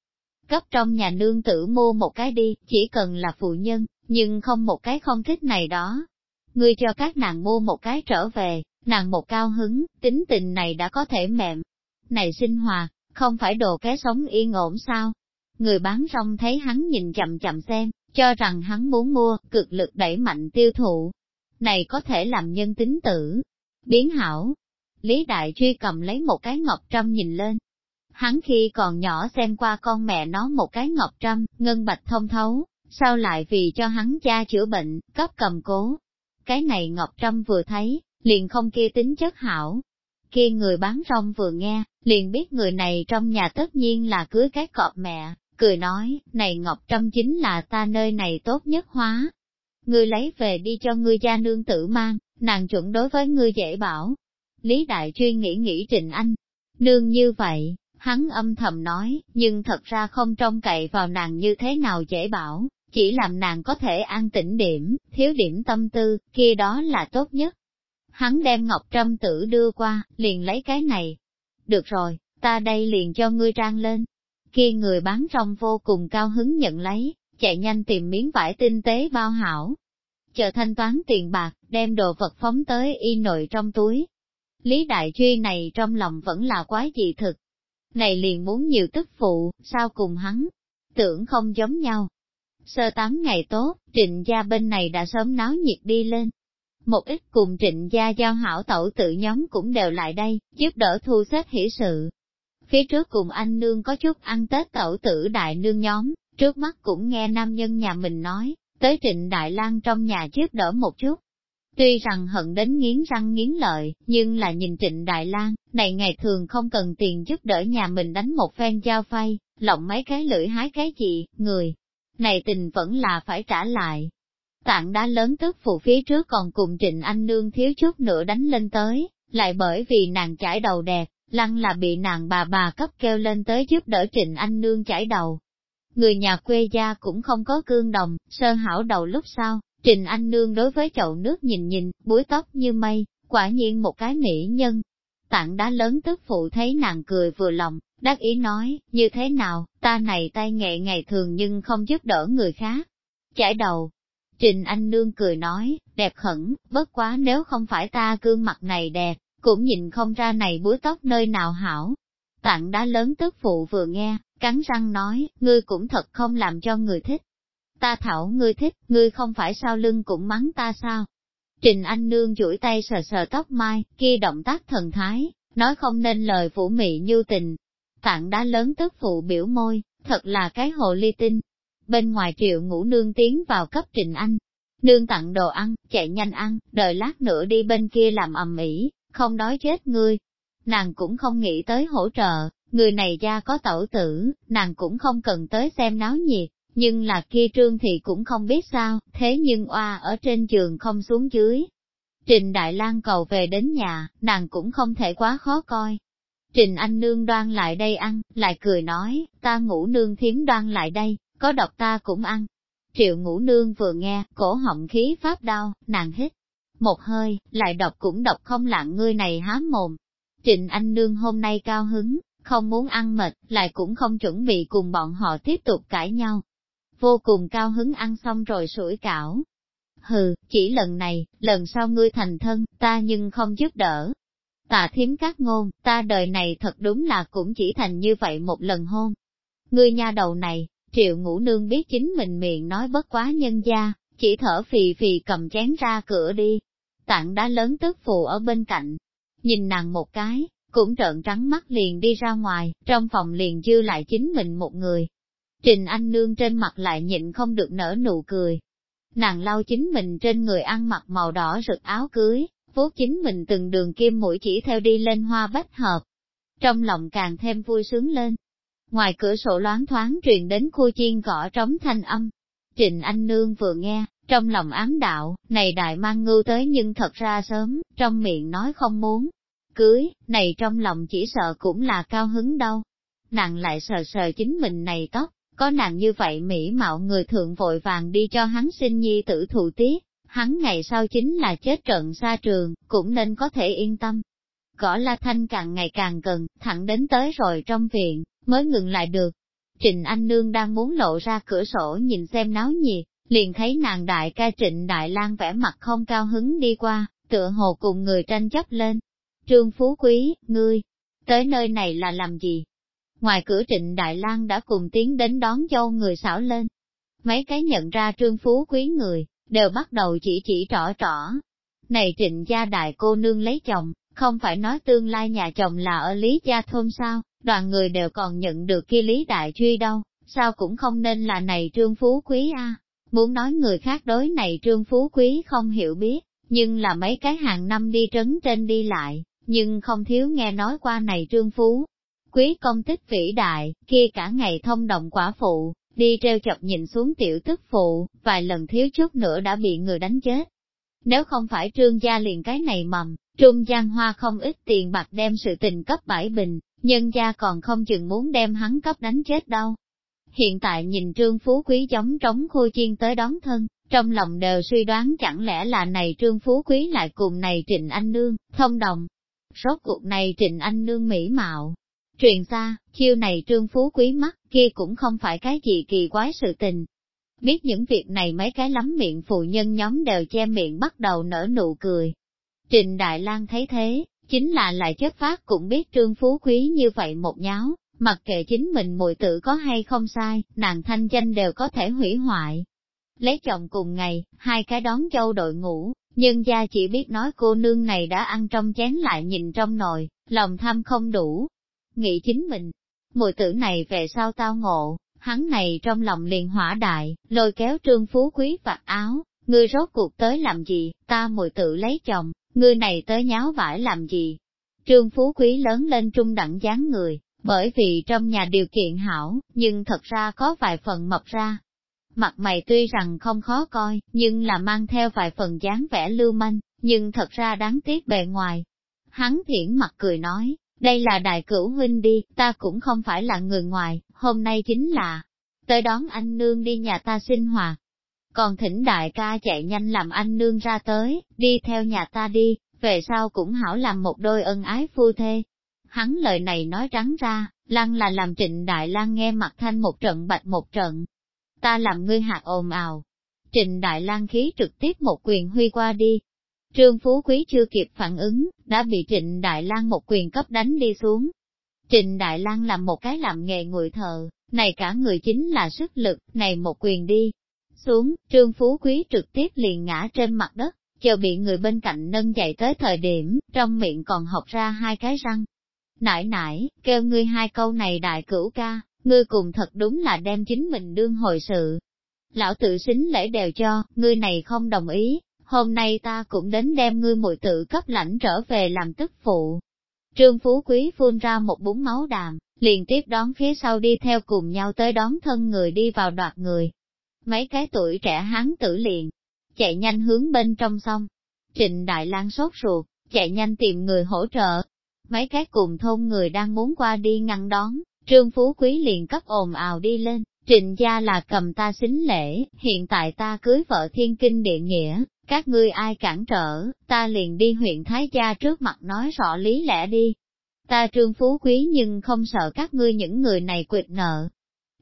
Cấp trong nhà nương tử mua một cái đi, chỉ cần là phụ nhân, nhưng không một cái không thích này đó. Ngươi cho các nàng mua một cái trở về, nàng một cao hứng, tính tình này đã có thể mềm, này sinh hoạt không phải đồ ké sống yên ổn sao? Người bán rong thấy hắn nhìn chậm chậm xem, cho rằng hắn muốn mua, cực lực đẩy mạnh tiêu thụ. Này có thể làm nhân tính tử, biến hảo. Lý Đại Truy cầm lấy một cái ngọc trăm nhìn lên. Hắn khi còn nhỏ xem qua con mẹ nó một cái ngọc trăm, ngân bạch thông thấu, sao lại vì cho hắn cha chữa bệnh, cấp cầm cố. Cái này ngọc trăm vừa thấy, liền không kia tính chất hảo, kia người bán rong vừa nghe, liền biết người này trong nhà tất nhiên là cưới cái cọp mẹ, cười nói, này Ngọc Trâm chính là ta nơi này tốt nhất hóa. Ngươi lấy về đi cho ngươi cha nương tử mang, nàng chuẩn đối với ngươi dễ bảo. Lý Đại Chuyên nghĩ nghĩ Trình Anh, nương như vậy, hắn âm thầm nói, nhưng thật ra không trông cậy vào nàng như thế nào dễ bảo, chỉ làm nàng có thể an tĩnh điểm, thiếu điểm tâm tư, kia đó là tốt nhất. Hắn đem ngọc trâm tử đưa qua, liền lấy cái này. Được rồi, ta đây liền cho ngươi trang lên. Kia người bán rong vô cùng cao hứng nhận lấy, chạy nhanh tìm miếng vải tinh tế bao hảo. Chờ thanh toán tiền bạc, đem đồ vật phóng tới y nội trong túi. Lý Đại Truy này trong lòng vẫn là quái dị thực. Này liền muốn nhiều tức phụ, sao cùng hắn? Tưởng không giống nhau. Sơ tám ngày tốt, trịnh gia bên này đã sớm náo nhiệt đi lên, một ít cùng trịnh gia giao hảo tẩu tự nhóm cũng đều lại đây, giúp đỡ thu xếp hỷ sự. Phía trước cùng anh nương có chút ăn Tết tẩu tử đại nương nhóm, trước mắt cũng nghe nam nhân nhà mình nói, tới trịnh Đại lang trong nhà giúp đỡ một chút. Tuy rằng hận đến nghiến răng nghiến lợi, nhưng là nhìn trịnh Đại lang này ngày thường không cần tiền giúp đỡ nhà mình đánh một phen giao phay, lộng mấy cái lưỡi hái cái gì, người. Này tình vẫn là phải trả lại, Tạng đá lớn tức phụ phía trước còn cùng Trịnh Anh Nương thiếu chút nữa đánh lên tới, lại bởi vì nàng chải đầu đẹp, lăng là bị nàng bà bà cấp kêu lên tới giúp đỡ Trịnh Anh Nương chải đầu. Người nhà quê gia cũng không có cương đồng, sơ hảo đầu lúc sau, Trịnh Anh Nương đối với chậu nước nhìn nhìn, búi tóc như mây, quả nhiên một cái mỹ nhân. Tạng đá lớn tức phụ thấy nàng cười vừa lòng, đắc ý nói, như thế nào, ta này tay nghệ ngày thường nhưng không giúp đỡ người khác. Chải đầu, Trình Anh Nương cười nói, đẹp khẩn, bất quá nếu không phải ta gương mặt này đẹp, cũng nhìn không ra này búi tóc nơi nào hảo. Tặng đá lớn tức phụ vừa nghe, cắn răng nói, ngươi cũng thật không làm cho người thích. Ta thảo ngươi thích, ngươi không phải sao lưng cũng mắng ta sao. Trình Anh Nương duỗi tay sờ sờ tóc mai, kia động tác thần thái, nói không nên lời phủ mị như tình. Tặng đá lớn tức phụ biểu môi, thật là cái hồ ly tinh, bên ngoài triệu ngũ nương tiến vào cấp trình anh. Nương tặng đồ ăn, chạy nhanh ăn, đợi lát nữa đi bên kia làm ầm ĩ, không đói chết ngươi. Nàng cũng không nghĩ tới hỗ trợ, người này gia có tẩu tử, nàng cũng không cần tới xem náo nhiệt, nhưng là kia trương thì cũng không biết sao, thế nhưng oa ở trên giường không xuống dưới. Trình Đại lang cầu về đến nhà, nàng cũng không thể quá khó coi. Trình Anh Nương đoan lại đây ăn, lại cười nói, ta ngủ nương thiếm đoan lại đây, có độc ta cũng ăn. Triệu ngũ nương vừa nghe, cổ họng khí pháp đau, nàng hít. Một hơi, lại độc cũng độc không lặng ngươi này há mồm. Trịnh Anh Nương hôm nay cao hứng, không muốn ăn mệt, lại cũng không chuẩn bị cùng bọn họ tiếp tục cãi nhau. Vô cùng cao hứng ăn xong rồi sủi cảo. Hừ, chỉ lần này, lần sau ngươi thành thân, ta nhưng không giúp đỡ. Tạ thiếm các ngôn, ta đời này thật đúng là cũng chỉ thành như vậy một lần hôn. Ngươi nha đầu này, triệu ngũ nương biết chính mình miệng nói bất quá nhân gia, chỉ thở phì phì cầm chén ra cửa đi. Tạng đá lớn tức phụ ở bên cạnh, nhìn nàng một cái, cũng trợn trắng mắt liền đi ra ngoài, trong phòng liền dư lại chính mình một người. Trình Anh Nương trên mặt lại nhịn không được nở nụ cười. Nàng lau chính mình trên người ăn mặc màu đỏ rực áo cưới, vuốt chính mình từng đường kim mũi chỉ theo đi lên hoa bách hợp. Trong lòng càng thêm vui sướng lên. Ngoài cửa sổ loáng thoáng truyền đến khu chiên cỏ trống thanh âm. trịnh Anh Nương vừa nghe, trong lòng ám đạo, này đại mang ngưu tới nhưng thật ra sớm, trong miệng nói không muốn, cưới, này trong lòng chỉ sợ cũng là cao hứng đâu. Nàng lại sờ sờ chính mình này tóc, có nàng như vậy mỹ mạo người thượng vội vàng đi cho hắn sinh nhi tử thụ tiết, hắn ngày sau chính là chết trận xa trường, cũng nên có thể yên tâm. Gõ la thanh càng ngày càng gần, thẳng đến tới rồi trong viện, mới ngừng lại được. Trịnh Anh Nương đang muốn lộ ra cửa sổ nhìn xem náo nhiệt, liền thấy nàng đại ca Trịnh Đại lang vẻ mặt không cao hứng đi qua, tựa hồ cùng người tranh chấp lên. Trương Phú Quý, ngươi, tới nơi này là làm gì? Ngoài cửa trịnh Đại lang đã cùng tiến đến đón dâu người xảo lên. Mấy cái nhận ra Trương Phú Quý người, đều bắt đầu chỉ chỉ trỏ trỏ. Này trịnh gia đại cô nương lấy chồng, không phải nói tương lai nhà chồng là ở Lý Gia Thôn sao, đoàn người đều còn nhận được kia Lý Đại Truy đâu, sao cũng không nên là này Trương Phú Quý a Muốn nói người khác đối này Trương Phú Quý không hiểu biết, nhưng là mấy cái hàng năm đi trấn trên đi lại, nhưng không thiếu nghe nói qua này trương phú. Quý công tích vĩ đại, kia cả ngày thông động quả phụ, đi treo chọc nhìn xuống tiểu tức phụ, vài lần thiếu chút nữa đã bị người đánh chết. Nếu không phải trương gia liền cái này mầm, trung giang hoa không ít tiền bạc đem sự tình cấp bãi bình, nhân gia còn không chừng muốn đem hắn cấp đánh chết đâu. Hiện tại nhìn trương phú quý giống trống khô chiên tới đón thân, trong lòng đều suy đoán chẳng lẽ là này trương phú quý lại cùng này trịnh anh nương, thông đồng, Rốt cuộc này Trịnh Anh Nương mỹ mạo. Truyền xa, chiêu này trương phú quý mắt, kia cũng không phải cái gì kỳ quái sự tình. Biết những việc này mấy cái lắm miệng phụ nhân nhóm đều che miệng bắt đầu nở nụ cười. Trịnh Đại lang thấy thế, chính là lại chất phát cũng biết trương phú quý như vậy một nháo, mặc kệ chính mình mùi tử có hay không sai, nàng thanh danh đều có thể hủy hoại. Lấy chồng cùng ngày, hai cái đón châu đội ngủ, Nhân gia chỉ biết nói cô nương này đã ăn trong chén lại nhìn trong nồi, lòng tham không đủ. Nghĩ chính mình, mùi tử này về sau tao ngộ, hắn này trong lòng liền hỏa đại, lôi kéo trương phú quý vạt áo, ngươi rốt cuộc tới làm gì, ta mùi tự lấy chồng, ngươi này tới nháo vải làm gì. Trương phú quý lớn lên trung đẳng dáng người, bởi vì trong nhà điều kiện hảo, nhưng thật ra có vài phần mập ra, mặt mày tuy rằng không khó coi, nhưng là mang theo vài phần dáng vẻ lưu manh, nhưng thật ra đáng tiếc bề ngoài. Hắn thiển mặt cười nói, đây là đại cửu huynh đi, ta cũng không phải là người ngoài, hôm nay chính là, tới đón anh nương đi nhà ta sinh hoạt. Còn thỉnh đại ca chạy nhanh làm anh nương ra tới, đi theo nhà ta đi, về sau cũng hảo làm một đôi ân ái phu thê. Hắn lời này nói trắng ra, lăng là làm trịnh đại lang nghe mặt thanh một trận bạch một trận, ta làm ngươi hạt ồn ào. trịnh Đại Lang khí trực tiếp một quyền huy qua đi. Trương Phú Quý chưa kịp phản ứng, đã bị Trịnh Đại Lang một quyền cấp đánh đi xuống. Trịnh Đại Lang làm một cái làm nghề ngụy thợ, này cả người chính là sức lực, này một quyền đi. Xuống, Trương Phú Quý trực tiếp liền ngã trên mặt đất, chờ bị người bên cạnh nâng dậy tới thời điểm, trong miệng còn học ra hai cái răng. Nãy nãy, kêu ngươi hai câu này đại cửu ca, ngươi cùng thật đúng là đem chính mình đương hồi sự. Lão tự xính lễ đều cho, ngươi này không đồng ý, hôm nay ta cũng đến đem ngươi mùi tự cấp lãnh trở về làm tức phụ. Trương Phú Quý phun ra một búng máu đàm, liền tiếp đón phía sau đi theo cùng nhau tới đón thân người đi vào đoạt người. Mấy cái tuổi trẻ hán tử liền, chạy nhanh hướng bên trong sông. Trịnh Đại lang sốt ruột, chạy nhanh tìm người hỗ trợ. Mấy cái cùng thôn người đang muốn qua đi ngăn đón, Trương Phú Quý liền cấp ồn ào đi lên, Trịnh gia là cầm ta xính lễ, hiện tại ta cưới vợ thiên kinh địa nghĩa, các ngươi ai cản trở, ta liền đi huyện Thái Gia trước mặt nói rõ lý lẽ đi. Ta trương phú quý nhưng không sợ các ngươi những người này quyệt nợ.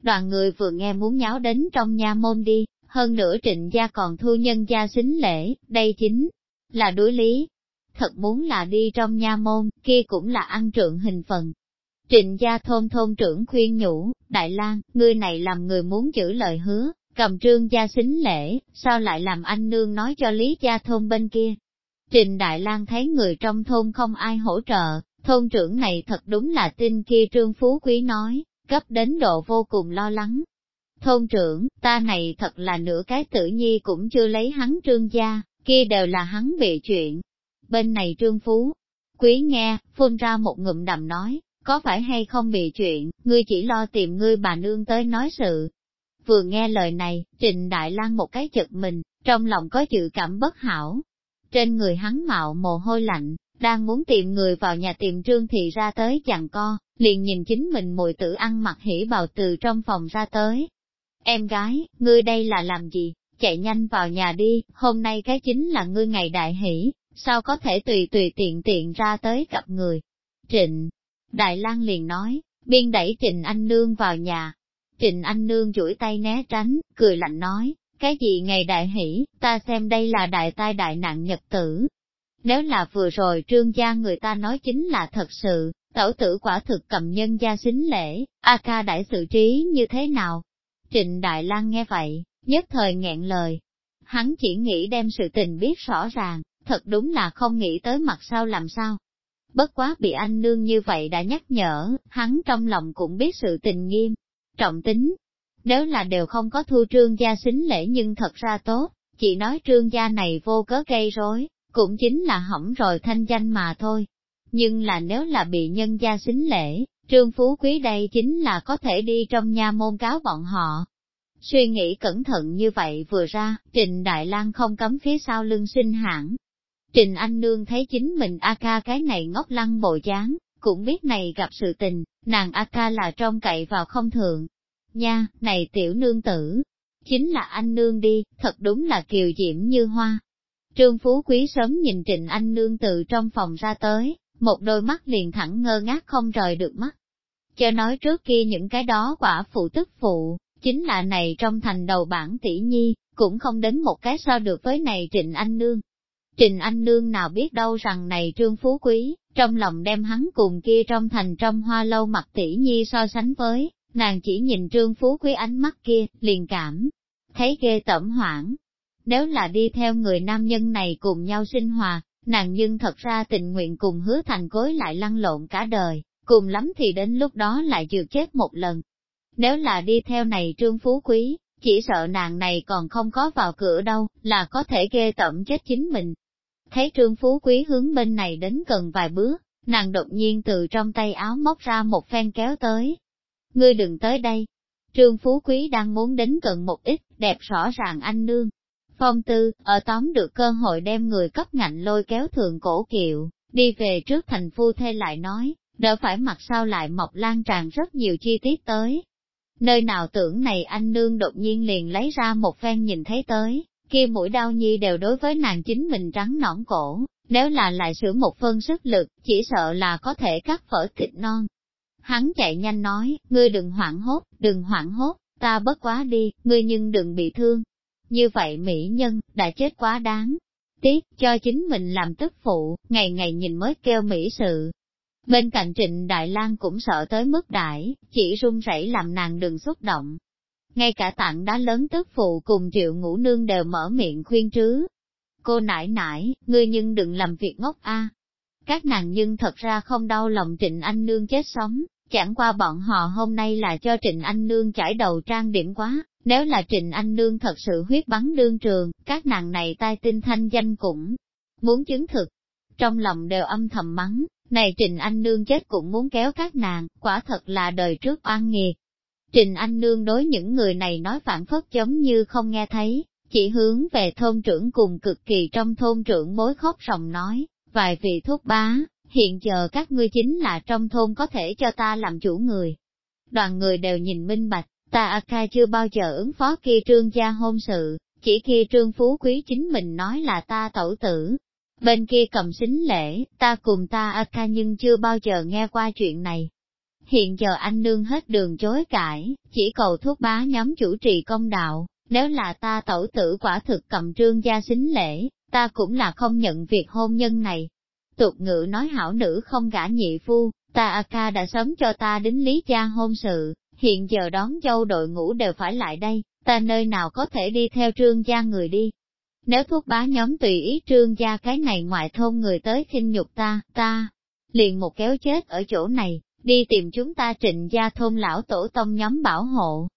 Đoàn người vừa nghe muốn nháo đến trong nha môn đi, hơn nữa trịnh gia còn thu nhân gia xính lễ, đây chính là đối lý. Thật muốn là đi trong nha môn, kia cũng là ăn trượng hình phần. Trịnh gia thôn thôn trưởng khuyên nhủ, Đại lang ngươi này làm người muốn giữ lời hứa, cầm trương gia xính lễ, sao lại làm anh nương nói cho lý gia thôn bên kia. Trịnh Đại lang thấy người trong thôn không ai hỗ trợ, thôn trưởng này thật đúng là tin kia trương phú quý nói, cấp đến độ vô cùng lo lắng. Thôn trưởng, ta này thật là nửa cái tử nhi cũng chưa lấy hắn trương gia, kia đều là hắn bị chuyện. Bên này trương phú, quý nghe, phun ra một ngụm đầm nói, có phải hay không bị chuyện, ngươi chỉ lo tìm ngươi bà nương tới nói sự, Vừa nghe lời này, Trịnh Đại Lang một cái chật mình, trong lòng có dự cảm bất hảo. Trên người hắn mạo mồ hôi lạnh, đang muốn tìm người vào nhà tìm trương thị ra tới chẳng co, liền nhìn chính mình mùi tử ăn mặc hỉ bào từ trong phòng ra tới. Em gái, ngươi đây là làm gì? Chạy nhanh vào nhà đi, hôm nay cái chính là ngươi ngày đại hỷ, sao có thể tùy tùy tiện tiện ra tới gặp người. Trịnh, Đại lang liền nói, biên đẩy Trịnh Anh Nương vào nhà, Trịnh Anh Nương chuỗi tay né tránh, cười lạnh nói, cái gì ngày đại hỷ, ta xem đây là đại tai đại nạn nhật tử. Nếu là vừa rồi trương gia người ta nói chính là thật sự, tẩu tử quả thực cầm nhân gia xính lễ, A ca đại sự trí như thế nào? Trịnh Đại Lang nghe vậy, nhất thời nghẹn lời. Hắn chỉ nghĩ đem sự tình biết rõ ràng, thật đúng là không nghĩ tới mặt sau làm sao. Bất quá bị anh nương như vậy đã nhắc nhở, hắn trong lòng cũng biết sự tình nghiêm, trọng tính. Nếu là đều không có thu trương gia xính lễ nhưng thật ra tốt, chỉ nói trương gia này vô cớ gây rối, cũng chính là hỏng rồi thanh danh mà thôi. Nhưng là nếu là bị nhân gia xính lễ, trương phú quý đây chính là có thể đi trong nhà môn cáo bọn họ. Suy nghĩ cẩn thận như vậy vừa ra, Trình Đại lang không cấm phía sau lưng sinh hãng. Trình Anh Nương thấy chính mình A ca cái này ngốc lăng bộ dáng, cũng biết này gặp sự tình, nàng A ca là trông cậy vào không thượng. Nha, này tiểu nương tử, chính là anh nương đi, thật đúng là kiều diễm như hoa. Trương Phú Quý sớm nhìn Trịnh Anh Nương từ trong phòng ra tới, một đôi mắt liền thẳng ngơ ngác không rời được mắt. Cho nói trước kia những cái đó quả phụ tức phụ, chính là này trong thành đầu bản tỷ nhi, cũng không đến một cái so được với này Trịnh Anh Nương. Trịnh Anh Nương nào biết đâu rằng này Trương Phú Quý, trong lòng đem hắn cùng kia trong thành trong hoa lâu mặt tỷ nhi so sánh với, nàng chỉ nhìn Trương Phú Quý ánh mắt kia, liền cảm, thấy ghê tẩm hoảng. Nếu là đi theo người nam nhân này cùng nhau sinh hoạt, nàng nhưng thật ra tình nguyện cùng hứa thành cối lại lăn lộn cả đời, cùng lắm thì đến lúc đó lại dược chết một lần. Nếu là đi theo này Trương Phú Quý, chỉ sợ nàng này còn không có vào cửa đâu, là có thể ghê tẩm chết chính mình, Thấy trương phú quý hướng bên này đến gần vài bước, nàng đột nhiên từ trong tay áo móc ra một phen kéo tới. Ngươi đừng tới đây. Trương phú quý đang muốn đến gần một ít, đẹp rõ ràng anh nương. Phong tư, ở tóm được cơ hội đem người cấp ngạnh lôi kéo thượng cổ kiệu, đi về trước thành phu thê lại nói, đỡ phải mặt sau lại mọc lan tràn rất nhiều chi tiết tới. Nơi nào tưởng này anh nương đột nhiên liền lấy ra một phen nhìn thấy tới, kia mũi đau nhi đều đối với nàng chính mình trắng nõn cổ, nếu là lại sửa một phân sức lực, chỉ sợ là có thể cắt phở thịt non. Hắn chạy nhanh nói, ngươi đừng hoảng hốt, đừng hoảng hốt, ta bất quá đi, ngươi nhưng đừng bị thương. Như vậy mỹ nhân, đã chết quá đáng. Tiếc, cho chính mình làm tức phụ, ngày ngày nhìn mới kêu mỹ sự. Bên cạnh trịnh Đại lang cũng sợ tới mức đại, chỉ run rẩy làm nàng đừng xúc động, ngay cả tặng đá lớn tức phụ cùng triệu ngũ nương đều mở miệng khuyên trứ. Cô nải nải, ngươi nhưng đừng làm việc ngốc a. Các nàng nhưng thật ra không đau lòng Trịnh Anh Nương chết sống, chẳng qua bọn họ hôm nay là cho Trịnh Anh Nương trải đầu trang điểm quá, nếu là Trịnh Anh Nương thật sự huyết bắn đương trường, các nàng này tai tinh thanh danh cũng muốn chứng thực. Trong lòng đều âm thầm mắng, này Trịnh Anh Nương chết cũng muốn kéo các nàng, quả thật là đời trước oan nghiệt. Trình Anh Nương đối những người này nói phản phất giống như không nghe thấy, chỉ hướng về thôn trưởng cùng cực kỳ trong thôn trưởng mối khóc ròng nói, vài vị thuốc bá, hiện giờ các ngươi chính là trong thôn có thể cho ta làm chủ người. Đoàn người đều nhìn minh bạch, ta A ca chưa bao giờ ứng phó kia trương gia hôn sự, chỉ kia trương phú quý chính mình nói là ta tẩu tử. Bên kia cầm xính lễ, ta cùng ta A ca nhưng chưa bao giờ nghe qua chuyện này. Hiện giờ anh nương hết đường chối cãi, chỉ cầu thuốc bá nhóm chủ trì công đạo, nếu là ta tẩu tử quả thực cầm trương gia xính lễ, ta cũng là không nhận việc hôn nhân này. Tục ngữ nói hảo nữ không gả nhị phu, ta A ca đã sớm cho ta đính lý cha hôn sự, hiện giờ đón dâu đội ngũ đều phải lại đây, ta nơi nào có thể đi theo trương gia người đi. Nếu thuốc bá nhóm tùy ý trương gia cái này ngoại thôn người tới khinh nhục ta, ta, liền một kéo chết ở chỗ này, đi tìm chúng ta trịnh gia thôn lão tổ tông nhóm bảo hộ.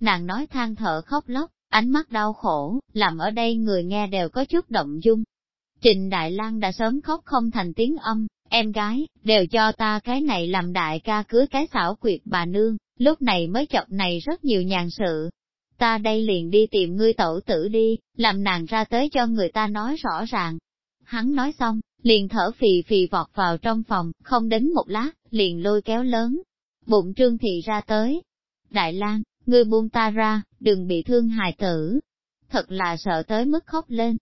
Nàng nói than thở khóc lóc, ánh mắt đau khổ, làm ở đây người nghe đều có chút động dung. Trịnh Đại Lang đã sớm khóc không thành tiếng âm, em gái, đều cho ta cái này làm đại ca cưới cái xảo quyệt bà nương, lúc này mới chọc này rất nhiều nhàn sự. Ta đây liền đi tìm ngươi tẩu tử đi, làm nàng ra tới cho người ta nói rõ ràng. Hắn nói xong, liền thở phì phì vọt vào trong phòng, không đến một lát, liền lôi kéo lớn. Bụng trương thị ra tới. Đại lang ngươi buông ta ra, đừng bị thương hài tử. Thật là sợ tới mức khóc lên.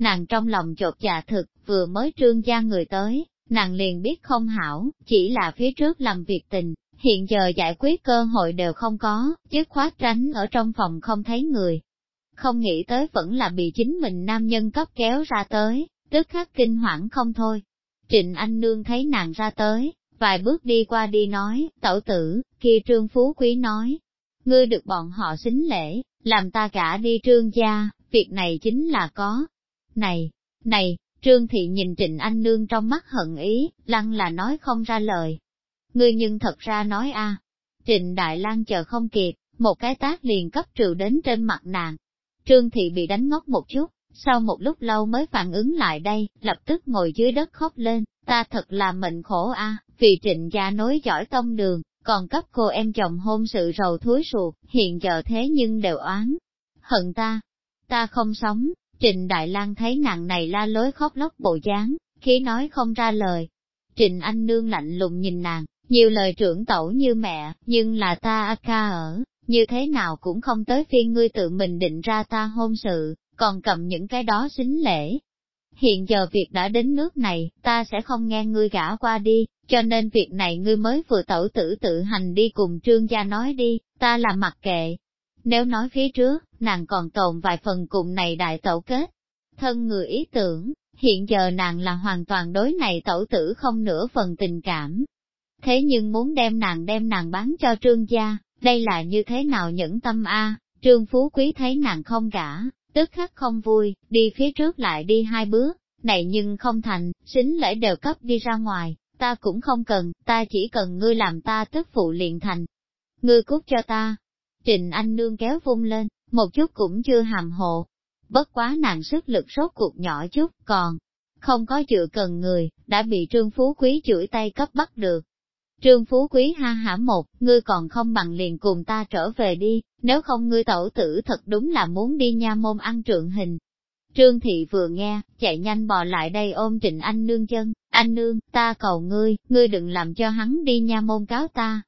Nàng trong lòng chột dạ thực, vừa mới trương gia người tới, nàng liền biết không hảo, chỉ là phía trước làm việc tình, hiện giờ giải quyết cơ hội đều không có, chứ khoát tránh ở trong phòng không thấy người. Không nghĩ tới vẫn là bị chính mình nam nhân cấp kéo ra tới, tức khắc kinh hoảng không thôi. Trịnh Anh Nương thấy nàng ra tới, vài bước đi qua đi nói, tẩu tử, kia trương phú quý nói, ngươi được bọn họ xính lễ, làm ta cả đi trương gia, việc này chính là có. Này, này, trương thị nhìn Trịnh Anh Nương trong mắt hận ý, lăng là nói không ra lời, ngươi nhưng thật ra nói a. Trịnh Đại Lang chờ không kịp, một cái tác liền cấp trừ đến trên mặt nàng. Trương Thị bị đánh ngốc một chút, sau một lúc lâu mới phản ứng lại đây, lập tức ngồi dưới đất khóc lên, ta thật là mệnh khổ a, vì trịnh gia nối giỏi tông đường, còn cấp cô em chồng hôn sự rầu thúi ruột, hiện giờ thế nhưng đều oán. Hận ta, ta không sống, Trịnh Đại Lang thấy nàng này la lối khóc lóc bộ dáng, khí nói không ra lời. Trịnh Anh Nương lạnh lùng nhìn nàng, nhiều lời trưởng tẩu như mẹ, nhưng là ta a ca ở, như thế nào cũng không tới phiên ngươi tự mình định ra ta hôn sự, còn cầm những cái đó xính lễ. Hiện giờ việc đã đến nước này, ta sẽ không nghe ngươi gả qua đi, cho nên việc này ngươi mới vừa tẩu tử tự hành đi cùng trương gia nói đi, ta là mặc kệ. Nếu nói phía trước, nàng còn tồn vài phần cùng này đại tẩu kết. Thân người ý tưởng, hiện giờ nàng là hoàn toàn đối này tẩu tử không nửa phần tình cảm, thế nhưng muốn đem nàng đem nàng bán cho trương gia, đây là như thế nào nhẫn tâm a? trương phú quý thấy nàng không cả, tức khắc không vui, đi phía trước lại đi hai bước, này nhưng không thành, xính lễ đều cấp đi ra ngoài, ta cũng không cần, ta chỉ cần ngươi làm ta tức phụ liền thành. Ngươi cút cho ta. Trình Anh Nương kéo vung lên, một chút cũng chưa hàm hồ. Bất quá nàng sức lực sốt cuộc nhỏ chút, còn không có chữa cần người, đã bị trương phú quý chửi tay cấp bắt được. Trương Phú Quý ha hả một, ngươi còn không bằng liền cùng ta trở về đi, nếu không ngươi tẩu tử thật đúng là muốn đi nha môn ăn trượng hình. Trương Thị vừa nghe, chạy nhanh bò lại đây ôm Trịnh Anh Nương chân, anh Nương, ta cầu ngươi, ngươi đừng làm cho hắn đi nha môn cáo ta.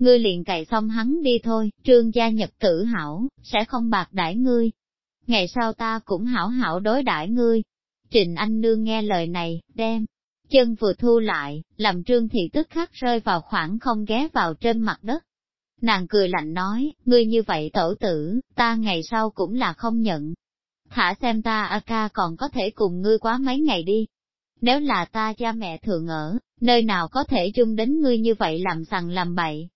Ngươi liền cày xong hắn đi thôi, trương gia nhật tử hảo, sẽ không bạc đãi ngươi. Ngày sau ta cũng hảo hảo đối đãi ngươi. Trịnh Anh Nương nghe lời này, đem, chân vừa thu lại, làm trương thị tức khắc rơi vào khoảng không ghé vào trên mặt đất. Nàng cười lạnh nói, ngươi như vậy tổ tử, ta ngày sau cũng là không nhận. Thả xem ta a ca còn có thể cùng ngươi quá mấy ngày đi. Nếu là ta cha mẹ thường ở, nơi nào có thể chung đến ngươi như vậy làm sằng làm bậy.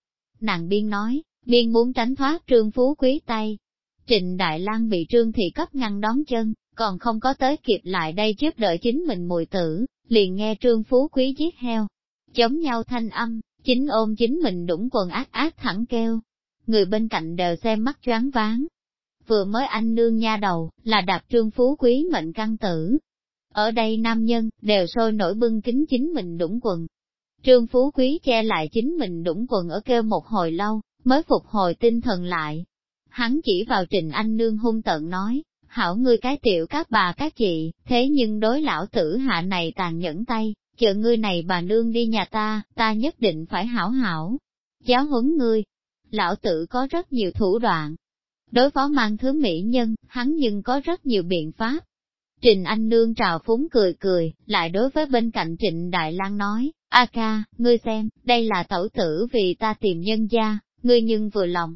Nàng biên nói, biên muốn tránh thoát trương phú quý tay. Trịnh Đại Lang bị trương thị cấp ngăn đón chân, còn không có tới kịp lại đây giúp đợi chính mình mùi tử, liền nghe trương phú quý giết heo, chống nhau thanh âm, chính ôm chính mình đũng quần ác ác thẳng kêu. Người bên cạnh đều xem mắt choáng váng. Vừa mới anh nương nha đầu, là đạp trương phú quý mệnh căn tử. Ở đây nam nhân, đều sôi nổi bưng kính chính mình đũng quần. Trương phú quý che lại chính mình đũng quần ở kêu một hồi lâu, mới phục hồi tinh thần lại. Hắn chỉ vào trình anh nương hung tận nói, hảo ngươi cái tiểu các bà các chị, thế nhưng đối lão tử hạ này tàn nhẫn tay, chờ ngươi này bà nương đi nhà ta, ta nhất định phải hảo hảo, giáo huấn ngươi. lão tử có rất nhiều thủ đoạn. Đối phó mang thứ mỹ nhân, hắn nhưng có rất nhiều biện pháp. Trình Anh Nương trào phúng cười cười, lại đối với bên cạnh Trịnh Đại Lang nói, A ca, ngươi xem, đây là tẩu tử vì ta tìm nhân gia, ngươi nhưng vừa lòng.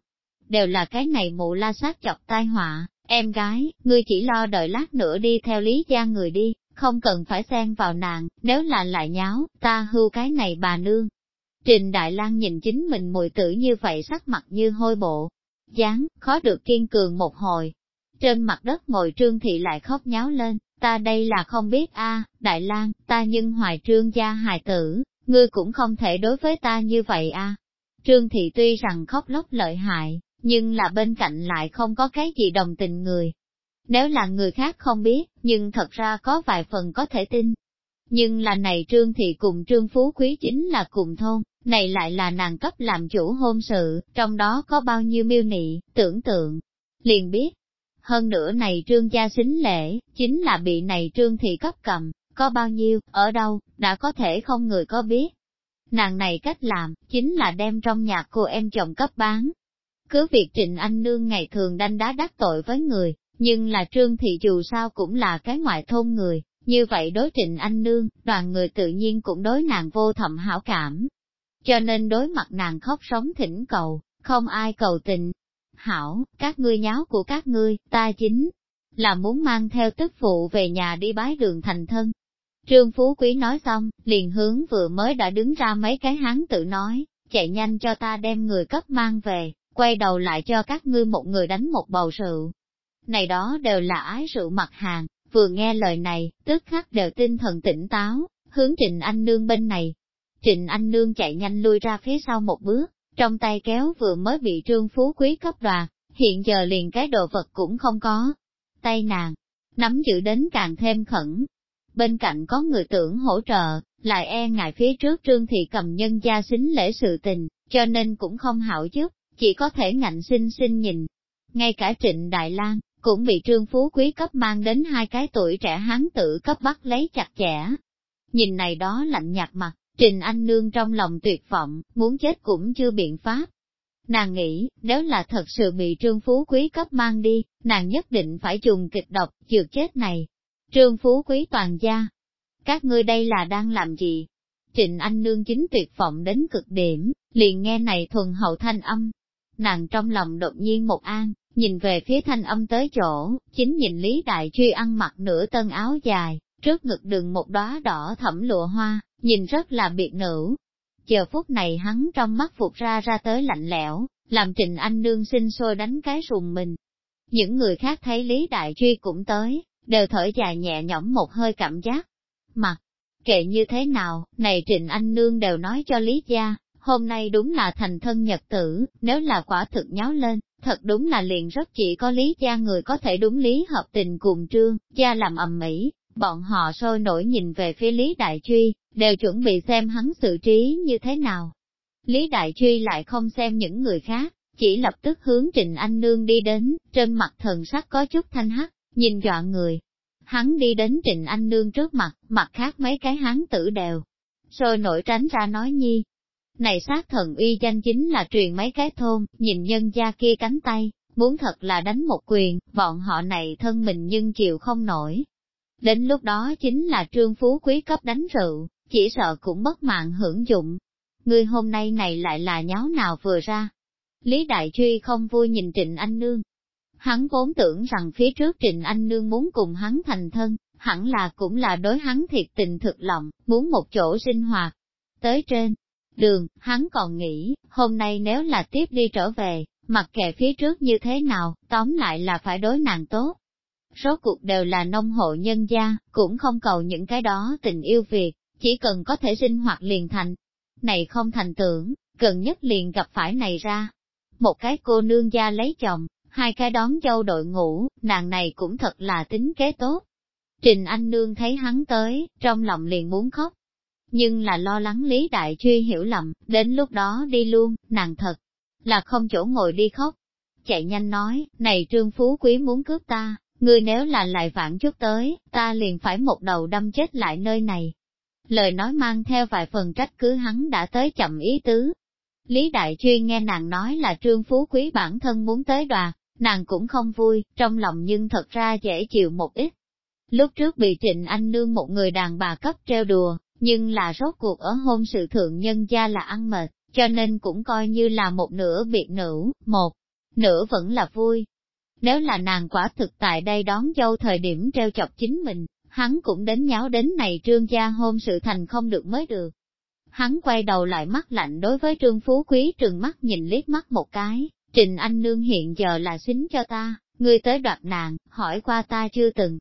Đều là cái này mụ la sát chọc tai họa, em gái, ngươi chỉ lo đợi lát nữa đi theo lý gia người đi, không cần phải xen vào nàng, nếu là lại nháo, ta hưu cái này bà nương. Trình Đại Lang nhìn chính mình mùi tử như vậy sắc mặt như hôi bộ, dáng, khó được kiên cường một hồi. Trên mặt đất ngồi trương thị lại khóc nháo lên, ta đây là không biết a Đại Lang ta nhưng hoài trương gia hài tử, ngươi cũng không thể đối với ta như vậy a Trương thị tuy rằng khóc lóc lợi hại, nhưng là bên cạnh lại không có cái gì đồng tình người. Nếu là người khác không biết, nhưng thật ra có vài phần có thể tin. Nhưng là này Trương Thị cùng Trương Phú Quý chính là cùng thôn, này lại là nàng cấp làm chủ hôn sự, trong đó có bao nhiêu miêu nị, tưởng tượng, liền biết. Hơn nữa này Trương gia xính lễ, chính là bị này Trương Thị cấp cầm, có bao nhiêu, ở đâu, đã có thể không người có biết. Nàng này cách làm, chính là đem trong nhà cô em chồng cấp bán. Cứ việc Trịnh Anh Nương ngày thường đanh đá đắc tội với người, nhưng là Trương Thị dù sao cũng là cái ngoại thôn người, như vậy đối Trịnh Anh Nương, đoàn người tự nhiên cũng đối nàng vô thầm hảo cảm. Cho nên đối mặt nàng khóc sống thỉnh cầu, không ai cầu tình. Hảo, các ngươi nháo của các ngươi, ta chính là muốn mang theo tức phụ về nhà đi bái đường thành thân. Trương Phú Quý nói xong, liền hướng vừa mới đã đứng ra mấy cái hán tự nói, chạy nhanh cho ta đem người cấp mang về, quay đầu lại cho các ngươi một người đánh một bầu rượu. Này đó đều là ái rượu mặt hàng, vừa nghe lời này, tức khắc đều tinh thần tỉnh táo, hướng Trịnh Anh Nương bên này. Trịnh Anh Nương chạy nhanh lui ra phía sau một bước, trong tay kéo vừa mới bị Trương Phú Quý cấp đoạt, hiện giờ liền cái đồ vật cũng không có. Tay nàng, nắm giữ đến càng thêm khẩn. Bên cạnh có người tưởng hỗ trợ, lại e ngại phía trước Trương Thị cầm nhân gia xính lễ sự tình, cho nên cũng không hảo giúp, chỉ có thể ngạnh sinh sinh nhìn. Ngay cả Trịnh Đại Lang cũng bị Trương Phú Quý cấp mang đến hai cái tuổi trẻ hán tử cấp bắt lấy chặt chẽ. Nhìn này đó lạnh nhạt mặt, Trình Anh Nương trong lòng tuyệt vọng, muốn chết cũng chưa biện pháp. Nàng nghĩ, nếu là thật sự bị Trương Phú Quý cấp mang đi, nàng nhất định phải dùng kịch độc, dược chết này. Trương Phú Quý toàn gia. Các ngươi đây là đang làm gì? Trịnh Anh Nương chính tuyệt vọng đến cực điểm, liền nghe này thuần hậu thanh âm. Nàng trong lòng đột nhiên một an, nhìn về phía thanh âm tới chỗ, chính nhìn Lý Đại Truy ăn mặc nửa tân áo dài, trước ngực đường một đóa đỏ thẫm lụa hoa, nhìn rất là biệt nữ. Chờ phút này hắn trong mắt phục ra ra tới lạnh lẽo, làm Trịnh Anh Nương sinh sôi đánh cái rùng mình. Những người khác thấy Lý Đại Truy cũng tới, đều thở dài nhẹ nhõm một hơi cảm giác. Mặt, kệ như thế nào, này Trịnh Anh Nương đều nói cho Lý Gia, hôm nay đúng là thành thân nhật tử, nếu là quả thực nháo lên, thật đúng là liền rất chỉ có lý gia người có thể đúng lý hợp tình cùng trương, gia làm ầm mỹ, bọn họ sôi nổi nhìn về phía Lý Đại Truy, đều chuẩn bị xem hắn xử trí như thế nào. Lý Đại Truy lại không xem những người khác, chỉ lập tức hướng Trịnh Anh Nương đi đến, trên mặt thần sắc có chút thanh hắc, nhìn dọa người. Hắn đi đến Trịnh Anh Nương trước mặt, mặt khác mấy cái hắn tử đều. rồi nổi tránh ra nói nhi, này sát thần uy danh chính là truyền mấy cái thôn, nhìn nhân gia kia cánh tay, muốn thật là đánh một quyền, bọn họ này thân mình nhưng chịu không nổi. Đến lúc đó chính là trương phú quý cấp đánh rượu, chỉ sợ cũng bất mạng hưởng dụng. Người hôm nay này lại là nháo nào vừa ra. Lý Đại Truy không vui nhìn Trịnh Anh Nương. Hắn vốn tưởng rằng phía trước Trịnh Anh Nương muốn cùng hắn thành thân, hẳn là cũng là đối hắn thiệt tình thực lòng, muốn một chỗ sinh hoạt. Tới trên, đường, hắn còn nghĩ, hôm nay nếu là tiếp đi trở về, mặc kệ phía trước như thế nào, tóm lại là phải đối nàng tốt. Số cuộc đều là nông hộ nhân gia, cũng không cầu những cái đó tình yêu việc, chỉ cần có thể sinh hoạt liền thành. Này không thành tưởng, gần nhất liền gặp phải này ra. Một cái cô nương gia lấy chồng, hai cái đón dâu đội ngũ, nàng này cũng thật là tính kế tốt. Trình Anh Nương thấy hắn tới, trong lòng liền muốn khóc, nhưng là lo lắng Lý Đại Truy hiểu lầm, đến lúc đó đi luôn, nàng thật, là không chỗ ngồi đi khóc. Chạy nhanh nói, này trương phú quý muốn cướp ta, ngươi nếu là lại vãn chút tới, ta liền phải một đầu đâm chết lại nơi này. Lời nói mang theo vài phần trách cứ hắn đã tới chậm ý tứ. Lý Đại Chuyên nghe nàng nói là trương phú quý bản thân muốn tới đoạt, nàng cũng không vui, trong lòng nhưng thật ra dễ chịu một ít. Lúc trước bị Trịnh Anh Nương một người đàn bà cấp treo đùa, nhưng là rốt cuộc ở hôn sự thượng nhân gia là ăn mệt, cho nên cũng coi như là một nửa biệt nữ, một nửa vẫn là vui. Nếu là nàng quả thực tại đây đón dâu thời điểm treo chọc chính mình, hắn cũng đến nháo đến này trương gia hôn sự thành không được mới được. Hắn quay đầu lại mắt lạnh đối với trương phú quý trừng mắt nhìn liếc mắt một cái, Trình Anh Nương hiện giờ là xính cho ta, ngươi tới đoạt nàng, hỏi qua ta chưa từng.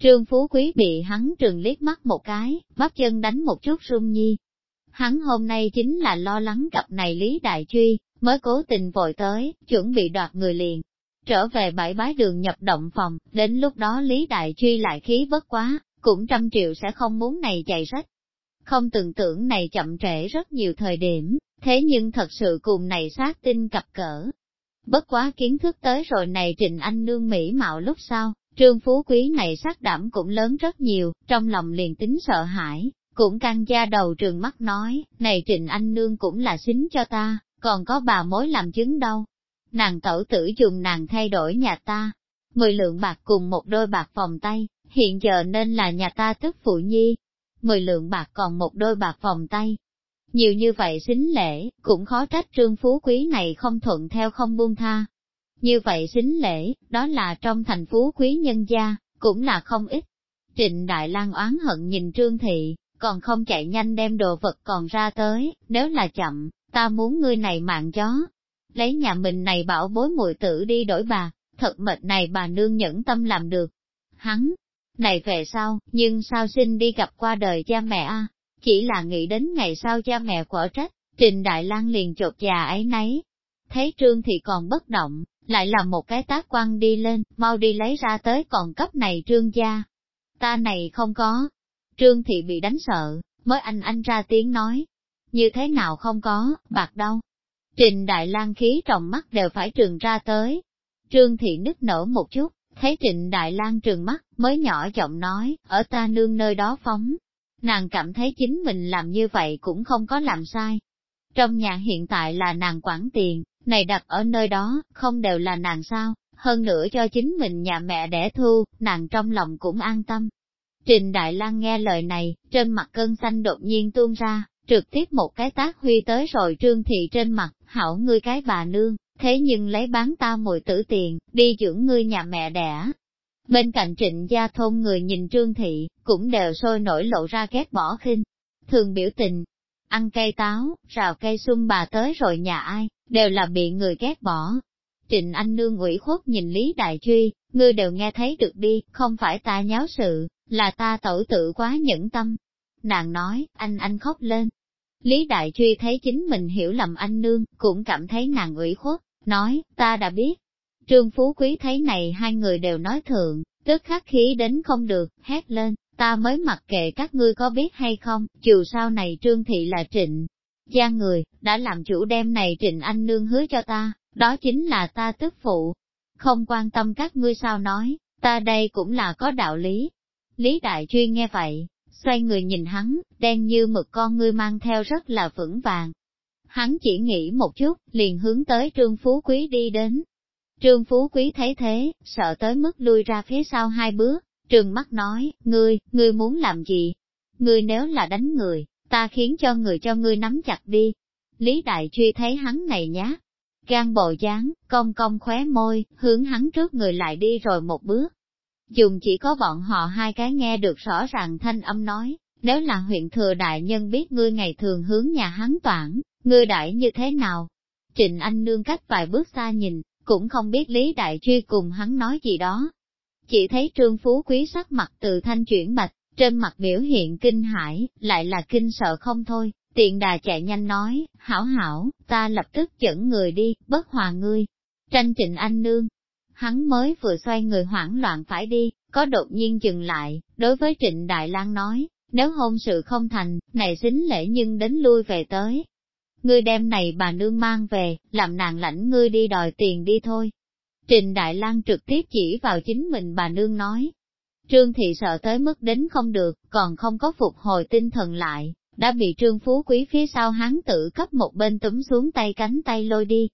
Trương Phú Quý bị hắn trừng liếc mắt một cái, bắp chân đánh một chút rung nhi. Hắn hôm nay chính là lo lắng gặp này Lý Đại Truy, mới cố tình vội tới, chuẩn bị đoạt người liền. Trở về bãi bái đường nhập động phòng, đến lúc đó Lý Đại Truy lại khí bất quá, cũng trăm triệu sẽ không muốn này chạy rách. Không tưởng tưởng này chậm trễ rất nhiều thời điểm, thế nhưng thật sự cùng này sát tinh cặp cỡ, Bất quá kiến thức tới rồi này Trình Anh Nương Mỹ mạo lúc sau, trương phú quý này xác đảm cũng lớn rất nhiều, trong lòng liền tính sợ hãi, cũng căng da đầu trường mắt nói, này Trình Anh Nương cũng là xính cho ta, còn có bà mối làm chứng đâu. Nàng tẩu tử dùng nàng thay đổi nhà ta, mười lượng bạc cùng một đôi bạc vòng tay, hiện giờ nên là nhà ta tức phụ nhi. Mười lượng bạc còn một đôi bạc vòng tay, nhiều như vậy xính lễ, cũng khó trách trương phú quý này không thuận theo không buông tha. Như vậy xính lễ, đó là trong thành phú quý nhân gia, cũng là không ít. Trịnh Đại lang oán hận nhìn trương thị, còn không chạy nhanh đem đồ vật còn ra tới, nếu là chậm, ta muốn ngươi này mạng chó. Lấy nhà mình này bảo bối mùi tử đi đổi bà, thật mệt này bà nương nhẫn tâm làm được. Hắn, này về sau, nhưng sao xin đi gặp qua đời cha mẹ a chỉ là nghĩ đến ngày sau cha mẹ quở trách, Trình Đại Lang liền chột già ấy nấy. Thấy Trương Thị còn bất động, lại làm một cái tác quan đi lên, mau đi lấy ra tới còn cấp này Trương gia. Ta này không có. Trương Thị bị đánh sợ, mới anh anh ra tiếng nói. Như thế nào không có, bạc đâu. Trình Đại Lang khí trong mắt đều phải trường ra tới. Trương Thị nức nở một chút, thấy Trịnh Đại Lang trường mắt, mới nhỏ giọng nói, ở ta nương nơi đó phóng, nàng cảm thấy chính mình làm như vậy cũng không có làm sai. Trong nhà hiện tại là nàng quản tiền, này đặt ở nơi đó, không đều là nàng sao, hơn nữa cho chính mình nhà mẹ đẻ thu, nàng trong lòng cũng an tâm. Trình Đại Lang nghe lời này, trên mặt cơn xanh đột nhiên tuôn ra, trực tiếp một cái tác huy tới rồi trương thị trên mặt, hảo ngươi cái bà nương, thế nhưng lấy bán ta mùi tử tiền, đi dưỡng ngươi nhà mẹ đẻ, Bên cạnh trịnh gia thôn người nhìn trương thị, cũng đều sôi nổi lộ ra ghét bỏ khinh. Thường biểu tình, ăn cây táo, rào cây sung bà tới rồi nhà ai, đều là bị người ghét bỏ. Trịnh Anh Nương ủy khuất nhìn Lý Đại Truy, ngươi đều nghe thấy được đi, không phải ta nháo sự, là ta tẩu tự quá nhẫn tâm. Nàng nói, anh anh khóc lên. Lý Đại Truy thấy chính mình hiểu lầm anh Nương, cũng cảm thấy nàng ủy khuất, nói, ta đã biết, Trương Phú Quý thấy này hai người đều nói thượng, tức khắc khí đến không được, hét lên, ta mới mặc kệ các ngươi có biết hay không, dù sao này Trương Thị là trịnh. Gia người, đã làm chủ đem này trịnh anh nương hứa cho ta, đó chính là ta tức phụ. Không quan tâm các ngươi sao nói, ta đây cũng là có đạo lý. Lý Đại Truy nghe vậy, xoay người nhìn hắn, đen như mực con ngươi mang theo rất là vững vàng. Hắn chỉ nghĩ một chút, liền hướng tới Trương Phú Quý đi đến, Trương Phú Quý thấy thế, sợ tới mức lui ra phía sau hai bước, trừng mắt nói, ngươi, ngươi muốn làm gì? Ngươi nếu là đánh người, ta khiến cho người cho ngươi nắm chặt đi. Lý Đại Truy thấy hắn này nhá, gan bồ dáng, cong cong khóe môi, hướng hắn trước người lại đi rồi một bước. Dùng chỉ có bọn họ hai cái nghe được rõ ràng thanh âm nói, nếu là huyện thừa đại nhân biết ngươi ngày thường hướng nhà hắn toản, ngươi đại như thế nào? Trịnh Anh Nương cách vài bước xa nhìn, cũng không biết Lý Đại Truy cùng hắn nói gì đó. Chỉ thấy Trương Phú Quý sắc mặt từ thanh chuyển bạch, trên mặt biểu hiện kinh hãi, lại là kinh sợ không thôi, tiện đà chạy nhanh nói, hảo hảo, ta lập tức dẫn người đi, bất hòa ngươi. Tranh trịnh anh nương, hắn mới vừa xoay người hoảng loạn phải đi, có đột nhiên dừng lại, đối với trịnh Đại lang nói, nếu hôn sự không thành, này xính lễ nhưng đến lui về tới, ngươi đem này bà nương mang về, làm nàng lãnh ngươi đi đòi tiền đi thôi. Trình Đại Lang trực tiếp chỉ vào chính mình bà nương nói. Trương Thị sợ tới mức đến không được, còn không có phục hồi tinh thần lại, đã bị trương phú quý phía sau hắn tự cấp một bên túm xuống tay cánh tay lôi đi.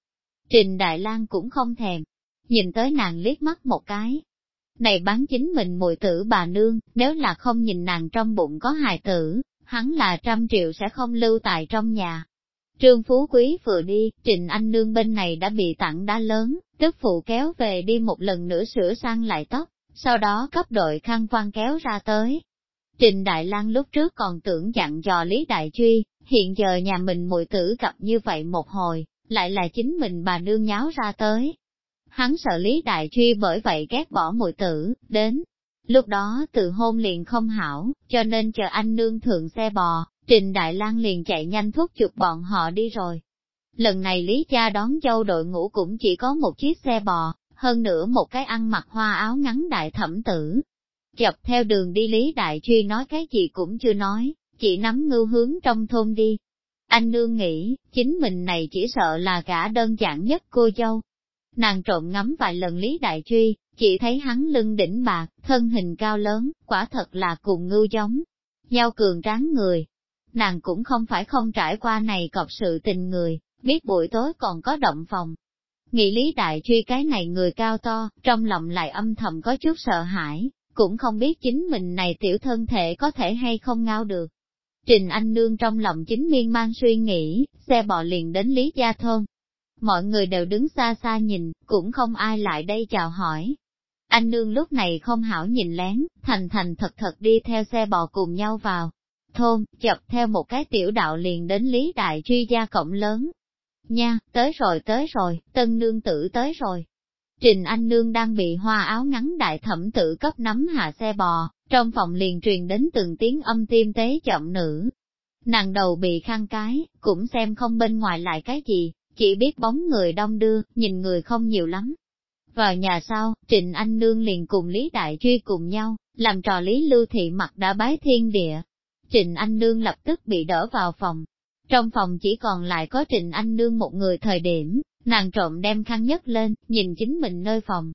Trình Đại Lang cũng không thèm, nhìn tới nàng liếc mắt một cái. Này bán chính mình mùi tử bà nương, nếu là không nhìn nàng trong bụng có hài tử, hắn là trăm triệu sẽ không lưu tại trong nhà. Trương Phú Quý vừa đi, Trình Anh Nương bên này đã bị tặng đá lớn, tức phụ kéo về đi một lần nữa sửa sang lại tóc, sau đó cấp đội khăn quan kéo ra tới. Trình Đại Lang lúc trước còn tưởng dặn dò Lý Đại Truy, hiện giờ nhà mình mùi tử gặp như vậy một hồi, lại là chính mình bà nương nháo ra tới. Hắn sợ Lý Đại Truy bởi vậy ghét bỏ mùi tử, đến. Lúc đó từ hôn liền không hảo, cho nên chờ anh nương thượng xe bò, Trình Đại Lang liền chạy nhanh thúc chụp bọn họ đi rồi. Lần này Lý Cha đón dâu đội ngũ cũng chỉ có một chiếc xe bò, hơn nữa một cái ăn mặc hoa áo ngắn đại thẩm tử. Chập theo đường đi Lý Đại Truy nói cái gì cũng chưa nói, chỉ nắm ngưu hướng trong thôn đi. Anh nương nghĩ, chính mình này chỉ sợ là gã đơn giản nhất cô dâu. Nàng trộm ngắm vài lần Lý Đại Truy, chỉ thấy hắn lưng đỉnh bạc, thân hình cao lớn, quả thật là cùng ngưu giống. Giao cường tráng người. Nàng cũng không phải không trải qua này cọc sự tình người, biết buổi tối còn có động phòng, Nghị lý đại truy cái này người cao to, trong lòng lại âm thầm có chút sợ hãi, cũng không biết chính mình này tiểu thân thể có thể hay không ngao được. Trình Anh Nương trong lòng chính miên man suy nghĩ, xe bò liền đến Lý Gia Thôn. Mọi người đều đứng xa xa nhìn, cũng không ai lại đây chào hỏi. Anh Nương lúc này không hảo nhìn lén, thành thành thật thật đi theo xe bò cùng nhau vào. Thôn, chập theo một cái tiểu đạo liền đến Lý Đại Truy gia cổng lớn, Nha, tới rồi tới rồi, tân nương tử tới rồi. Trình Anh Nương đang bị hoa áo ngắn đại thẩm tử cấp nắm hạ xe bò, trong phòng liền truyền đến từng tiếng âm tim tế chậm nữ. Nàng đầu bị khăn cái, cũng xem không bên ngoài lại cái gì, chỉ biết bóng người đông đưa, nhìn người không nhiều lắm. Vào nhà sau, Trịnh Anh Nương liền cùng Lý Đại Truy cùng nhau, làm trò Lý Lưu Thị mặt đã bái thiên địa. Trịnh Anh Nương lập tức bị đỡ vào phòng, trong phòng chỉ còn lại có Trịnh Anh Nương một người thời điểm, nàng trộm đem khăn nhất lên, nhìn chính mình nơi phòng.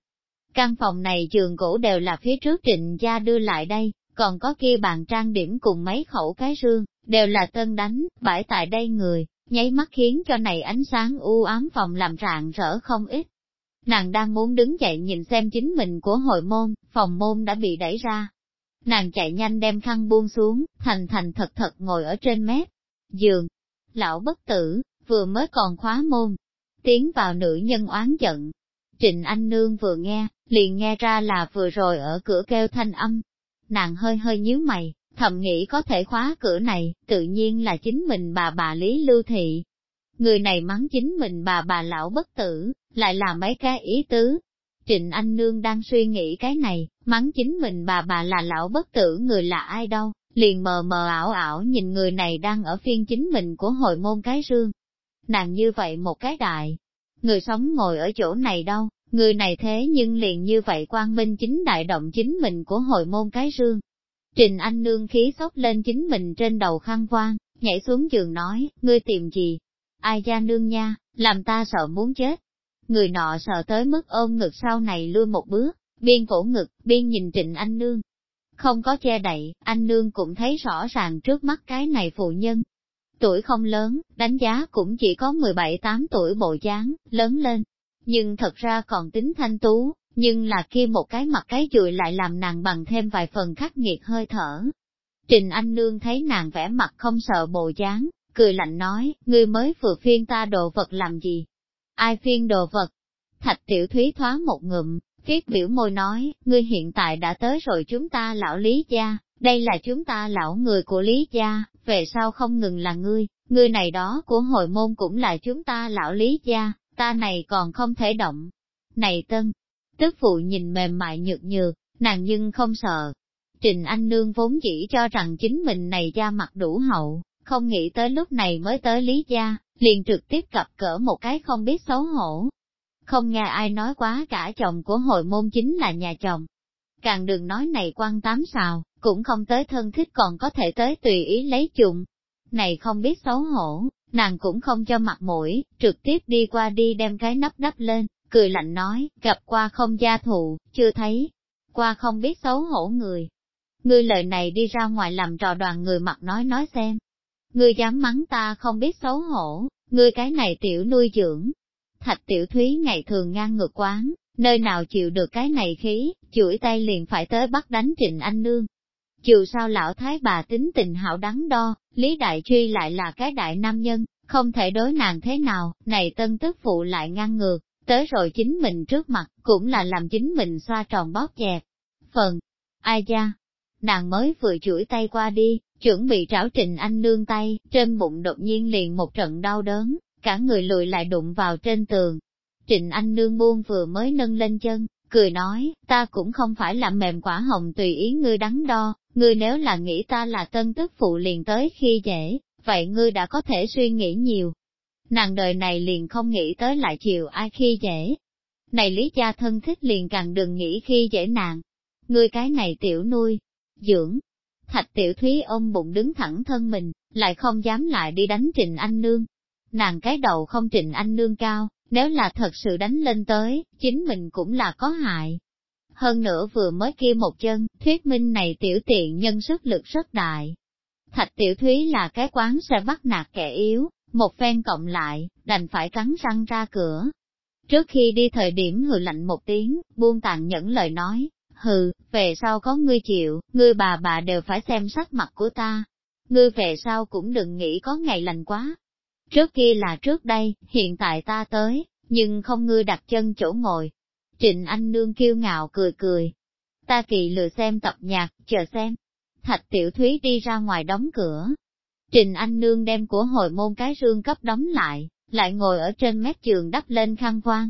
Căn phòng này giường gỗ đều là phía trước Trịnh gia đưa lại đây, còn có kia bàn trang điểm cùng mấy khẩu cái rương, đều là tân đánh, bãi tại đây người, nháy mắt khiến cho này ánh sáng u ám phòng làm rạng rỡ không ít. Nàng đang muốn đứng dậy nhìn xem chính mình của hội môn, phòng môn đã bị đẩy ra. Nàng chạy nhanh đem khăn buông xuống, thành thành thật thật ngồi ở trên mép, giường, lão bất tử, vừa mới còn khóa môn, tiến vào nữ nhân oán giận. Trịnh Anh Nương vừa nghe, liền nghe ra là vừa rồi ở cửa kêu thanh âm. Nàng hơi hơi nhíu mày, thầm nghĩ có thể khóa cửa này, tự nhiên là chính mình bà bà Lý Lưu Thị. Người này mắng chính mình bà bà lão bất tử, lại là mấy cái ý tứ. Trịnh Anh Nương đang suy nghĩ cái này, mắng chính mình bà bà là lão bất tử người là ai đâu, liền mờ mờ ảo ảo nhìn người này đang ở phiên chính mình của hội môn cái rương. Nàng như vậy một cái đại, người sống ngồi ở chỗ này đâu, người này thế nhưng liền như vậy quang minh chính đại động chính mình của hội môn cái rương. Trình Anh nương khí sốc lên chính mình trên đầu khăn quan, nhảy xuống giường nói, ngươi tìm gì? Ai gia nương nha, làm ta sợ muốn chết. Người nọ sợ tới mức ôm ngực sau này lui một bước, biên cổ ngực, biên nhìn Trịnh Anh Nương, không có che đậy, anh nương cũng thấy rõ ràng trước mắt cái này phụ nhân. Tuổi không lớn, đánh giá cũng chỉ có 17-8 tuổi bộ dáng, lớn lên. Nhưng thật ra còn tính thanh tú, nhưng là kia một cái mặt cái dùi lại làm nàng bằng thêm vài phần khắc nghiệt hơi thở. Trình Anh Nương thấy nàng vẽ mặt không sợ bộ dáng, cười lạnh nói, ngươi mới vừa phiên ta đồ vật làm gì? Ai phiên đồ vật? Thạch tiểu thúy thoá một ngụm, Viết biểu môi nói, ngươi hiện tại đã tới rồi chúng ta lão lý gia, đây là chúng ta lão người của lý gia, về sau không ngừng là ngươi, ngươi này đó của hội môn cũng là chúng ta lão lý gia, ta này còn không thể động. Này tân, tức phụ nhìn mềm mại nhược nhược, nàng nhưng không sợ. Trình Anh Nương vốn chỉ cho rằng chính mình này da mặt đủ hậu, không nghĩ tới lúc này mới tới Lý Gia, liền trực tiếp cặp cỡ một cái không biết xấu hổ, không nghe ai nói quá cả chồng của hội môn chính là nhà chồng. Càng đừng nói này quan tám xào, cũng không tới thân thích còn có thể tới tùy ý lấy chung. Này không biết xấu hổ, nàng cũng không cho mặt mũi, trực tiếp đi qua đi đem cái nắp đắp lên, cười lạnh nói, gặp qua không gia thụ, chưa thấy, qua không biết xấu hổ người. Ngươi lời này đi ra ngoài làm trò đoàn người mặt nói nói xem. ngươi dám mắng ta không biết xấu hổ, ngươi cái này tiểu nuôi dưỡng. Thạch tiểu thúy ngày thường ngang ngược quán, nơi nào chịu được cái này khí, chuỗi tay liền phải tới bắt đánh trịnh anh nương. Dù sao lão thái bà tính tình hảo đắn đo, Lý Đại Truy lại là cái đại nam nhân, không thể đối nàng thế nào, này tân tức phụ lại ngang ngược, tới rồi chính mình trước mặt, cũng là làm chính mình xoa tròn bóp dẹt. Phần, ai da, nàng mới vừa chuỗi tay qua đi, chuẩn bị trảo trình anh nương tay, trên bụng đột nhiên liền một trận đau đớn, cả người lùi lại đụng vào trên tường. Trịnh anh nương buông vừa mới nâng lên chân, cười nói, ta cũng không phải là mềm quả hồng tùy ý ngươi đắn đo, ngươi nếu là nghĩ ta là tân tức phụ liền tới khi dễ, vậy ngươi đã có thể suy nghĩ nhiều. Nàng đời này liền không nghĩ tới lại chiều ai khi dễ. Này lý gia thân thích liền càng đừng nghĩ khi dễ nàng. Ngươi cái này tiểu nuôi, dưỡng. Thạch tiểu thúy ôm bụng đứng thẳng thân mình, lại không dám lại đi đánh Trịnh Anh Nương. Nàng cái đầu không Trịnh Anh Nương cao, nếu là thật sự đánh lên tới, chính mình cũng là có hại. Hơn nữa vừa mới kia một chân, thuyết minh này tiểu tiện nhân sức lực rất đại. Thạch tiểu thúy là cái quán sẽ bắt nạt kẻ yếu, một phen cộng lại, đành phải cắn răng ra cửa. Trước khi đi thời điểm hừ lạnh một tiếng, buông tàn nhẫn lời nói, hừ, về sau có ngươi chịu, ngươi bà bà đều phải xem sắc mặt của ta. Ngươi về sau cũng đừng nghĩ có ngày lành quá. Trước kia là trước đây, hiện tại ta tới, nhưng không ngươi đặt chân chỗ ngồi. Trịnh Anh Nương kiêu ngạo cười cười. Ta kỳ lừa xem tập nhạc, chờ xem. Thạch Tiểu Thúy đi ra ngoài đóng cửa. Trịnh Anh Nương đem của hồi môn cái rương cấp đóng lại, lại ngồi ở trên mép giường đắp lên khăn quan.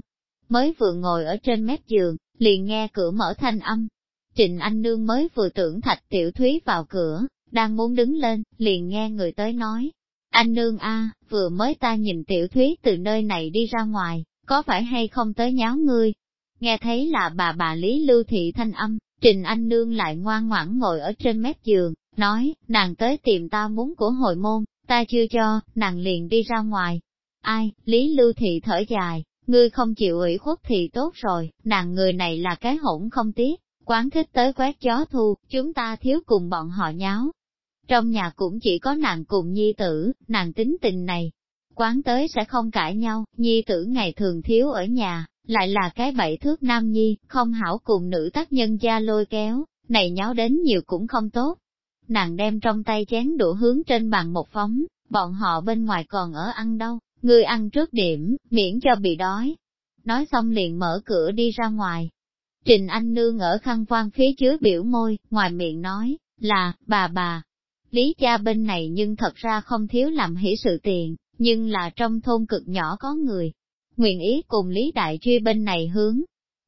Mới vừa ngồi ở trên mép giường, liền nghe cửa mở thanh âm. Trịnh Anh Nương mới vừa tưởng Thạch Tiểu Thúy vào cửa, đang muốn đứng lên, liền nghe người tới nói. Anh Nương a, vừa mới ta nhìn Tiểu Thúy từ nơi này đi ra ngoài, có phải hay không tới nháo ngươi? Nghe thấy là bà bà Lý Lưu Thị thanh âm, Trình Anh Nương lại ngoan ngoãn ngồi ở trên mép giường, nói, nàng tới tìm ta muốn của hồi môn, ta chưa cho, nàng liền đi ra ngoài. Ai, Lý Lưu Thị thở dài, ngươi không chịu ủy khuất thì tốt rồi, nàng người này là cái hỗn không tiếc, quán thích tới quét chó thu, chúng ta thiếu cùng bọn họ nháo. Trong nhà cũng chỉ có nàng cùng nhi tử, nàng tính tình này, quán tới sẽ không cãi nhau, nhi tử ngày thường thiếu ở nhà, lại là cái bảy thước nam nhi, không hảo cùng nữ tác nhân gia lôi kéo, này nháo đến nhiều cũng không tốt. Nàng đem trong tay chén đũa hướng trên bàn một phóng, bọn họ bên ngoài còn ở ăn đâu, người ăn trước điểm, miễn cho bị đói. Nói xong liền mở cửa đi ra ngoài. Trình Anh Nương ở khăn quan phía dưới biểu môi, ngoài miệng nói, là, bà bà. Lý cha bên này nhưng thật ra không thiếu làm hỷ sự tiền, nhưng là trong thôn cực nhỏ có người, nguyện ý cùng Lý Đại Truy bên này hướng.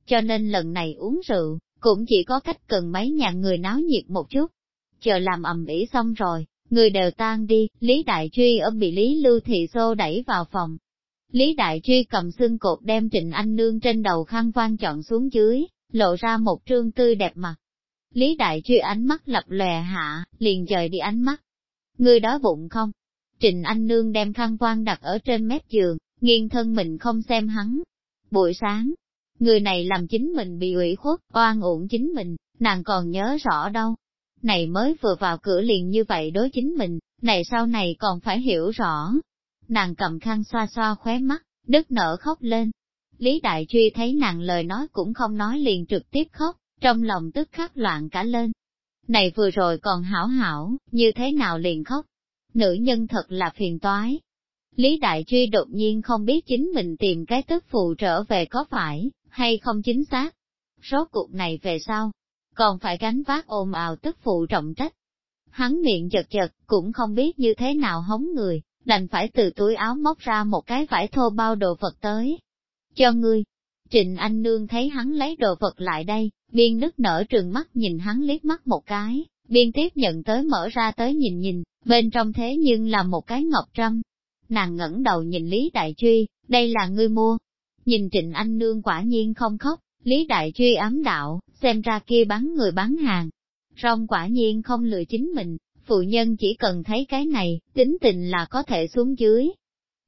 Cho nên lần này uống rượu, cũng chỉ có cách cần mấy nhà người náo nhiệt một chút. Chờ làm ầm ĩ xong rồi, người đều tan đi, Lý Đại Truy ở bị Lý Lưu Thị Xô đẩy vào phòng. Lý Đại Truy cầm xương cột đem Trịnh Anh Nương trên đầu khăn quan chọn xuống dưới, lộ ra một trương tươi đẹp mặt. Lý Đại Truy ánh mắt lập lòe hạ, liền dời đi ánh mắt. người đói bụng không? Trịnh Anh Nương đem khăn quan đặt ở trên mép giường, nghiêng thân mình không xem hắn. Buổi sáng, người này làm chính mình bị ủy khuất, oan uổng chính mình, nàng còn nhớ rõ đâu. Này mới vừa vào cửa liền như vậy đối chính mình, này sau này còn phải hiểu rõ. Nàng cầm khăn xoa xoa khóe mắt, đứt nở khóc lên. Lý Đại Truy thấy nàng lời nói cũng không nói liền trực tiếp khóc, trong lòng tức khắc loạn cả lên. Này vừa rồi còn hảo hảo, như thế nào liền khóc? Nữ nhân thật là phiền toái, Lý Đại Truy đột nhiên không biết chính mình tìm cái tức phụ trở về có phải, hay không chính xác. Rốt cuộc này về sau, còn phải gánh vác ôm ào tức phụ trọng trách. Hắn miệng chật chật, cũng không biết như thế nào hống người, đành phải từ túi áo móc ra một cái vải thô bao đồ vật tới. Cho ngươi, Trịnh Anh Nương thấy hắn lấy đồ vật lại đây, biên nức nở trường mắt nhìn hắn liếc mắt một cái, biên tiếp nhận tới mở ra tới nhìn nhìn, bên trong thế nhưng là một cái ngọc trâm, Nàng ngẩng đầu nhìn Lý Đại Truy, đây là ngươi mua. Nhìn Trịnh Anh Nương quả nhiên không khóc, Lý Đại Truy ám đạo, xem ra kia bán người bán hàng. Rong quả nhiên không lừa chính mình, phụ nhân chỉ cần thấy cái này, tính tình là có thể xuống dưới.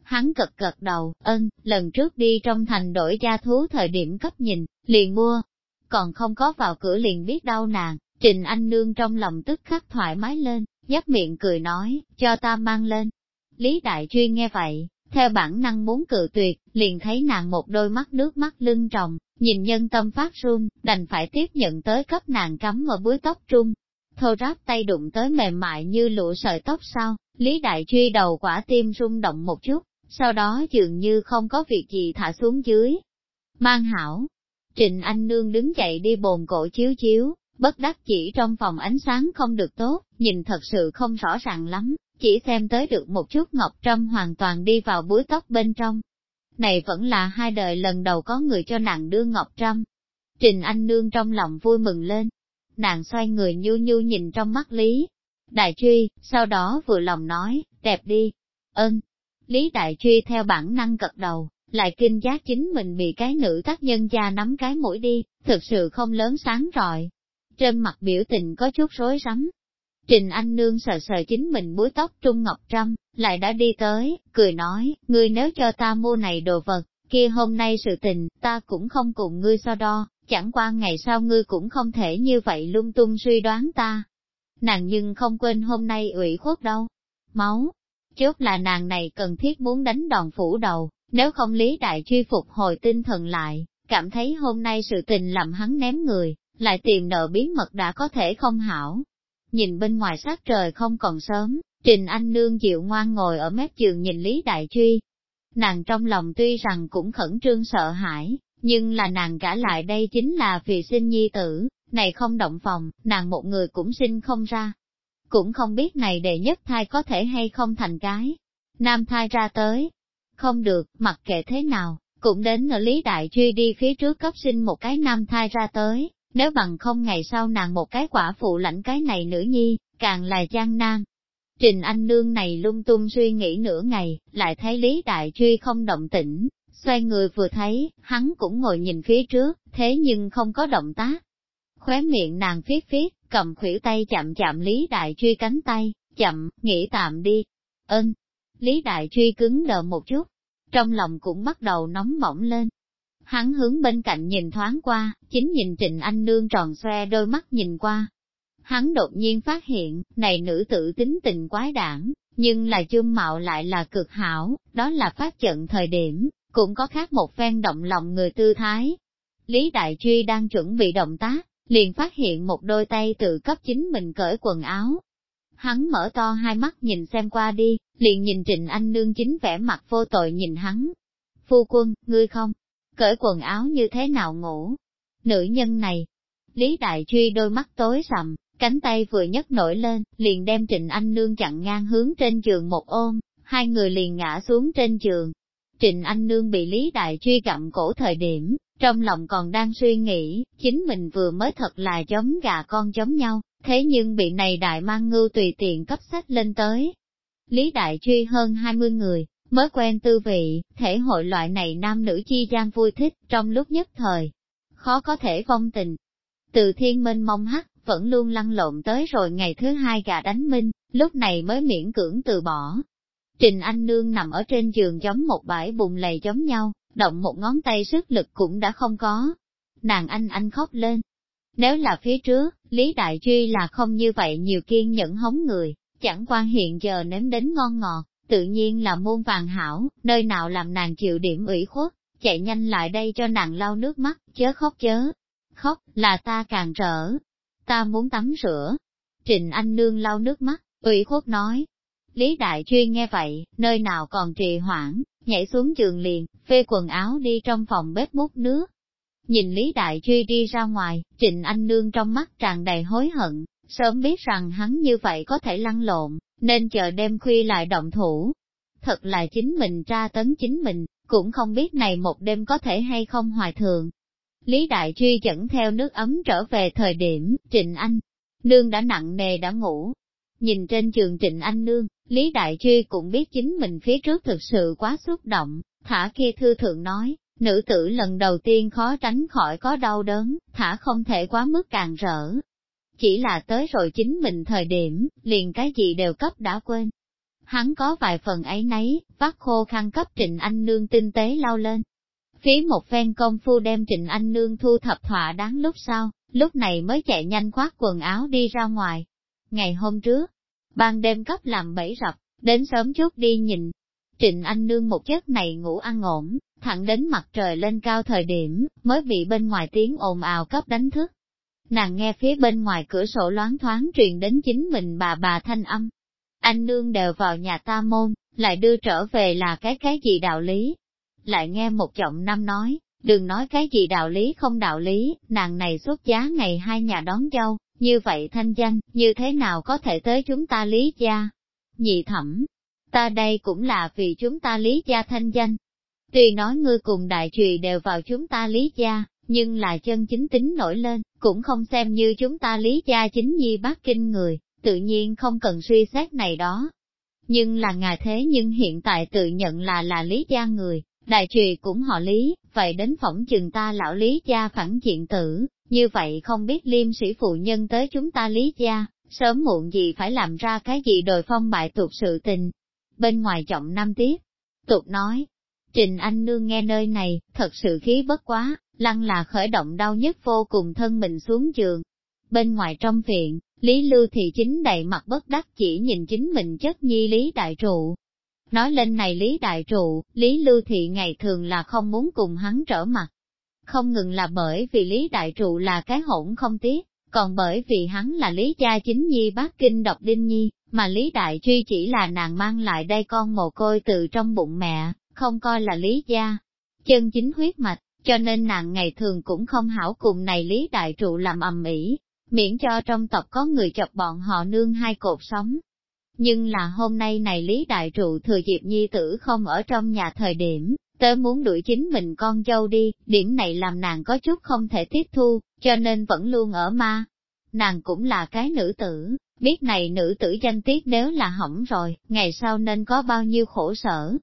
Hắn cật cật đầu, ân, lần trước đi trong thành đổi gia thú thời điểm cấp nhìn, liền mua. Còn không có vào cửa liền biết đau nàng, Trình Anh Nương trong lòng tức khắc thoải mái lên, nhấp miệng cười nói, cho ta mang lên. Lý Đại Truy nghe vậy, theo bản năng muốn cự tuyệt, liền thấy nàng một đôi mắt nước mắt lưng tròng, nhìn nhân tâm phát run, đành phải tiếp nhận tới cấp nàng cắm ở búi tóc trung. Thô ráp tay đụng tới mềm mại như lụa sợi tóc sau, Lý Đại Truy đầu quả tim rung động một chút, sau đó dường như không có việc gì thả xuống dưới. Mang hảo, Trịnh Anh Nương đứng dậy đi bồn cổ chiếu chiếu, bất đắc chỉ trong phòng ánh sáng không được tốt, nhìn thật sự không rõ ràng lắm, chỉ xem tới được một chút ngọc trâm hoàn toàn đi vào búi tóc bên trong. Này vẫn là hai đời lần đầu có người cho nàng đưa ngọc trâm. Trình Anh Nương trong lòng vui mừng lên. Nàng xoay người nhu nhu nhìn trong mắt Lý. Đại Truy, sau đó vừa lòng nói, đẹp đi. Ơn. Lý Đại Truy theo bản năng cật đầu, lại kinh giác chính mình bị cái nữ tác nhân gia nắm cái mũi đi, thực sự không lớn sáng rọi. Trên mặt biểu tình có chút rối rắm. Trình Anh Nương sờ sờ chính mình búi tóc Trung Ngọc Trâm, lại đã đi tới, cười nói, ngươi nếu cho ta mua này đồ vật, kia hôm nay sự tình, ta cũng không cùng ngươi so đo, chẳng qua ngày sau ngươi cũng không thể như vậy lung tung suy đoán ta. Nàng nhưng không quên hôm nay ủy khuất đâu. Máu, chốt là nàng này cần thiết muốn đánh đòn phủ đầu, nếu không Lý Đại Truy phục hồi tinh thần lại, cảm thấy hôm nay sự tình làm hắn ném người, lại tìm nợ bí mật đã có thể không hảo. Nhìn bên ngoài sát trời không còn sớm, Trình Anh Nương dịu ngoan ngồi ở mép giường nhìn Lý Đại Truy. Nàng trong lòng tuy rằng cũng khẩn trương sợ hãi, nhưng là nàng cả lại đây chính là vì sinh nhi tử, này không động phòng, nàng một người cũng sinh không ra. Cũng không biết này đệ nhất thai có thể hay không thành cái. Nam thai ra tới, không được, mặc kệ thế nào, cũng đến ở Lý Đại Truy đi phía trước cấp sinh một cái nam thai ra tới, nếu bằng không ngày sau nàng một cái quả phụ lãnh cái này nữ nhi, càng là gian nan. Trình Anh Nương này lung tung suy nghĩ nửa ngày, lại thấy Lý Đại Truy không động tĩnh, xoay người vừa thấy, hắn cũng ngồi nhìn phía trước, thế nhưng không có động tác. Khóe miệng nàng phiết phiết, cầm khuỷu tay chạm chạm Lý Đại Truy cánh tay, chậm, nghĩ tạm đi. Ơn, Lý Đại Truy cứng đờ một chút, trong lòng cũng bắt đầu nóng bỏng lên. Hắn hướng bên cạnh nhìn thoáng qua, chính nhìn Trịnh Anh Nương tròn xoe đôi mắt nhìn qua. Hắn đột nhiên phát hiện, này nữ tử tính tình quái đản, nhưng là chương mạo lại là cực hảo, đó là phát trận thời điểm, cũng có khác một phen động lòng người tư thái. Lý Đại Truy đang chuẩn bị động tác, liền phát hiện một đôi tay tự cấp chính mình cởi quần áo, hắn mở to hai mắt nhìn xem qua đi, liền nhìn Trịnh Anh Nương chính vẻ mặt vô tội nhìn hắn. Phu quân, ngươi không, cởi quần áo như thế nào ngủ? Nữ nhân này, Lý Đại Truy đôi mắt tối sầm, cánh tay vừa nhấc nổi lên, liền đem Trịnh Anh Nương chặn ngang hướng trên giường một ôm, hai người liền ngã xuống trên giường. Trịnh Anh Nương bị Lý Đại Truy gặm cổ thời điểm, trong lòng còn đang suy nghĩ, chính mình vừa mới thật là giống gà con giống nhau, thế nhưng bị này đại mang ngưu tùy tiện cấp sách lên tới. Lý Đại Truy hơn 20 người, mới quen tư vị, thể hội loại này nam nữ chi gian vui thích trong lúc nhất thời. Khó có thể vong tình. Từ thiên minh mong hắc, vẫn luôn lăn lộn tới rồi ngày thứ hai gà đánh minh, lúc này mới miễn cưỡng từ bỏ. Trình Anh Nương nằm ở trên giường giống một bãi bùn lầy giống nhau, động một ngón tay sức lực cũng đã không có. Nàng anh anh khóc lên. Nếu là phía trước, Lý Đại Truy là không như vậy nhiều kiên nhẫn hống người, chẳng quan hiện giờ nếm đến ngon ngọt, tự nhiên là môn vàng hảo, nơi nào làm nàng chịu điểm ủy khuất, chạy nhanh lại đây cho nàng lau nước mắt, chớ khóc chớ. Khóc, là ta càng rỡ. Ta muốn tắm rửa. Trịnh Anh Nương lau nước mắt, ủy khuất nói. Lý Đại Chuyên nghe vậy, nơi nào còn trì hoãn, nhảy xuống giường liền, phê quần áo đi trong phòng bếp múc nước. Nhìn Lý Đại Truy đi ra ngoài, Trịnh Anh Nương trong mắt tràn đầy hối hận, sớm biết rằng hắn như vậy có thể lăn lộn, nên chờ đêm khuya lại động thủ. Thật là chính mình tra tấn chính mình, cũng không biết này một đêm có thể hay không hoài thường. Lý Đại Truy dẫn theo nước ấm trở về thời điểm, Trịnh Anh, nương đã nặng nề đã ngủ. Nhìn trên giường Trịnh Anh nương, Lý Đại Truy cũng biết chính mình phía trước thực sự quá xúc động, thả kia thư thượng nói, nữ tử lần đầu tiên khó tránh khỏi có đau đớn, thả không thể quá mức càng rỡ. Chỉ là tới rồi chính mình thời điểm, liền cái gì đều cấp đã quên. Hắn có vài phần ấy nấy, vắt khô khăn cấp Trịnh Anh Nương tinh tế lau lên. Phí một phen công phu đem Trịnh Anh Nương thu thập thỏa đáng lúc sau, lúc này mới chạy nhanh khoác quần áo đi ra ngoài. Ngày hôm trước, ban đêm cấp làm bẫy rập, đến sớm chút đi nhìn. Trịnh Anh Nương một giấc này ngủ ăn ổn, thẳng đến mặt trời lên cao thời điểm, mới bị bên ngoài tiếng ồn ào cấp đánh thức. Nàng nghe phía bên ngoài cửa sổ loáng thoáng truyền đến chính mình bà bà thanh âm. Anh nương đều vào nhà ta môn, lại đưa trở về là cái cái gì đạo lý. Lại nghe một giọng năm nói, đừng nói cái gì đạo lý không đạo lý, nàng này xuất giá ngày hai nhà đón dâu, như vậy thanh danh, như thế nào có thể tới chúng ta lý gia? Nhị thẩm, ta đây cũng là vì chúng ta lý gia thanh danh. Tuy nói ngươi cùng đại trùy đều vào chúng ta lý gia, nhưng là chân chính tính nổi lên, cũng không xem như chúng ta lý gia chính nhi bác kinh người, tự nhiên không cần suy xét này đó. Nhưng là ngài thế nhưng hiện tại tự nhận là là lý gia người, đại trùy cũng họ lý, vậy đến phỏng chừng ta lão lý gia phản diện tử, như vậy không biết liêm sĩ phụ nhân tới chúng ta lý gia, sớm muộn gì phải làm ra cái gì đồi phong bại tuột sự tình. Bên ngoài trọng năm tiếp tục nói, Trình Anh Nương nghe nơi này, thật sự khí bất quá, lăng là khởi động đau nhất vô cùng thân mình xuống giường. Bên ngoài trong viện, Lý Lưu thì chính đầy mặt bất đắc chỉ nhìn chính mình chất nhi Lý Đại Trụ. Nói lên này Lý Đại Trụ, Lý Lưu Thị ngày thường là không muốn cùng hắn trở mặt. Không ngừng là bởi vì Lý Đại Trụ là cái hỗn không tiếc, còn bởi vì hắn là Lý Gia Chính Nhi bác kinh độc đinh nhi, mà Lý Đại Truy chỉ là nàng mang lại đây con mồ côi từ trong bụng mẹ, không coi là Lý Gia. Chân chính huyết mạch, cho nên nàng ngày thường cũng không hảo cùng này Lý Đại Trụ làm ầm ĩ, miễn cho trong tộc có người chọc bọn họ nương hai cột sống. Nhưng là hôm nay này Lý Đại Trụ thừa dịp nhi tử không ở trong nhà thời điểm, tớ muốn đuổi chính mình con dâu đi, điểm này làm nàng có chút không thể tiếp thu, cho nên vẫn luôn ở ma. Nàng cũng là cái nữ tử, biết này nữ tử danh tiết nếu là hỏng rồi, ngày sau nên có bao nhiêu khổ sở.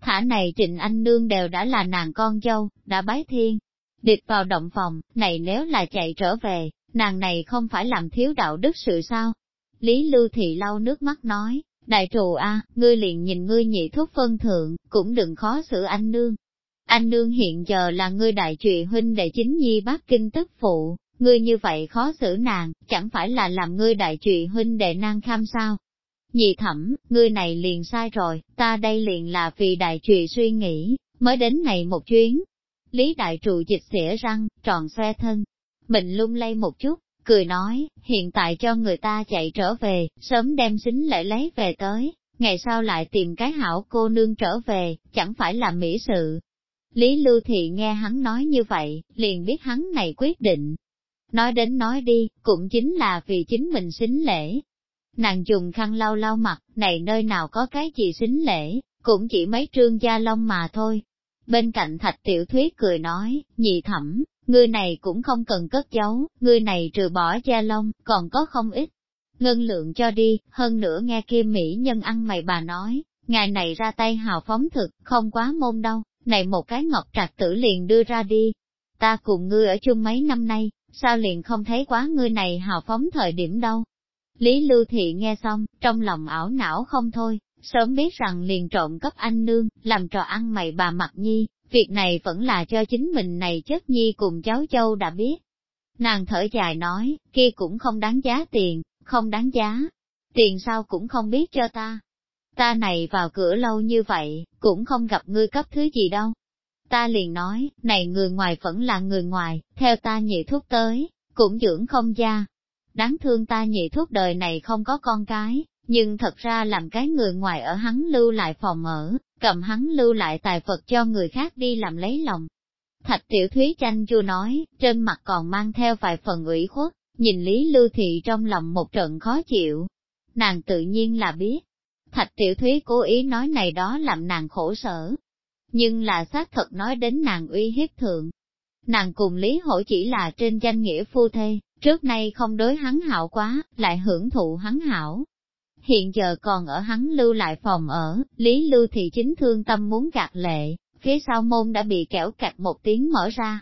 Thả này Trịnh Anh Nương đều đã là nàng con dâu, đã bái thiên. Địch vào động phòng, này nếu là chạy trở về, nàng này không phải làm thiếu đạo đức sự sao? Lý Lưu Thị lau nước mắt nói, đại trù a, ngươi liền nhìn ngươi nhị thúc phân thượng, cũng đừng khó xử anh nương. Anh nương hiện giờ là ngươi đại trụy huynh đệ chính nhi bác kinh tức phụ, ngươi như vậy khó xử nàng, chẳng phải là làm ngươi đại trụy huynh đệ nan kham sao? Nhị thẩm, ngươi này liền sai rồi, ta đây liền là vì đại trụy suy nghĩ, mới đến này một chuyến. Lý đại trụ dịch xỉa răng, tròn xoe thân, mình lung lay một chút, cười nói, hiện tại cho người ta chạy trở về, sớm đem xính lễ lấy về tới, ngày sau lại tìm cái hảo cô nương trở về, chẳng phải là mỹ sự. Lý Lưu Thị nghe hắn nói như vậy, liền biết hắn này quyết định. Nói đến nói đi, cũng chính là vì chính mình xính lễ. Nàng dùng khăn lau lau mặt, này nơi nào có cái gì xính lễ, cũng chỉ mấy trương da long mà thôi. Bên cạnh thạch tiểu thuyết cười nói, nhị thẩm, Ngươi này cũng không cần cất giấu, ngươi này trừ bỏ da long còn có không ít. Ngân lượng cho đi, hơn nữa nghe kia Mỹ nhân ăn mày bà nói, ngài này ra tay hào phóng thực, không quá môn đâu, này một cái ngọc trạc tử liền đưa ra đi. Ta cùng ngươi ở chung mấy năm nay, sao liền không thấy quá ngươi này hào phóng thời điểm đâu. Lý Lưu Thị nghe xong, trong lòng ảo não không thôi, sớm biết rằng liền trộm cấp anh nương, làm trò ăn mày bà mặt nhi, Việc này vẫn là cho chính mình này chất nhi cùng cháu châu đã biết. Nàng thở dài nói, kia cũng không đáng giá tiền, không đáng giá. Tiền sao cũng không biết cho ta. Ta này vào cửa lâu như vậy, cũng không gặp ngươi cấp thứ gì đâu. Ta liền nói, này người ngoài vẫn là người ngoài, theo ta nhị thuốc tới, cũng dưỡng không gia. Đáng thương ta nhị thuốc đời này không có con cái, nhưng thật ra làm cái người ngoài ở hắn lưu lại phòng ở, cầm hắn lưu lại tài vật cho người khác đi làm lấy lòng. Thạch tiểu thúy tranh chưa nói, trên mặt còn mang theo vài phần ủy khuất, nhìn Lý Lưu Thị trong lòng một trận khó chịu. Nàng tự nhiên là biết, thạch tiểu thúy cố ý nói này đó làm nàng khổ sở. Nhưng là xác thật nói đến nàng uy hiếp thượng. Nàng cùng Lý Hổ chỉ là trên danh nghĩa phu thê, trước nay không đối hắn hảo quá, lại hưởng thụ hắn hảo, hiện giờ còn ở hắn lưu lại phòng ở, Lý Lưu thì chính thương tâm muốn gạt lệ, phía sau môn đã bị kẻo cạch một tiếng mở ra.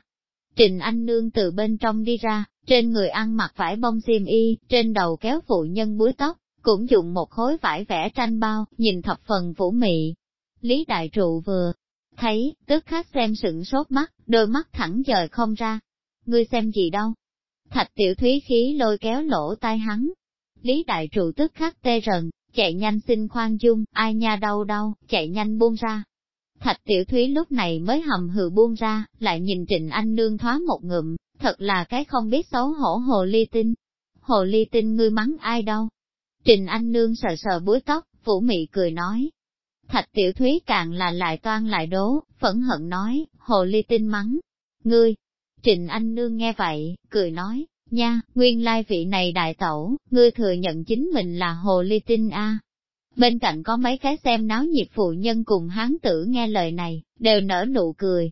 Trình Anh Nương từ bên trong đi ra, trên người ăn mặc vải bông xiêm y, trên đầu kéo phụ nhân búi tóc, cũng dùng một khối vải vẽ tranh bao, nhìn thập phần vũ mị. Lý Đại Trụ vừa thấy, tức khắc xem sững sốt mắt, đôi mắt thẳng dời không ra. Ngươi xem gì đâu? Thạch tiểu thúy khí lôi kéo lỗ tai hắn, Lý đại trụ tức khắc tê rần, chạy nhanh xin khoan dung, ai nha đau đau, chạy nhanh buông ra. Thạch tiểu thúy lúc này mới hầm hừ buông ra, lại nhìn trịnh anh nương thoá một ngụm, thật là cái không biết xấu hổ hồ ly tinh. Hồ ly tinh ngươi mắng ai đâu? Trịnh anh nương sờ sờ búi tóc, phủ mị cười nói. Thạch tiểu thúy càng là lại toan lại đố, phẫn hận nói, hồ ly tinh mắng. Ngươi, Trịnh Anh Nương nghe vậy, cười nói, nha, nguyên lai vị này đại tẩu, ngươi thừa nhận chính mình là hồ ly tinh a. Bên cạnh có mấy cái xem náo nhiệt phụ nhân cùng hán tử nghe lời này, đều nở nụ cười.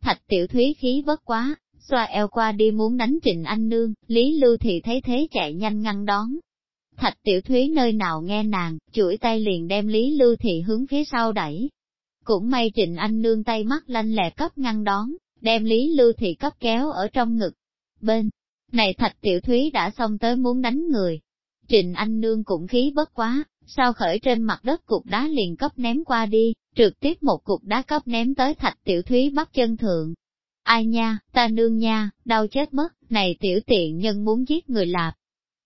Thạch tiểu thúy khí vất quá, xoa eo qua đi muốn đánh Trịnh Anh Nương, Lý Lưu thì thấy thế chạy nhanh ngăn đón. Thạch tiểu thúy nơi nào nghe nàng, chuỗi tay liền đem Lý Lưu Thị hướng phía sau đẩy. Cũng may Trịnh Anh Nương tay mắt lanh lẹ cấp ngăn đón, đem Lý Lưu Thị cấp kéo ở trong ngực. Bên, này thạch tiểu thúy đã xong tới muốn đánh người. Trịnh Anh Nương cũng khí bất quá, sao khởi trên mặt đất cục đá liền cấp ném qua đi, trực tiếp một cục đá cấp ném tới thạch tiểu thúy bắt chân thượng. Ai nha, ta nương nha, đau chết mất, này tiểu tiện nhân muốn giết người lạp.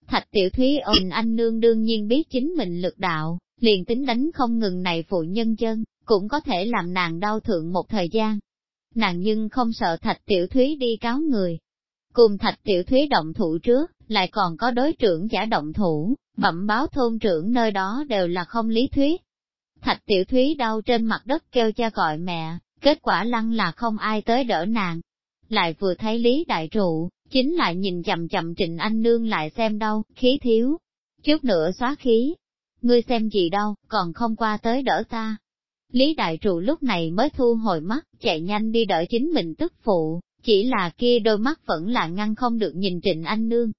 Thạch tiểu thúy ồn anh nương đương nhiên biết chính mình lực đạo, liền tính đánh không ngừng này phụ nhân chân, cũng có thể làm nàng đau thượng một thời gian. Nàng nhưng không sợ thạch tiểu thúy đi cáo người, Cùng thạch tiểu thúy động thủ trước, lại còn có đối trưởng giả động thủ, bẩm báo thôn trưởng nơi đó đều là không lý thuyết. Thạch tiểu thúy đau trên mặt đất kêu cha gọi mẹ, kết quả lăng là không ai tới đỡ nàng. Lại vừa thấy Lý Đại Trụ, chính lại nhìn chậm chậm Trịnh Anh Nương lại xem đâu, khí thiếu. Chút nữa xóa khí. Ngươi xem gì đâu, còn không qua tới đỡ ta. Lý Đại Trụ lúc này mới thu hồi mắt, chạy nhanh đi đợi chính mình tức phụ, chỉ là kia đôi mắt vẫn là ngăn không được nhìn Trịnh Anh Nương.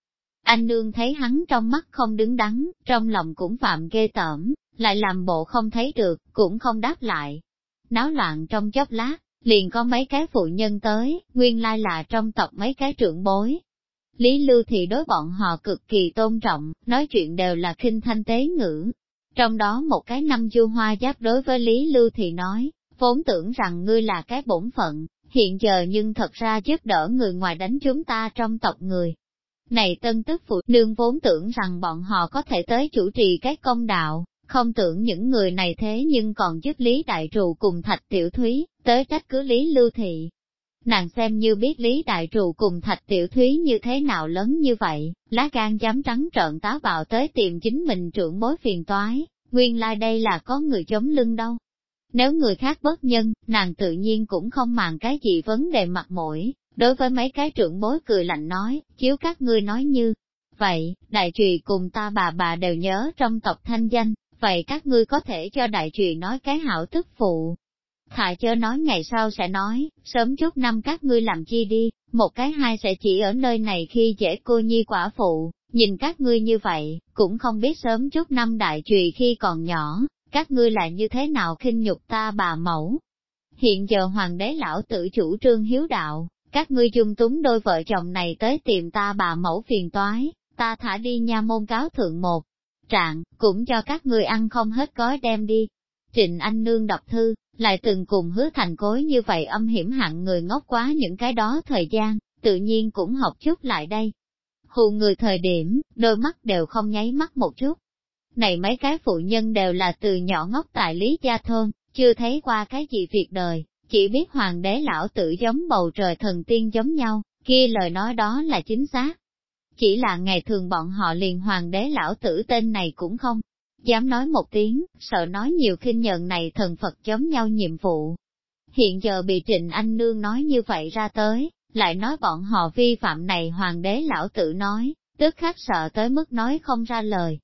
Anh Nương thấy hắn trong mắt không đứng đắn, trong lòng cũng phạm ghê tởm, lại làm bộ không thấy được, cũng không đáp lại. Náo loạn trong chốc lát, liền có mấy cái phụ nhân tới, nguyên lai là trong tộc mấy cái trưởng bối. Lý Lưu thì đối bọn họ cực kỳ tôn trọng, nói chuyện đều là kinh thanh tế ngữ. Trong đó một cái năm du hoa giáp đối với Lý Lưu thì nói, vốn tưởng rằng ngươi là cái bổn phận, hiện giờ nhưng thật ra giúp đỡ người ngoài đánh chúng ta trong tộc người. Này tân tức phụ nương vốn tưởng rằng bọn họ có thể tới chủ trì cái công đạo, không tưởng những người này thế nhưng còn giúp Lý Đại Trụ cùng Thạch Tiểu Thúy, tới trách cứ Lý Lưu Thị. Nàng xem như biết Lý Đại Trụ cùng Thạch Tiểu Thúy như thế nào lớn như vậy, lá gan dám trắng trợn táo bạo tới tìm chính mình trưởng bối phiền toái, nguyên lai like đây là có người chống lưng đâu. Nếu người khác bất nhân, nàng tự nhiên cũng không màng cái gì vấn đề mặt mũi. Đối với mấy cái trưởng bối cười lạnh nói, chiếu các ngươi nói như, vậy, đại trùy cùng ta bà bà đều nhớ trong tộc thanh danh, vậy các ngươi có thể cho đại trùy nói cái hảo tức phụ. Thà chớ nói ngày sau sẽ nói, sớm chút năm các ngươi làm chi đi, một cái hai sẽ chỉ ở nơi này khi dễ cô nhi quả phụ, nhìn các ngươi như vậy, cũng không biết sớm chút năm đại trùy khi còn nhỏ, các ngươi lại như thế nào khinh nhục ta bà mẫu. Hiện giờ hoàng đế lão tự chủ trương hiếu đạo, các ngươi dung túng đôi vợ chồng này tới tìm ta bà mẫu phiền toái, ta thả đi nha môn cáo thượng một. Trạng, cũng cho các ngươi ăn không hết gói đem đi. Trịnh Anh Nương đọc thư, lại từng cùng hứa thành cối như vậy âm hiểm hạng người ngốc quá những cái đó thời gian, tự nhiên cũng học chút lại đây. Hù người thời điểm, đôi mắt đều không nháy mắt một chút, này mấy cái phụ nhân đều là từ nhỏ ngốc tại Lý Gia Thôn, chưa thấy qua cái gì việc đời, chỉ biết hoàng đế lão tử giống bầu trời thần tiên giống nhau, kia lời nói đó là chính xác. Chỉ là ngày thường bọn họ liền hoàng đế lão tử tên này cũng không, dám nói một tiếng, sợ nói nhiều khinh nhận này thần Phật giống nhau nhiệm vụ. Hiện giờ bị Trịnh Anh Nương nói như vậy ra tới, lại nói bọn họ vi phạm này hoàng đế lão tử nói, tức khắc sợ tới mức nói không ra lời,